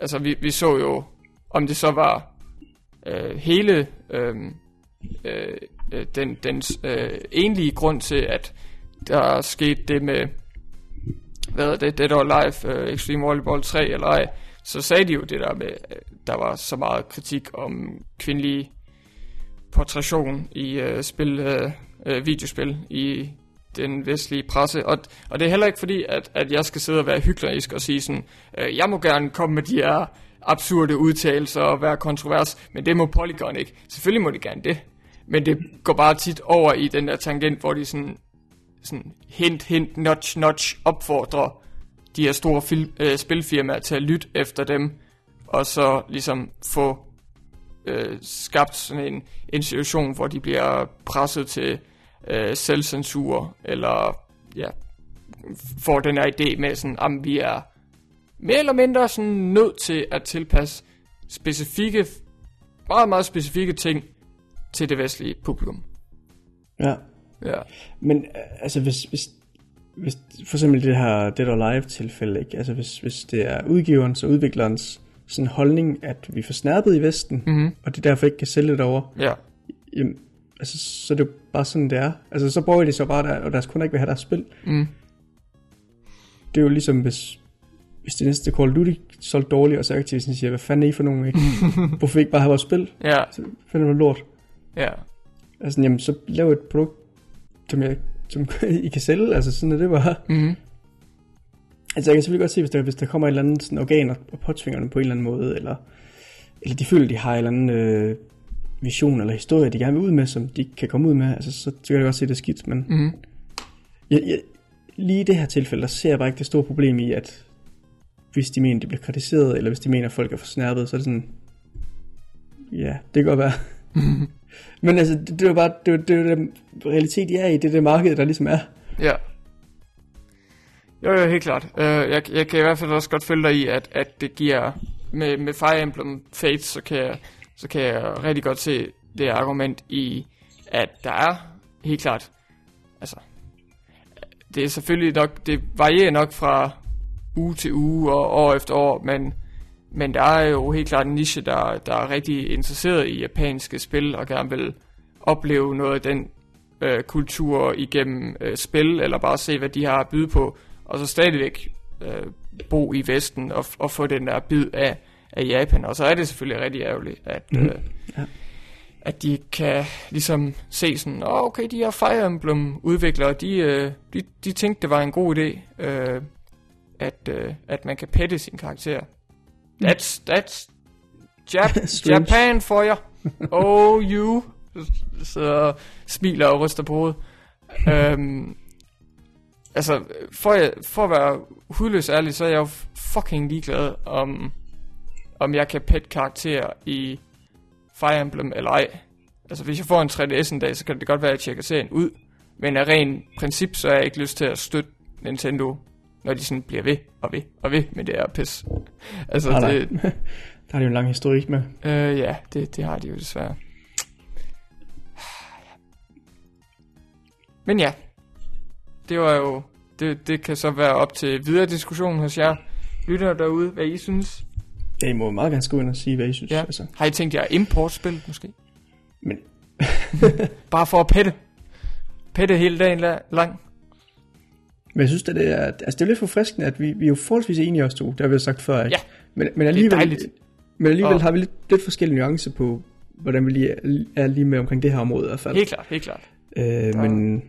Altså, vi, vi så jo, om det så var øh, hele øhm, øh, øh, den, den øh, enlige grund til, at der skete det med, hvad er det, Dead or Alive øh, Extreme Volleyball 3 eller ej, så sagde de jo det der med, øh, der var så meget kritik om kvindelig portrætion i øh, spil, øh, øh videospil i den vestlige presse. Og, og det er heller ikke fordi, at, at jeg skal sidde og være hyklerisk og sige sådan, øh, jeg må gerne komme med de her absurde udtalelser og være kontrovers, men det må Polygon ikke. Selvfølgelig må de gerne det. Men det går bare tit over i den der tangent, hvor de sådan, sådan hint, hint, notch, notch opfordrer de her store fil, øh, spilfirmaer til at lytte efter dem, og så ligesom få øh, skabt sådan en, en situation, hvor de bliver presset til øh, selvcensur, eller ja, får den her idé med sådan, at vi er mere eller mindre sådan nødt til at tilpasse specifikke, meget, meget specifikke ting til det vestlige publikum. Ja. Ja. Men øh, altså, hvis, hvis, hvis for eksempel det her Dead or Live tilfælde, ikke? Altså, hvis, hvis det er udgiverens og udviklerens sådan holdning, at vi er for snærpet i Vesten, mm-hmm. og det derfor ikke kan sælge det over, Ja. jamen, altså, så er det jo bare sådan, det er. Altså, så bruger de så bare der, og deres kunder ikke vil have deres spil. Mm. Det er jo ligesom, hvis, hvis det næste Call of Duty solgte dårligt, og så Activision siger, hvad fanden er I for nogen, ikke? Hvorfor ikke bare have vores spil? Ja. Så fanden er det lort. Ja. Altså, jamen, så lav et produkt, som, jeg, som I kan sælge, altså sådan er det bare. Mm. Altså, jeg kan selvfølgelig godt se, hvis der, hvis der kommer et eller andet sådan organ og, og påtvinger dem på en eller anden måde, eller, eller de føler, de har en eller anden øh, vision eller historie, de gerne vil ud med, som de ikke kan komme ud med, altså, så, så kan jeg godt se, det er skidt, men Mm. jeg, jeg, lige i det her tilfælde, der ser jeg bare ikke det store problem i, at hvis de mener, de bliver kritiseret, eller hvis de mener, at folk er for snærpet, så er det sådan, ja, det kan godt være. Men altså, det, det er bare, det er, jo- det er den realitet, jeg er i, det er det marked, der ligesom er. Ja. Jo, jo, helt klart. Uh, jeg, jeg kan i hvert fald også godt følge dig i, at, at det giver, med, med Fire Emblem Fates, så kan, jeg, så kan jeg rigtig godt se det argument i, at der er helt klart, altså, det er selvfølgelig nok, det varierer nok fra uge til uge og år efter år, men, men der er jo helt klart en niche, der, der er rigtig interesseret i japanske spil og gerne vil opleve noget af den øh, kultur igennem øh, spil, eller bare se, hvad de har at byde på, og så stadigvæk øh, bo i Vesten og, og få den der bid af, af Japan. Og så er det selvfølgelig rigtig ærgerligt, at, mm. øh, Ja. at de kan ligesom se sådan, oh, okay, de her Fire Emblem udviklere, de, øh, de, de tænkte, det var en god idé, øh, at, øh, at man kan pette sin karakter. That's, that's Jap-. Japan for jer. Oh, you. Så smiler og ryster på hovedet. øhm, altså, for, jeg, for at være hudløs ærlig, så er jeg jo fucking ligeglad om, om jeg kan pet karakter i Fire Emblem eller ej. Altså, hvis jeg får en 3DS en dag, så kan det godt være, at jeg tjekker serien ud. Men af ren princip, så har jeg ikke lyst til at støtte Nintendo, når de sådan bliver ved og ved og ved med det her pis. Altså, Nej, nej. det, Der har de jo en lang historik med. Øh, ja, det, det har de jo desværre. Men ja, det var jo, det, det kan så være op til videre diskussion hos jer lytter derude, hvad I synes. Ja, I må meget gerne skrive ind og sige, hvad I synes. Ja. Altså. Har I tænkt jer importspil måske? Men Bare for at pette. Pette hele dagen la- lang. Men jeg synes, det er, altså det er lidt forfriskende, at vi, vi er jo forholdsvis enige os to, det har vi jo sagt før, ikke? Ja, men, men alligevel, dejligt. Men alligevel Og- har vi lidt, lidt forskellige nuancer på, hvordan vi lige er, er lige med omkring det her område i hvert fald. Helt klart, helt klart. Øh, men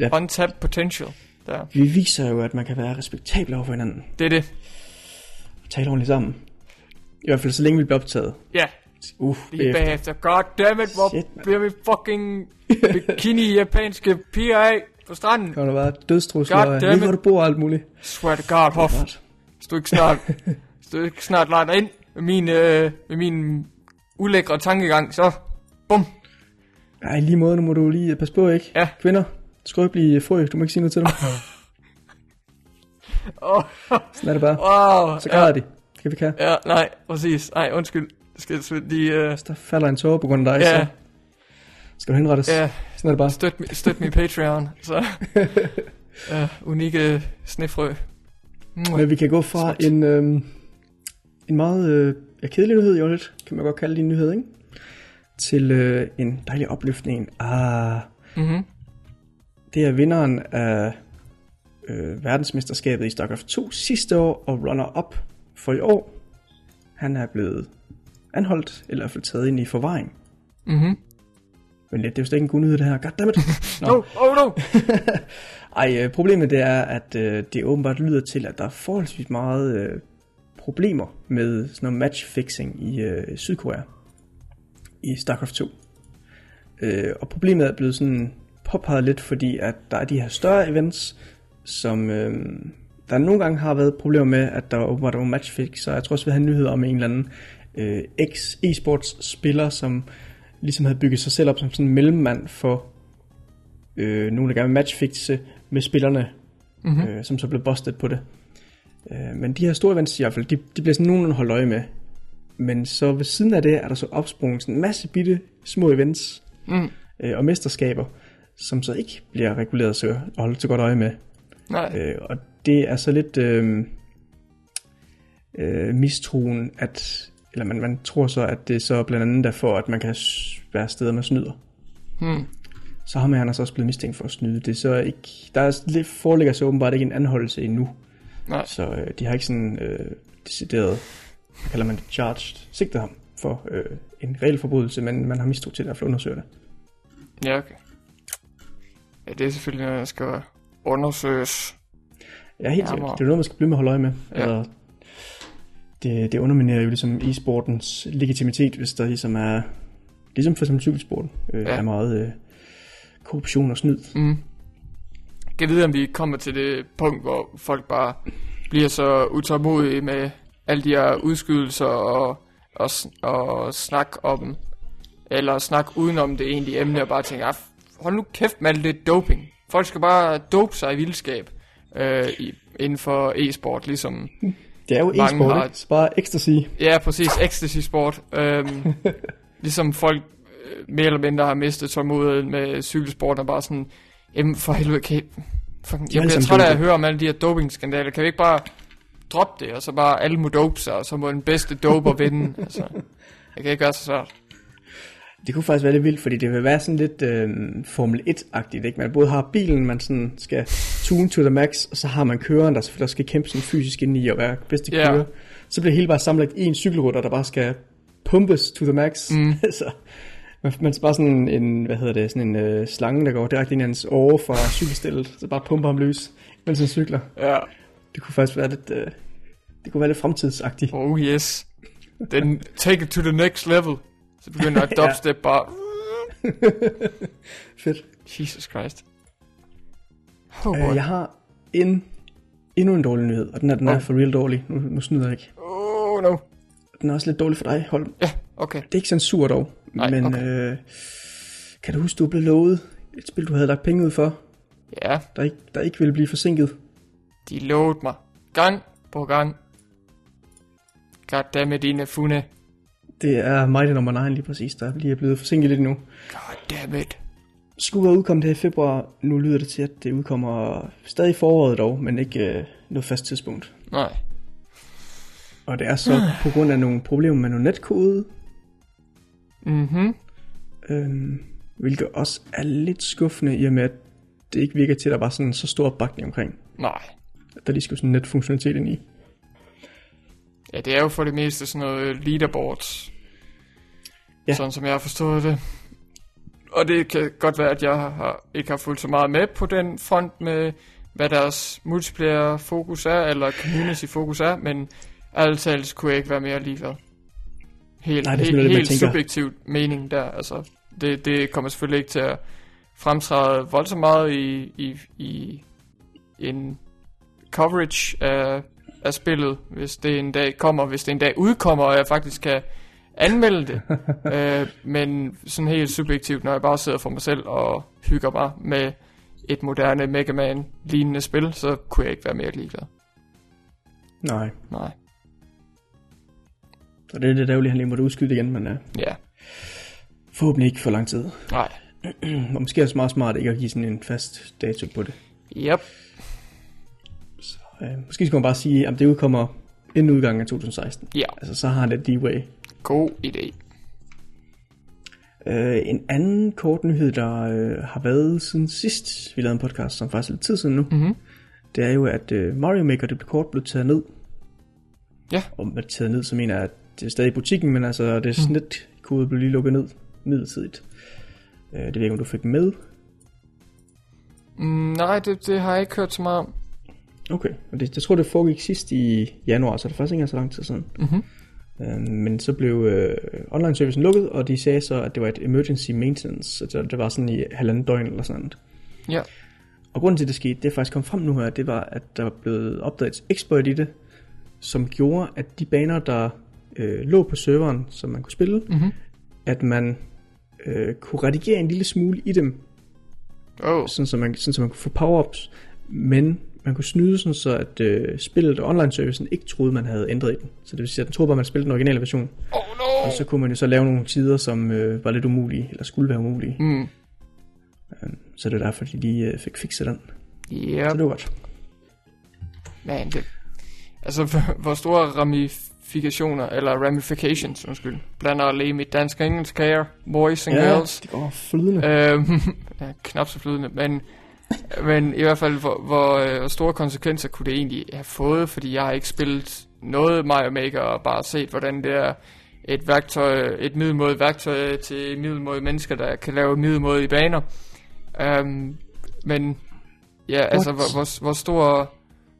Ja. Untapped potential. Der. vi viser jo, at man kan være respektabel over for hinanden. Det er det. Og tale ordentligt sammen. I hvert fald så længe vi bliver optaget. Ja, Uh, lige bagefter. God damn it, hvor Shit, bliver vi fucking bikini japanske piger af på stranden. Kommer der bare dødstrusler, og it. hvor du bor og alt muligt. Swear to God, Hoff. Hvis du ikke snart, hvis du ikke snart lader dig ind med min, øh, med min ulækre tankegang, så bum. Ej, i lige måde, nu må du lige passe på, ikke? Ja. Kvinder, skrøbelige frø, du må ikke sige noget til dem. Oh, Sådan er det bare. wow. Så græder de. Kan vi kan. Ja, nej, præcis. Nej, undskyld. Jeg skal selvfølgelig lige, øh, Hvis der falder en tårer på grund af dig, ja, så skal du henrettes. ja, Sådan er det bare. støt, støt min Patreon, så, ja, unikke snefrø. Men vi kan gå fra Smukt. en, øhm, en meget øh, kedelig nyhed, jo lidt, kan man godt kalde det en nyhed, ikke? Til øh, en dejlig opløftning. Ah, Mhm. det er vinderen af øh, verdensmesterskabet i StarCraft 2 sidste år, og runner-up for i år. Han er blevet anholdt, eller i hvert fald taget ind i forvaring. Mhm. Men det er jo slet ikke en god nyhed, det her. Goddammit. No, oh no. Ej, øh, problemet det er, at øh, det åbenbart lyder til, at der er forholdsvis meget øh, problemer med sådan noget matchfixing i øh, Sydkorea i StarCraft 2. Øh, og problemet er blevet sådan påpeget lidt, fordi at der er de her større events, som øh, der nogle gange har været problemer med, at der åbenbart var matchfix, så jeg tror også, vi havde en nyhed om en eller anden øh, ex-esports spiller, som ligesom havde bygget sig selv op som sådan en mellemmand for øh, nogen, der gerne vil matchfixe med spillerne, mm-hmm. øh, som så blev busted på det. Øh, men de her store events i hvert fald, de, de bliver sådan nogenlunde holdt øje med. Men så ved siden af det er der så opsprunget sådan en masse bitte små events Mm. øh, og mesterskaber, som så ikke bliver reguleret så, og holdt så godt øje med. Nej, Øh, og det er så lidt øh, øh, mistroen, at, eller man, man tror så, at det er så blandt andet derfor, at man kan være steder, man snyder. hmm. Så har man han er så også blevet mistænkt for at snyde. Det er så ikke, der er lidt, foreligger så åbenbart ikke en anholdelse endnu. nej. Så øh, de har ikke sådan øh, decideret, hvad kalder man det, charged, sigtet ham for øh, en reel forbrydelse, men man har mistro til at undersøge det. Ja, okay. Ja, det er selvfølgelig noget, der skal undersøges. Ja, helt sikkert. Det er noget, man skal blive med at holde øje med. Ja. Eller, det, det underminerer jo ligesom e-sportens legitimitet, hvis der ligesom er, ligesom for eksempel cykelsporten, øh, Ja. er meget øh, korruption og snyd. Mm. Jeg ved, om vi kommer til det punkt, hvor folk bare bliver så utålmodige med alle de her udskydelser og, og, og snak om, eller snak udenom det egentlige emne, og bare tænke, ah, hold nu kæft med alt det doping. Folk skal bare dope sig i vildskab øh, i, inden for e-sport, ligesom Det er jo Mange e-sport, har- ikke? Bare ecstasy. Ja, præcis. Ecstasy sport. Øhm, ligesom folk øh, mere eller mindre har mistet tålmodigheden med cykelsport og bare sådan, jamen for helvede, kan I, fucking, jeg bliver træt af at høre om alle de her dopingskandaler. Kan vi ikke bare droppe det, og så bare alle må dope sig, og så må den bedste doper vinde? Altså, jeg kan ikke være så svært. Det kunne faktisk være lidt vildt, fordi det vil være sådan lidt øh, Formel 1-agtigt, ikke? Man både har bilen, man sådan skal tune to the max, og så har man køreren, der selvfølgelig skal kæmpe sådan fysisk ind i at være bedste Ja. kører. Så bliver hele bare samlet i en cykelrytter, der bare skal pumpes to the max. Mm. så man, man bare sådan en, hvad hedder det, sådan en øh, slange, der går direkte ind i hans åre fra cykelstillet, så bare pumper ham løs, mens han cykler. Ja. Det kunne faktisk være lidt, øh, det kunne være lidt fremtidsagtigt. Oh yes. Then take it to the next level. Så begynder at dubstep bare... Fedt. Jesus Christ. Oh Øh, jeg har en, endnu en dårlig nyhed, og den er, den er Oh. for real dårlig. Nu, nu snyder jeg ikke. Oh no. Den er også lidt dårlig for dig, Holm. Ja, okay. Det er ikke censur dog, Nej, men okay. øh, kan du huske, du blev lovet et spil, du havde lagt penge ud for, Ja, der ikke, der ikke ville blive forsinket? de lovede mig. Gang på gang. Goddammit, dine funde. Det er Mighty nummer 9 lige præcis, der lige er blevet forsinket lidt nu. Goddammit. Skulle være udkommet her i februar, nu lyder det til, at det udkommer stadig i foråret dog, men ikke øh, noget fast tidspunkt. Nej. Og det er så på grund af nogle problemer med noget netkode, Mhm. Øhm, hvilket også er lidt skuffende i og med, at det ikke virker til, at der var sådan så stor opbakning omkring. Nej. At der lige skulle sådan netfunktionalitet ind i. Ja, det er jo for det meste sådan noget leaderboards. Ja. Sådan som jeg har forstået det. Og det kan godt være, at jeg har, ikke har fulgt så meget med på den front med, hvad deres multiplayer fokus er, eller community fokus er, men så kunne jeg ikke være mere ligeglad. Helt, Nej, det er helt, det, helt subjektivt mening der, altså. Det, det kommer selvfølgelig ikke til at fremtræde voldsomt meget i, i, i en coverage af, af spillet, hvis det en dag kommer, hvis det en dag udkommer, og jeg faktisk kan anmelde det. øh, men sådan helt subjektivt, når jeg bare sidder for mig selv og hygger mig med et moderne Mega Man lignende spil, så kunne jeg ikke være mere ligeglad. Nej, Nej. så det er ærgerligt, at han lige måtte udskyde det igen, men uh, Ja. forhåbentlig ikke for lang tid. Nej. Og måske er det meget smart ikke at give sådan en fast dato på det. Yep. Uh, måske skal man bare sige, at det udkommer inden udgangen af 2016. Ja. Altså, så har han lidt leeway. God idé. Uh, en anden kort nyhed, der uh, har været siden sidst, vi lavede en podcast, som faktisk er lidt tid siden nu, Mhm. det er jo, at uh, Mario Maker, det blev kort blev taget ned. Ja. Og med taget ned, så mener jeg, at det er stadig i butikken, men altså, det snetkode blev lige lukket ned midlertidigt. Uh, det ved jeg ikke, om du fik med. Mm, nej, det, det har jeg ikke hørt så meget om. Okay, og det, jeg tror, det foregik sidst i januar, så det er faktisk ikke så lang tid siden. Mhm. Uh, men så blev uh, online-servicen lukket, og de sagde så, at det var et emergency maintenance, så det, var sådan i halvanden døgn eller sådan noget. Ja. Og grunden til, at det skete, det er faktisk kom frem nu her, det var, at der var blevet opdaget et exploit i det, som gjorde, at de baner, der øh, lå på serveren, som man kunne spille, Mhm. at man øh, kunne redigere en lille smule i dem, Oh. sådan så man, sådan så man kunne få power-ups, men man kunne snyde sådan så, at øh, spillet og online-servicen ikke troede, man havde ændret i den. Så det vil sige, at den troede bare, man spillede den originale version. Oh no! Og så kunne man jo så lave nogle tider, som øh, var lidt umulige, eller skulle være umulige. Mm. Så det er derfor, de lige øh, fik fikset den. Yep. Så det var godt. Man, det... Altså, hvor- store ramifikationer, eller ramifications, undskyld, blander alene mit dansk og engelsk her, boys and Ja, girls. det går flydende. Øhm, ja, knap så flydende, men, men i hvert fald, hvor, hvor, øh, hvor store konsekvenser kunne det egentlig have fået, fordi jeg har ikke spillet noget Mario Maker, og bare set, hvordan det er et værktøj, et middelmådigt værktøj til middelmådige mennesker, der kan lave middelmådige baner. Øhm, men ja, altså, hvor, hvor, hvor stor,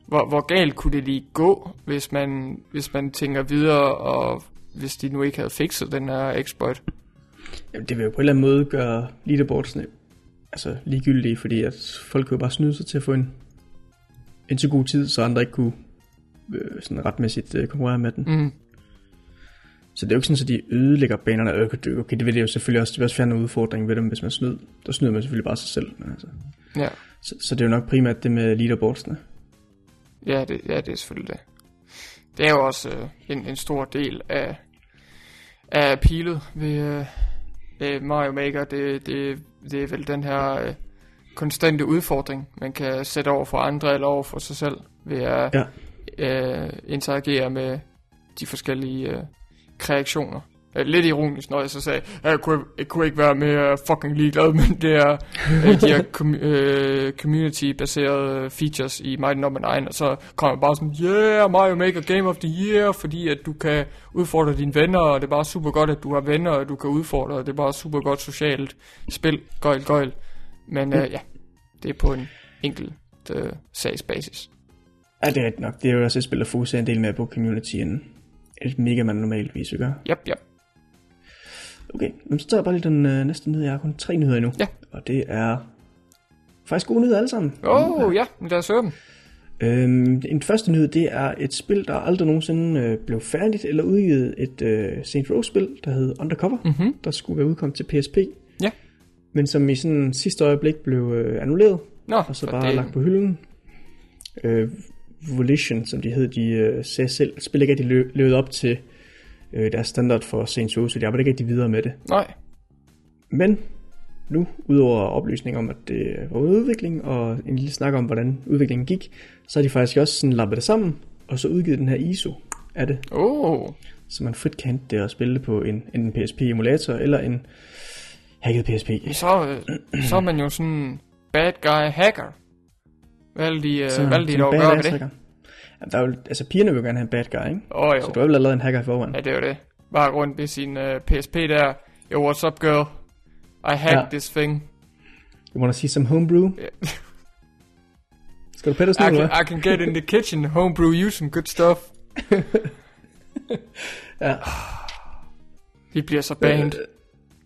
hvor, hvor galt kunne det lige gå, hvis man, hvis man tænker videre, og hvis de nu ikke havde fikset den her exploit. Jamen, det vil jo på en eller anden måde gøre leaderboardsene altså, ligegyldige, fordi at folk jo bare snyde sig til at få en, en så god tid, så andre ikke kunne øh, sådan retmæssigt øh, konkurrere med den. Mm. Så det er jo ikke sådan, at de ødelægger banerne. Øh, Okay, okay, det vil det jo selvfølgelig også, det vil også fjerne en udfordring ved dem, hvis man snyder. Der snyder man selvfølgelig bare sig selv. Men altså. Ja. så, så det er jo nok primært det med leaderboardsene. Ja, det, ja, det er selvfølgelig det. Det er jo også øh, en, en stor del af, af appealet ved, øh, ved Mario Maker. Det, det, det er vel den her øh, konstante udfordring, man kan sætte over for andre eller over for sig selv ved at Ja. øh, interagere med de forskellige øh, kreationer, øh, lidt ironisk, når jeg så sagde, at jeg kunne, jeg kunne ikke være mere fucking ligeglad, men det er øh, de her com- øh, community-baserede features i Mighty Number 9, og så kommer jeg bare sådan, yeah, Mario Maker Game of the Year, fordi at du kan udfordre dine venner, og det er bare super godt, at du har venner, og du kan udfordre, og det er bare super godt socialt spil, gøjl, gøjl. Men øh, ja, det er på en enkelt øh, sagsbasis. Ja, det er rigtigt nok. Det er jo også et spil, der fokuserer en del mere på community, end et Mega Man normalvis vil gøre. Yep, yep. Okay, så tager jeg bare lige den øh, næste nyhed. Jeg har kun tre nyheder endnu. Ja. Og det er faktisk gode nyheder alle sammen. Åh, oh, ja, lad os høre dem. Øhm, en første nyhed, det er et spil, der aldrig nogensinde øh, blev færdigt eller udgivet. Et øh, Saint Row-spil, der hed Undercover, Mhm. der skulle være udkommet til PSP. Ja. Men som i sådan sidste øjeblik blev øh, annulleret, Nå, og så bare det- lagt på hylden. Øh, Volition, som de hed, de øh, sagde selv, at spillet ikke rigtig lø- levede op til øh, deres standard for Saints Row, så de arbejdede ikke rigtig videre med det. Nej, Men nu, udover oplysning om, at det var udvikling, og en lille snak om, hvordan udviklingen gik, så har de faktisk også sådan lappet det sammen, og så udgivet den her ISO af det, oh, så man frit kan det og spille det på en, en PSP-emulator, eller en hacket PSP. så, øh, så er man jo sådan bad guy hacker. Hvad er det, de, øh, Så- hvad er det, de dog gør ved det? hacker. Ja, der er jo, altså pigerne vil gerne have en bad guy, ikke? Oh, Så jo, du har vel lavet en hacker i forvejen. ja det er det. Bare rundt med sin uh, PSP der. Yo, what's up girl? I hacked Ja. this thing. You wanna see some homebrew? Yeah. Skal du pætte can, hvad? I can get in the kitchen, homebrew you some good stuff. Ja. Vi bliver så banned.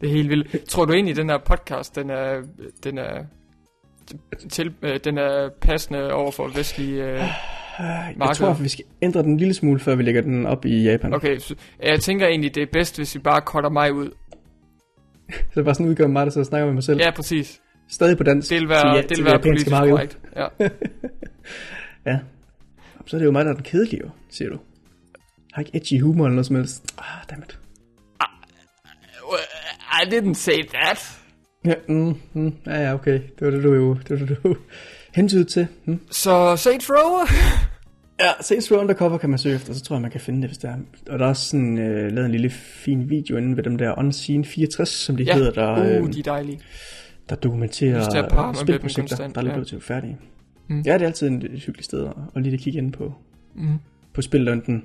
Det er helt vildt. Tror du egentlig, den her podcast, den er, den er, til, øh, den er passende over for vestlige... Øh, Jeg tror, vi skal ændre den en lille smule, før vi lægger den op i Japan. okay, så jeg tænker egentlig, det er bedst, hvis vi bare cutter mig ud. Så er bare sådan udgør mig, der så snakker med mig selv. Ja, præcis. Stadig på dansk. Det vil være, ja- det vil være politisk marked. korrekt. Ja. Ja. Så er det jo mig, der er den kedelige, jo, siger du. Jeg har ikke edgy humor eller noget som helst. Ah, dammit. I didn't say that. Ja, mm, mm, ja, ja, okay. Det var det, du jo, det var det, du hentede til. Mm. Så Saints Row? Ja, Saints Row Undercover kan man søge efter, så tror jeg, man kan finde det, hvis der er. Og der er også sådan øh, lavet en lille fin video inde ved dem der Unseen 64, som de ja, hedder, der, uh, øh, de er dejlige. der dokumenterer øh, par, man spilprojekter, der er lige ja. blevet til færdige. Mm. Ja, det er altid en, et hyggeligt sted at, lige at kigge ind på, Mm. på spil, der enten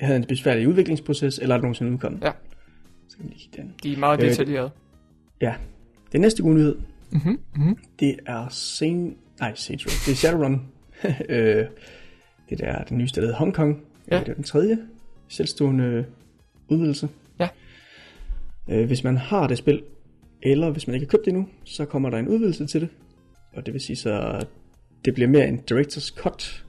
havde en besværlig udviklingsproces, eller er der nogensinde udkommet. Ja. Så kan vi lige kigge derinde. De er meget Øh, detaljerede. Ja. Det næste gode nyhed, Mhm, mhm. det er Saint... Nej, Saints Row. Det er Shadowrun. øh, det der er den nye sted, Hong Kong. Ja. Det er den tredje selvstående udvidelse. Ja. Øh, hvis man har det spil, eller hvis man ikke har købt det endnu, så kommer der en udvidelse til det. Og det vil sige så, det bliver mere en Director's Cut,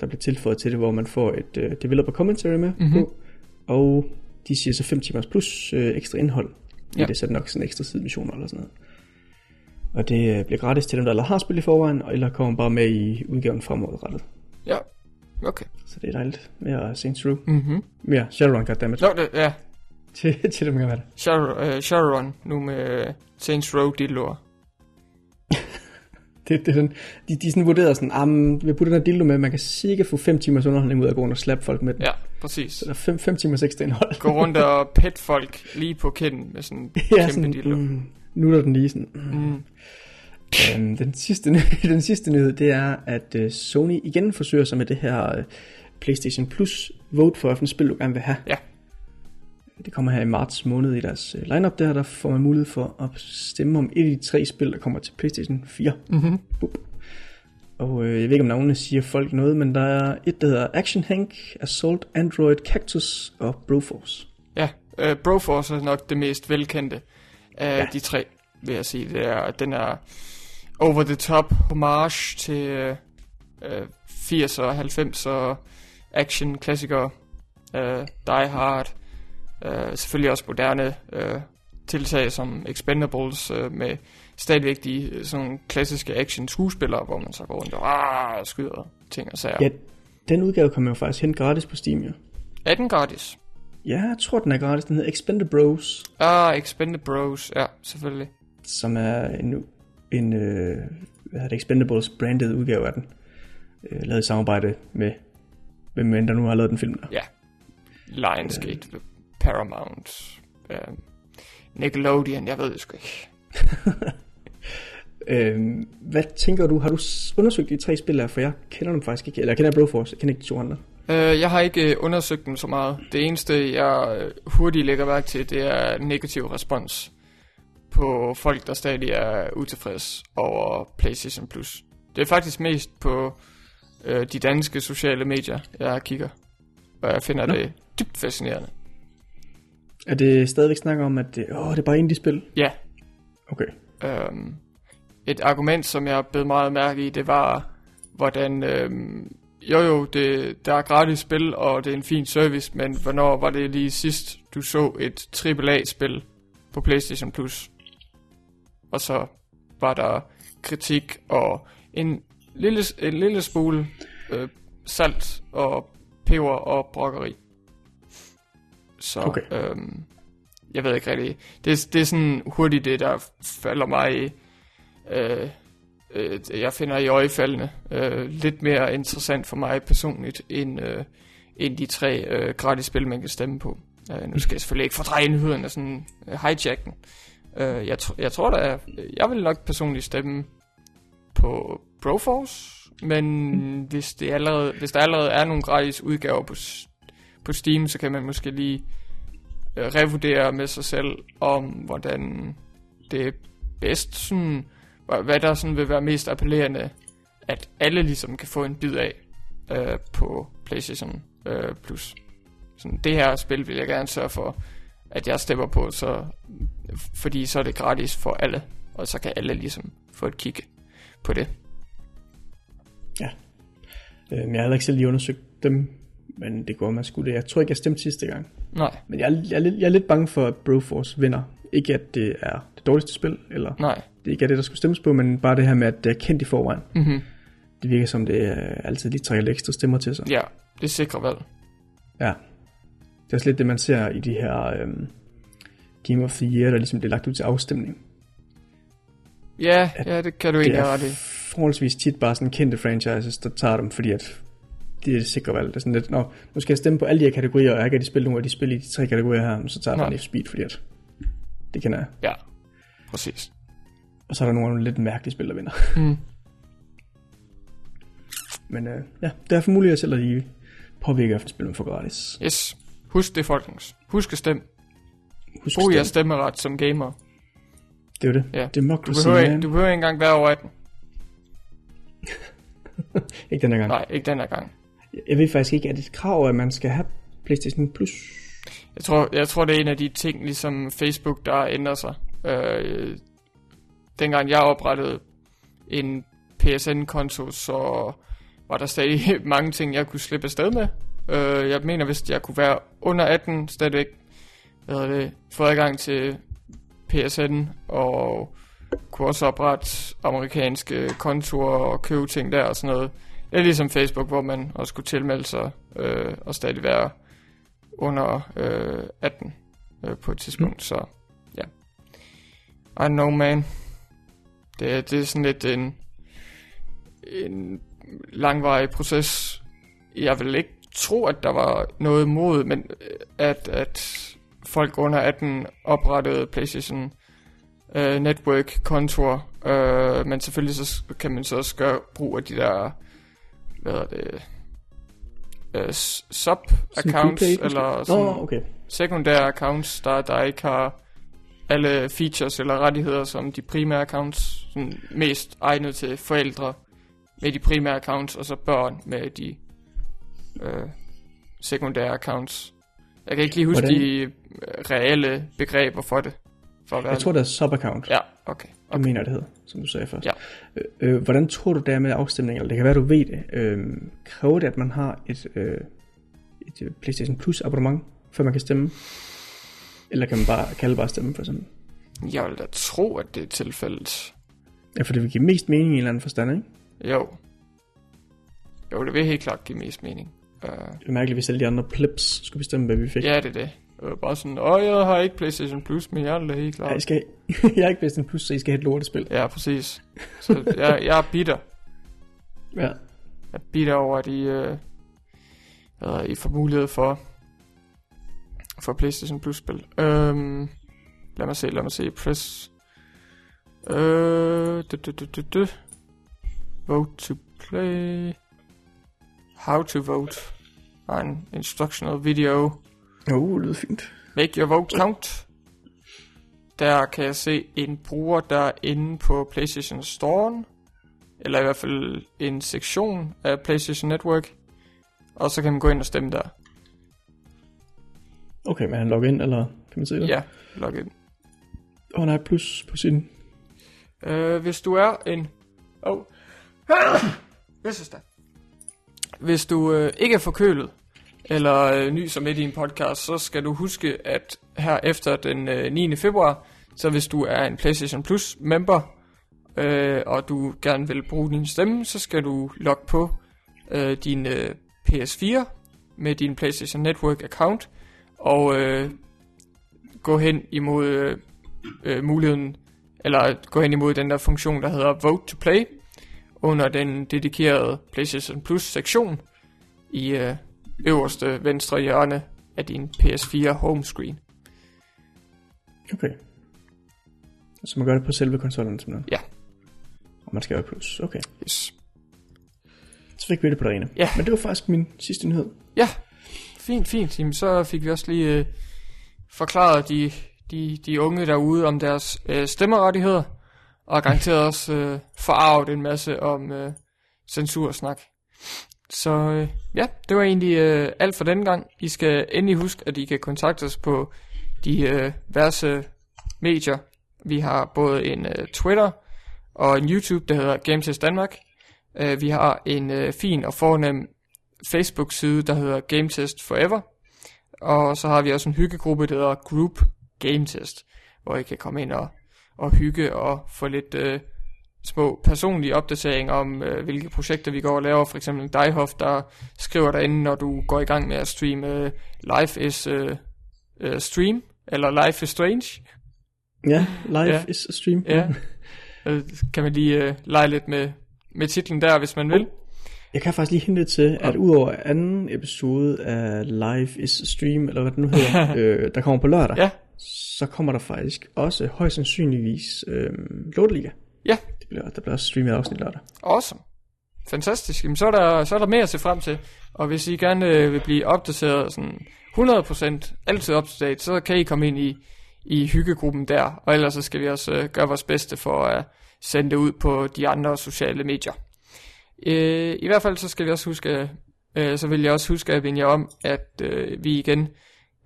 der bliver tilføjet til det, hvor man får et uh, developer commentary med Mhm. på. Og de siger så 5 timers plus øh, ekstra indhold. Ja. Ja. Det er så nok sådan ekstra sidemissioner eller sådan noget. Og det øh, bliver gratis til dem, der allerede har spillet i forvejen, og eller kommer bare med i udgaven fremadrettet. Ja, okay. Så det er dejligt. Mere Saints Row. Mhm. Mere Shadowrun, goddammit. Nå, det, ja. Til, til dem, der kan have det. Shadow, uh, Shadowrun, nu med uh, Saints Row dildoer. det, det er sådan, de, de sådan vurderet sådan, ah, vi putter den her dildo med, man kan sikkert få 5 timers underholdning ud af at gå rundt og slappe folk med den. Ja, præcis. Så der er 5, 5 timers ekstra indhold. Gå rundt og pet folk lige på kinden med sådan en ja, kæmpe sådan, dildo. mm, nu er den lige sådan. Mm. Mm. Øhm, den, sidste, den sidste nyhed, det er, at uh, Sony igen forsøger sig med det her uh, PlayStation Plus vote for, hvilken spil du gerne vil have. Ja. Det kommer her i marts måned i deres uh, lineup der, der får man mulighed for at stemme om et af de tre spil, der kommer til PlayStation 4. Mm-hmm. Og øh, jeg ved ikke, om navnene siger folk noget, men der er et, der hedder Action Hank, Assault Android Cactus og Broforce. Ja, uh, Broforce er nok det mest velkendte af Ja. de tre, vil jeg sige. Det er, den er over the top homage til uh, 80'er og 90'er action klassikere. Uh, Die Hard. Uh, selvfølgelig også moderne uh, tiltag som Expendables uh, med stadigvæk de øh, sådan klassiske action skuespillere, hvor man så går rundt og ah, skyder ting og sager. Ja, den udgave kan man jo faktisk hente gratis på Steam, jo. Er den gratis? Ja, jeg tror, den er gratis. Den hedder Expendables, Ah, Expended Bros. Ja, selvfølgelig. som er en, en øh, hvad hedder det, Expendables branded udgave af den. Øh, lavet i samarbejde med, hvem end der nu har lavet den film der. Ja. Lionsgate, Paramount, Øh, Nickelodeon, jeg ved det sgu ikke. Øh, hvad tænker du, har du undersøgt de tre spil for jeg kender dem faktisk ikke, eller jeg kender Broforce, jeg kender ikke de to andre. Øh, jeg har ikke øh, undersøgt dem så meget. Det eneste, jeg øh, hurtigt lægger mærke til, det er negativ respons på folk, der stadig er utilfreds over PlayStation Plus. Det er faktisk mest på øh, de danske sociale medier, jeg kigger. Og jeg finder Nå. det dybt fascinerende. Er det stadigvæk snakker om, at det, åh, det er bare indie-spil? Ja, Okay. Øhm, et argument, som jeg blev meget mærke i, det var, hvordan, øhm, jo jo, det, der er gratis spil, og det er en fin service, men hvornår var det lige sidst, du så et AAA-spil på PlayStation Plus? Og så var der kritik og en lille, en lille smule øh, salt og peber og brokkeri. Så Okay. øhm, jeg ved ikke rigtig. Det, det er sådan hurtigt det, der falder mig i. Øh, øh, jeg finder i øjefaldene øh, lidt mere interessant for mig personligt, end, øh, end de tre øh, gratis spil, man kan stemme på. Øh, nu skal jeg selvfølgelig ikke fordreje nyheden og sådan øh, hijack den. Øh, jeg, tr- jeg tror da, jeg vil nok personligt stemme på Broforce, men mm. hvis, det allerede, hvis der allerede er nogle gratis udgaver på, på Steam, så kan man måske lige øh, revurdere med sig selv om, hvordan det er bedst, sådan, hvad- der sådan vil være mest appellerende, at alle ligesom kan få en bid af øh, på PlayStation øh, Plus. Sådan, det her spil vil jeg gerne sørge for, at jeg stemmer på, så, fordi så er det gratis for alle, og så kan alle ligesom få et kig på det. Øh, men jeg har ikke selv lige undersøgt dem, men det går, man skulle det. Jeg tror ikke, jeg stemte sidste gang. Nej, Men jeg, er- jeg, er, lidt, jeg er lidt bange for, at Broforce vinder. Ikke at det er det dårligste spil, eller nej. Det ikke er det, der skulle stemmes på, men bare det her med, at det er kendt i forvejen. Mm-hmm. Det virker som, det er altid lige trækker lidt ekstra stemmer til sig. Ja, det sikrer valg. Ja. Det er også lidt det, man ser i de her øhm, Game of the Year, der ligesom bliver lagt ud til afstemning. Ja, ja, det kan du egentlig have ret i. forholdsvis tit bare sådan kendte franchises, der tager dem, fordi at det er det sikre valg. Det er sådan lidt, Nå, nu skal jeg stemme på alle de her kategorier, og jeg kan ikke spille nogle af de spil i de tre kategorier her, så tager jeg bare for Speed, fordi at det kender jeg. Ja, præcis. Og så er der nogle lidt mærkelige spil, der vinder. Mm. Men øh, ja, det er for muligt at selv at de påvirker efter spil, man får gratis. Yes. Husk det, folkens. Husk at stemme. Husk Brug jeres stemme. stemmeret som gamer. Det er det. Ja. Du Democracy, behøver, ikke, man. du behøver ikke engang være over 18. Ikke den her gang. Nej, ikke den her gang. Jeg ved faktisk ikke, er det et krav, at man skal have PlayStation Plus? Jeg tror, jeg tror, det er en af de ting, ligesom Facebook, der ændrer sig. Øh, dengang jeg oprettede en PSN-konto, så var der stadig mange ting, jeg kunne slippe afsted med. Øh, jeg mener, hvis jeg kunne være under 18, stadigvæk hvad det, få adgang til PSN, og kunne også oprette amerikanske kontorer og købe ting der og sådan noget. Det er ligesom Facebook, hvor man også kunne tilmelde sig øh, og stadig være under øh, 18 øh, på et tidspunkt, mm. så ja. I know, man. Det, det er sådan lidt en, en langvarig proces. Jeg vil ikke tro, at der var noget imod, men øh, at, at folk under 18 oprettede PlayStation øh, Network kontor, øh, men selvfølgelig så kan man så også gøre brug af de der, hvad er det, øh, sub-accounts, eller sådan Nå, okay. sekundære accounts, der, der ikke har alle features eller rettigheder som de primære accounts, sådan mest egnet til forældre med de primære accounts, og så børn med de øh, sekundære accounts. Jeg kan ikke lige huske Hvordan? de øh, reelle begreber for det. For at være Jeg tror, det er sub-account. Ja, okay. Okay. mener jeg, det hedder, som du sagde først. Ja. Øh, øh, hvordan tror du det er med afstemninger? Det kan være, du ved det. Øh, kræver det, at man har et, øh, et øh, PlayStation Plus abonnement, før man kan stemme? Eller kan man bare, kan alle bare stemme, for eksempel? Jeg vil da tro, at det er tilfældet. Ja, for det vil give mest mening i en eller anden forstand, ikke? Jo. Jo, det vil helt klart give mest mening. Uh, Det er mærkeligt, hvis alle de andre plebs skulle bestemme, hvad vi fik. ja, det er det. Øh, bare sådan, åh, jeg har ikke PlayStation Plus, men jeg er helt Ja, klar. I skal, jeg har ikke PlayStation Plus, så I skal have et lortespil. Ja, præcis. Så jeg, jeg er bitter. Ja. Jeg er bitter over, at I, øh, hvad, I får mulighed for for PlayStation Plus spil. Øhm, lad mig se, lad mig se. Press. Øh, du, du, du, du, du. Vote to play. How to vote. Og en instructional video. Oh, det lyder fint. Make your vote count. Der kan jeg se en bruger, der er inde på PlayStation Store. Eller i hvert fald en sektion af PlayStation Network. Og så kan man gå ind og stemme der. Okay, men han logger ind, eller kan man se det? Ja, log ind. Og han har plus på sin... Øh, hvis du er en... Oh. Hvis der. Hvis du øh, ikke er forkølet, eller øh, ny som midt i en podcast, så skal du huske, at her efter den øh, 9. februar, så hvis du er en PlayStation Plus member, øh, og du gerne vil bruge din stemme, så skal du logge på øh, din øh, PS4 med din PlayStation Network account, og øh, gå hen imod øh, øh, muligheden, eller gå hen imod den der funktion, der hedder Vote to Play, under den dedikerede PlayStation Plus sektion i øh, øverste venstre hjørne af din PS4 home screen. Okay. Så man gør det på selve konsollen simpelthen? Ja. Og man skal have plus. Okay. Yes. Så fik vi det på det rene. Ja. Men det var faktisk min sidste nyhed. Ja, fint, fint. Jamen, så fik vi også lige øh, forklaret de, de, de unge derude om deres øh, stemmerettigheder, og garanteret også øh, forarvet en masse om øh, censursnak. Så øh, ja, det var egentlig øh, alt for denne gang. I skal endelig huske, at I kan kontakte os på de øh, værste medier. Vi har både en øh, Twitter og en YouTube, der hedder GameTest Danmark. Øh, vi har en øh, fin og fornem Facebook-side, der hedder GameTest Forever. Og så har vi også en hyggegruppe, der hedder Group GameTest, hvor I kan komme ind og, og hygge og få lidt øh, små personlige opdateringer om, øh, hvilke projekter vi går og laver. For eksempel Dijhoff, der skriver derinde, når du går i gang med at streame øh, Life is øh, øh, Stream, eller Life is Strange. Ja, live Ja. is stream. Ja. Øh, kan man lige øh, lege lidt med, med titlen der, hvis man vil. Jeg kan faktisk lige hente til, at udover anden episode af Live is Stream, eller hvad det nu hedder, øh, der kommer på lørdag, Ja, så kommer der faktisk også højst sandsynligvis øh, Loteliga. ja, Det bliver, der bliver også streamet afsnit lørdag. Awesome. Fantastisk. Jamen, så, er der, så er der mere at se frem til. Og hvis I gerne øh, vil blive opdateret sådan 100% altid up to date, så kan I komme ind i, i hyggegruppen der. Og ellers så skal vi også øh, gøre vores bedste for at sende det ud på de andre sociale medier. Øh, I hvert fald så skal vi også huske, øh, så vil jeg også huske at vinde jer om, at øh, vi igen,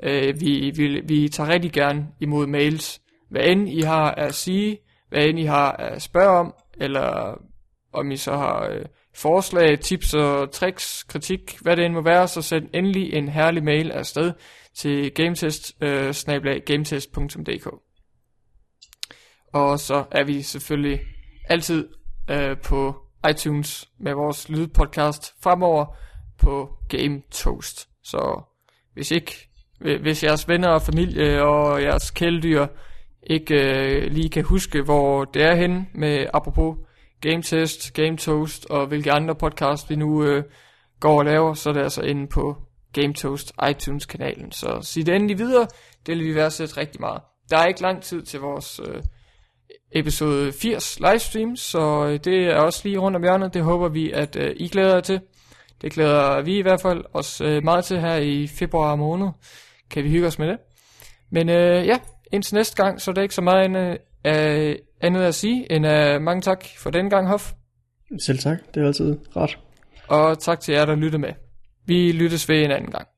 øh, vi, vi, vi tager rigtig gerne imod mails. Hvad end I har at sige, hvad end I har at spørge om, eller om I så har øh, forslag, tips og tricks, kritik, hvad det end må være, så send endelig en herlig mail afsted til gametest øh, gametest.dk. Og så er vi selvfølgelig altid øh, på iTunes med vores lydpodcast fremover på Game Toast. Så hvis ikke, hvis jeres venner og familie og jeres kæledyr ikke øh, lige kan huske, hvor det er henne med apropos Game Test, Game Toast og hvilke andre podcast vi nu øh, går og laver, så er det altså inde på Game Toast iTunes kanalen. Så sig det endelig videre, det vil vi værdsætte rigtig meget. Der er ikke lang tid til vores øh, episode 80 livestream, så øh, det er også lige rundt om hjørnet. Det håber vi, at øh, I glæder jer til. Det glæder vi i hvert fald os øh, meget til her i februar måned. Kan vi hygge os med det. Men øh, ja, indtil næste gang, så er der ikke så meget andet, øh, andet at sige, end øh, mange tak for den gang, Hof. Selv tak, det er altid ret. Og tak til jer, der lyttede med. Vi lyttes ved en anden gang.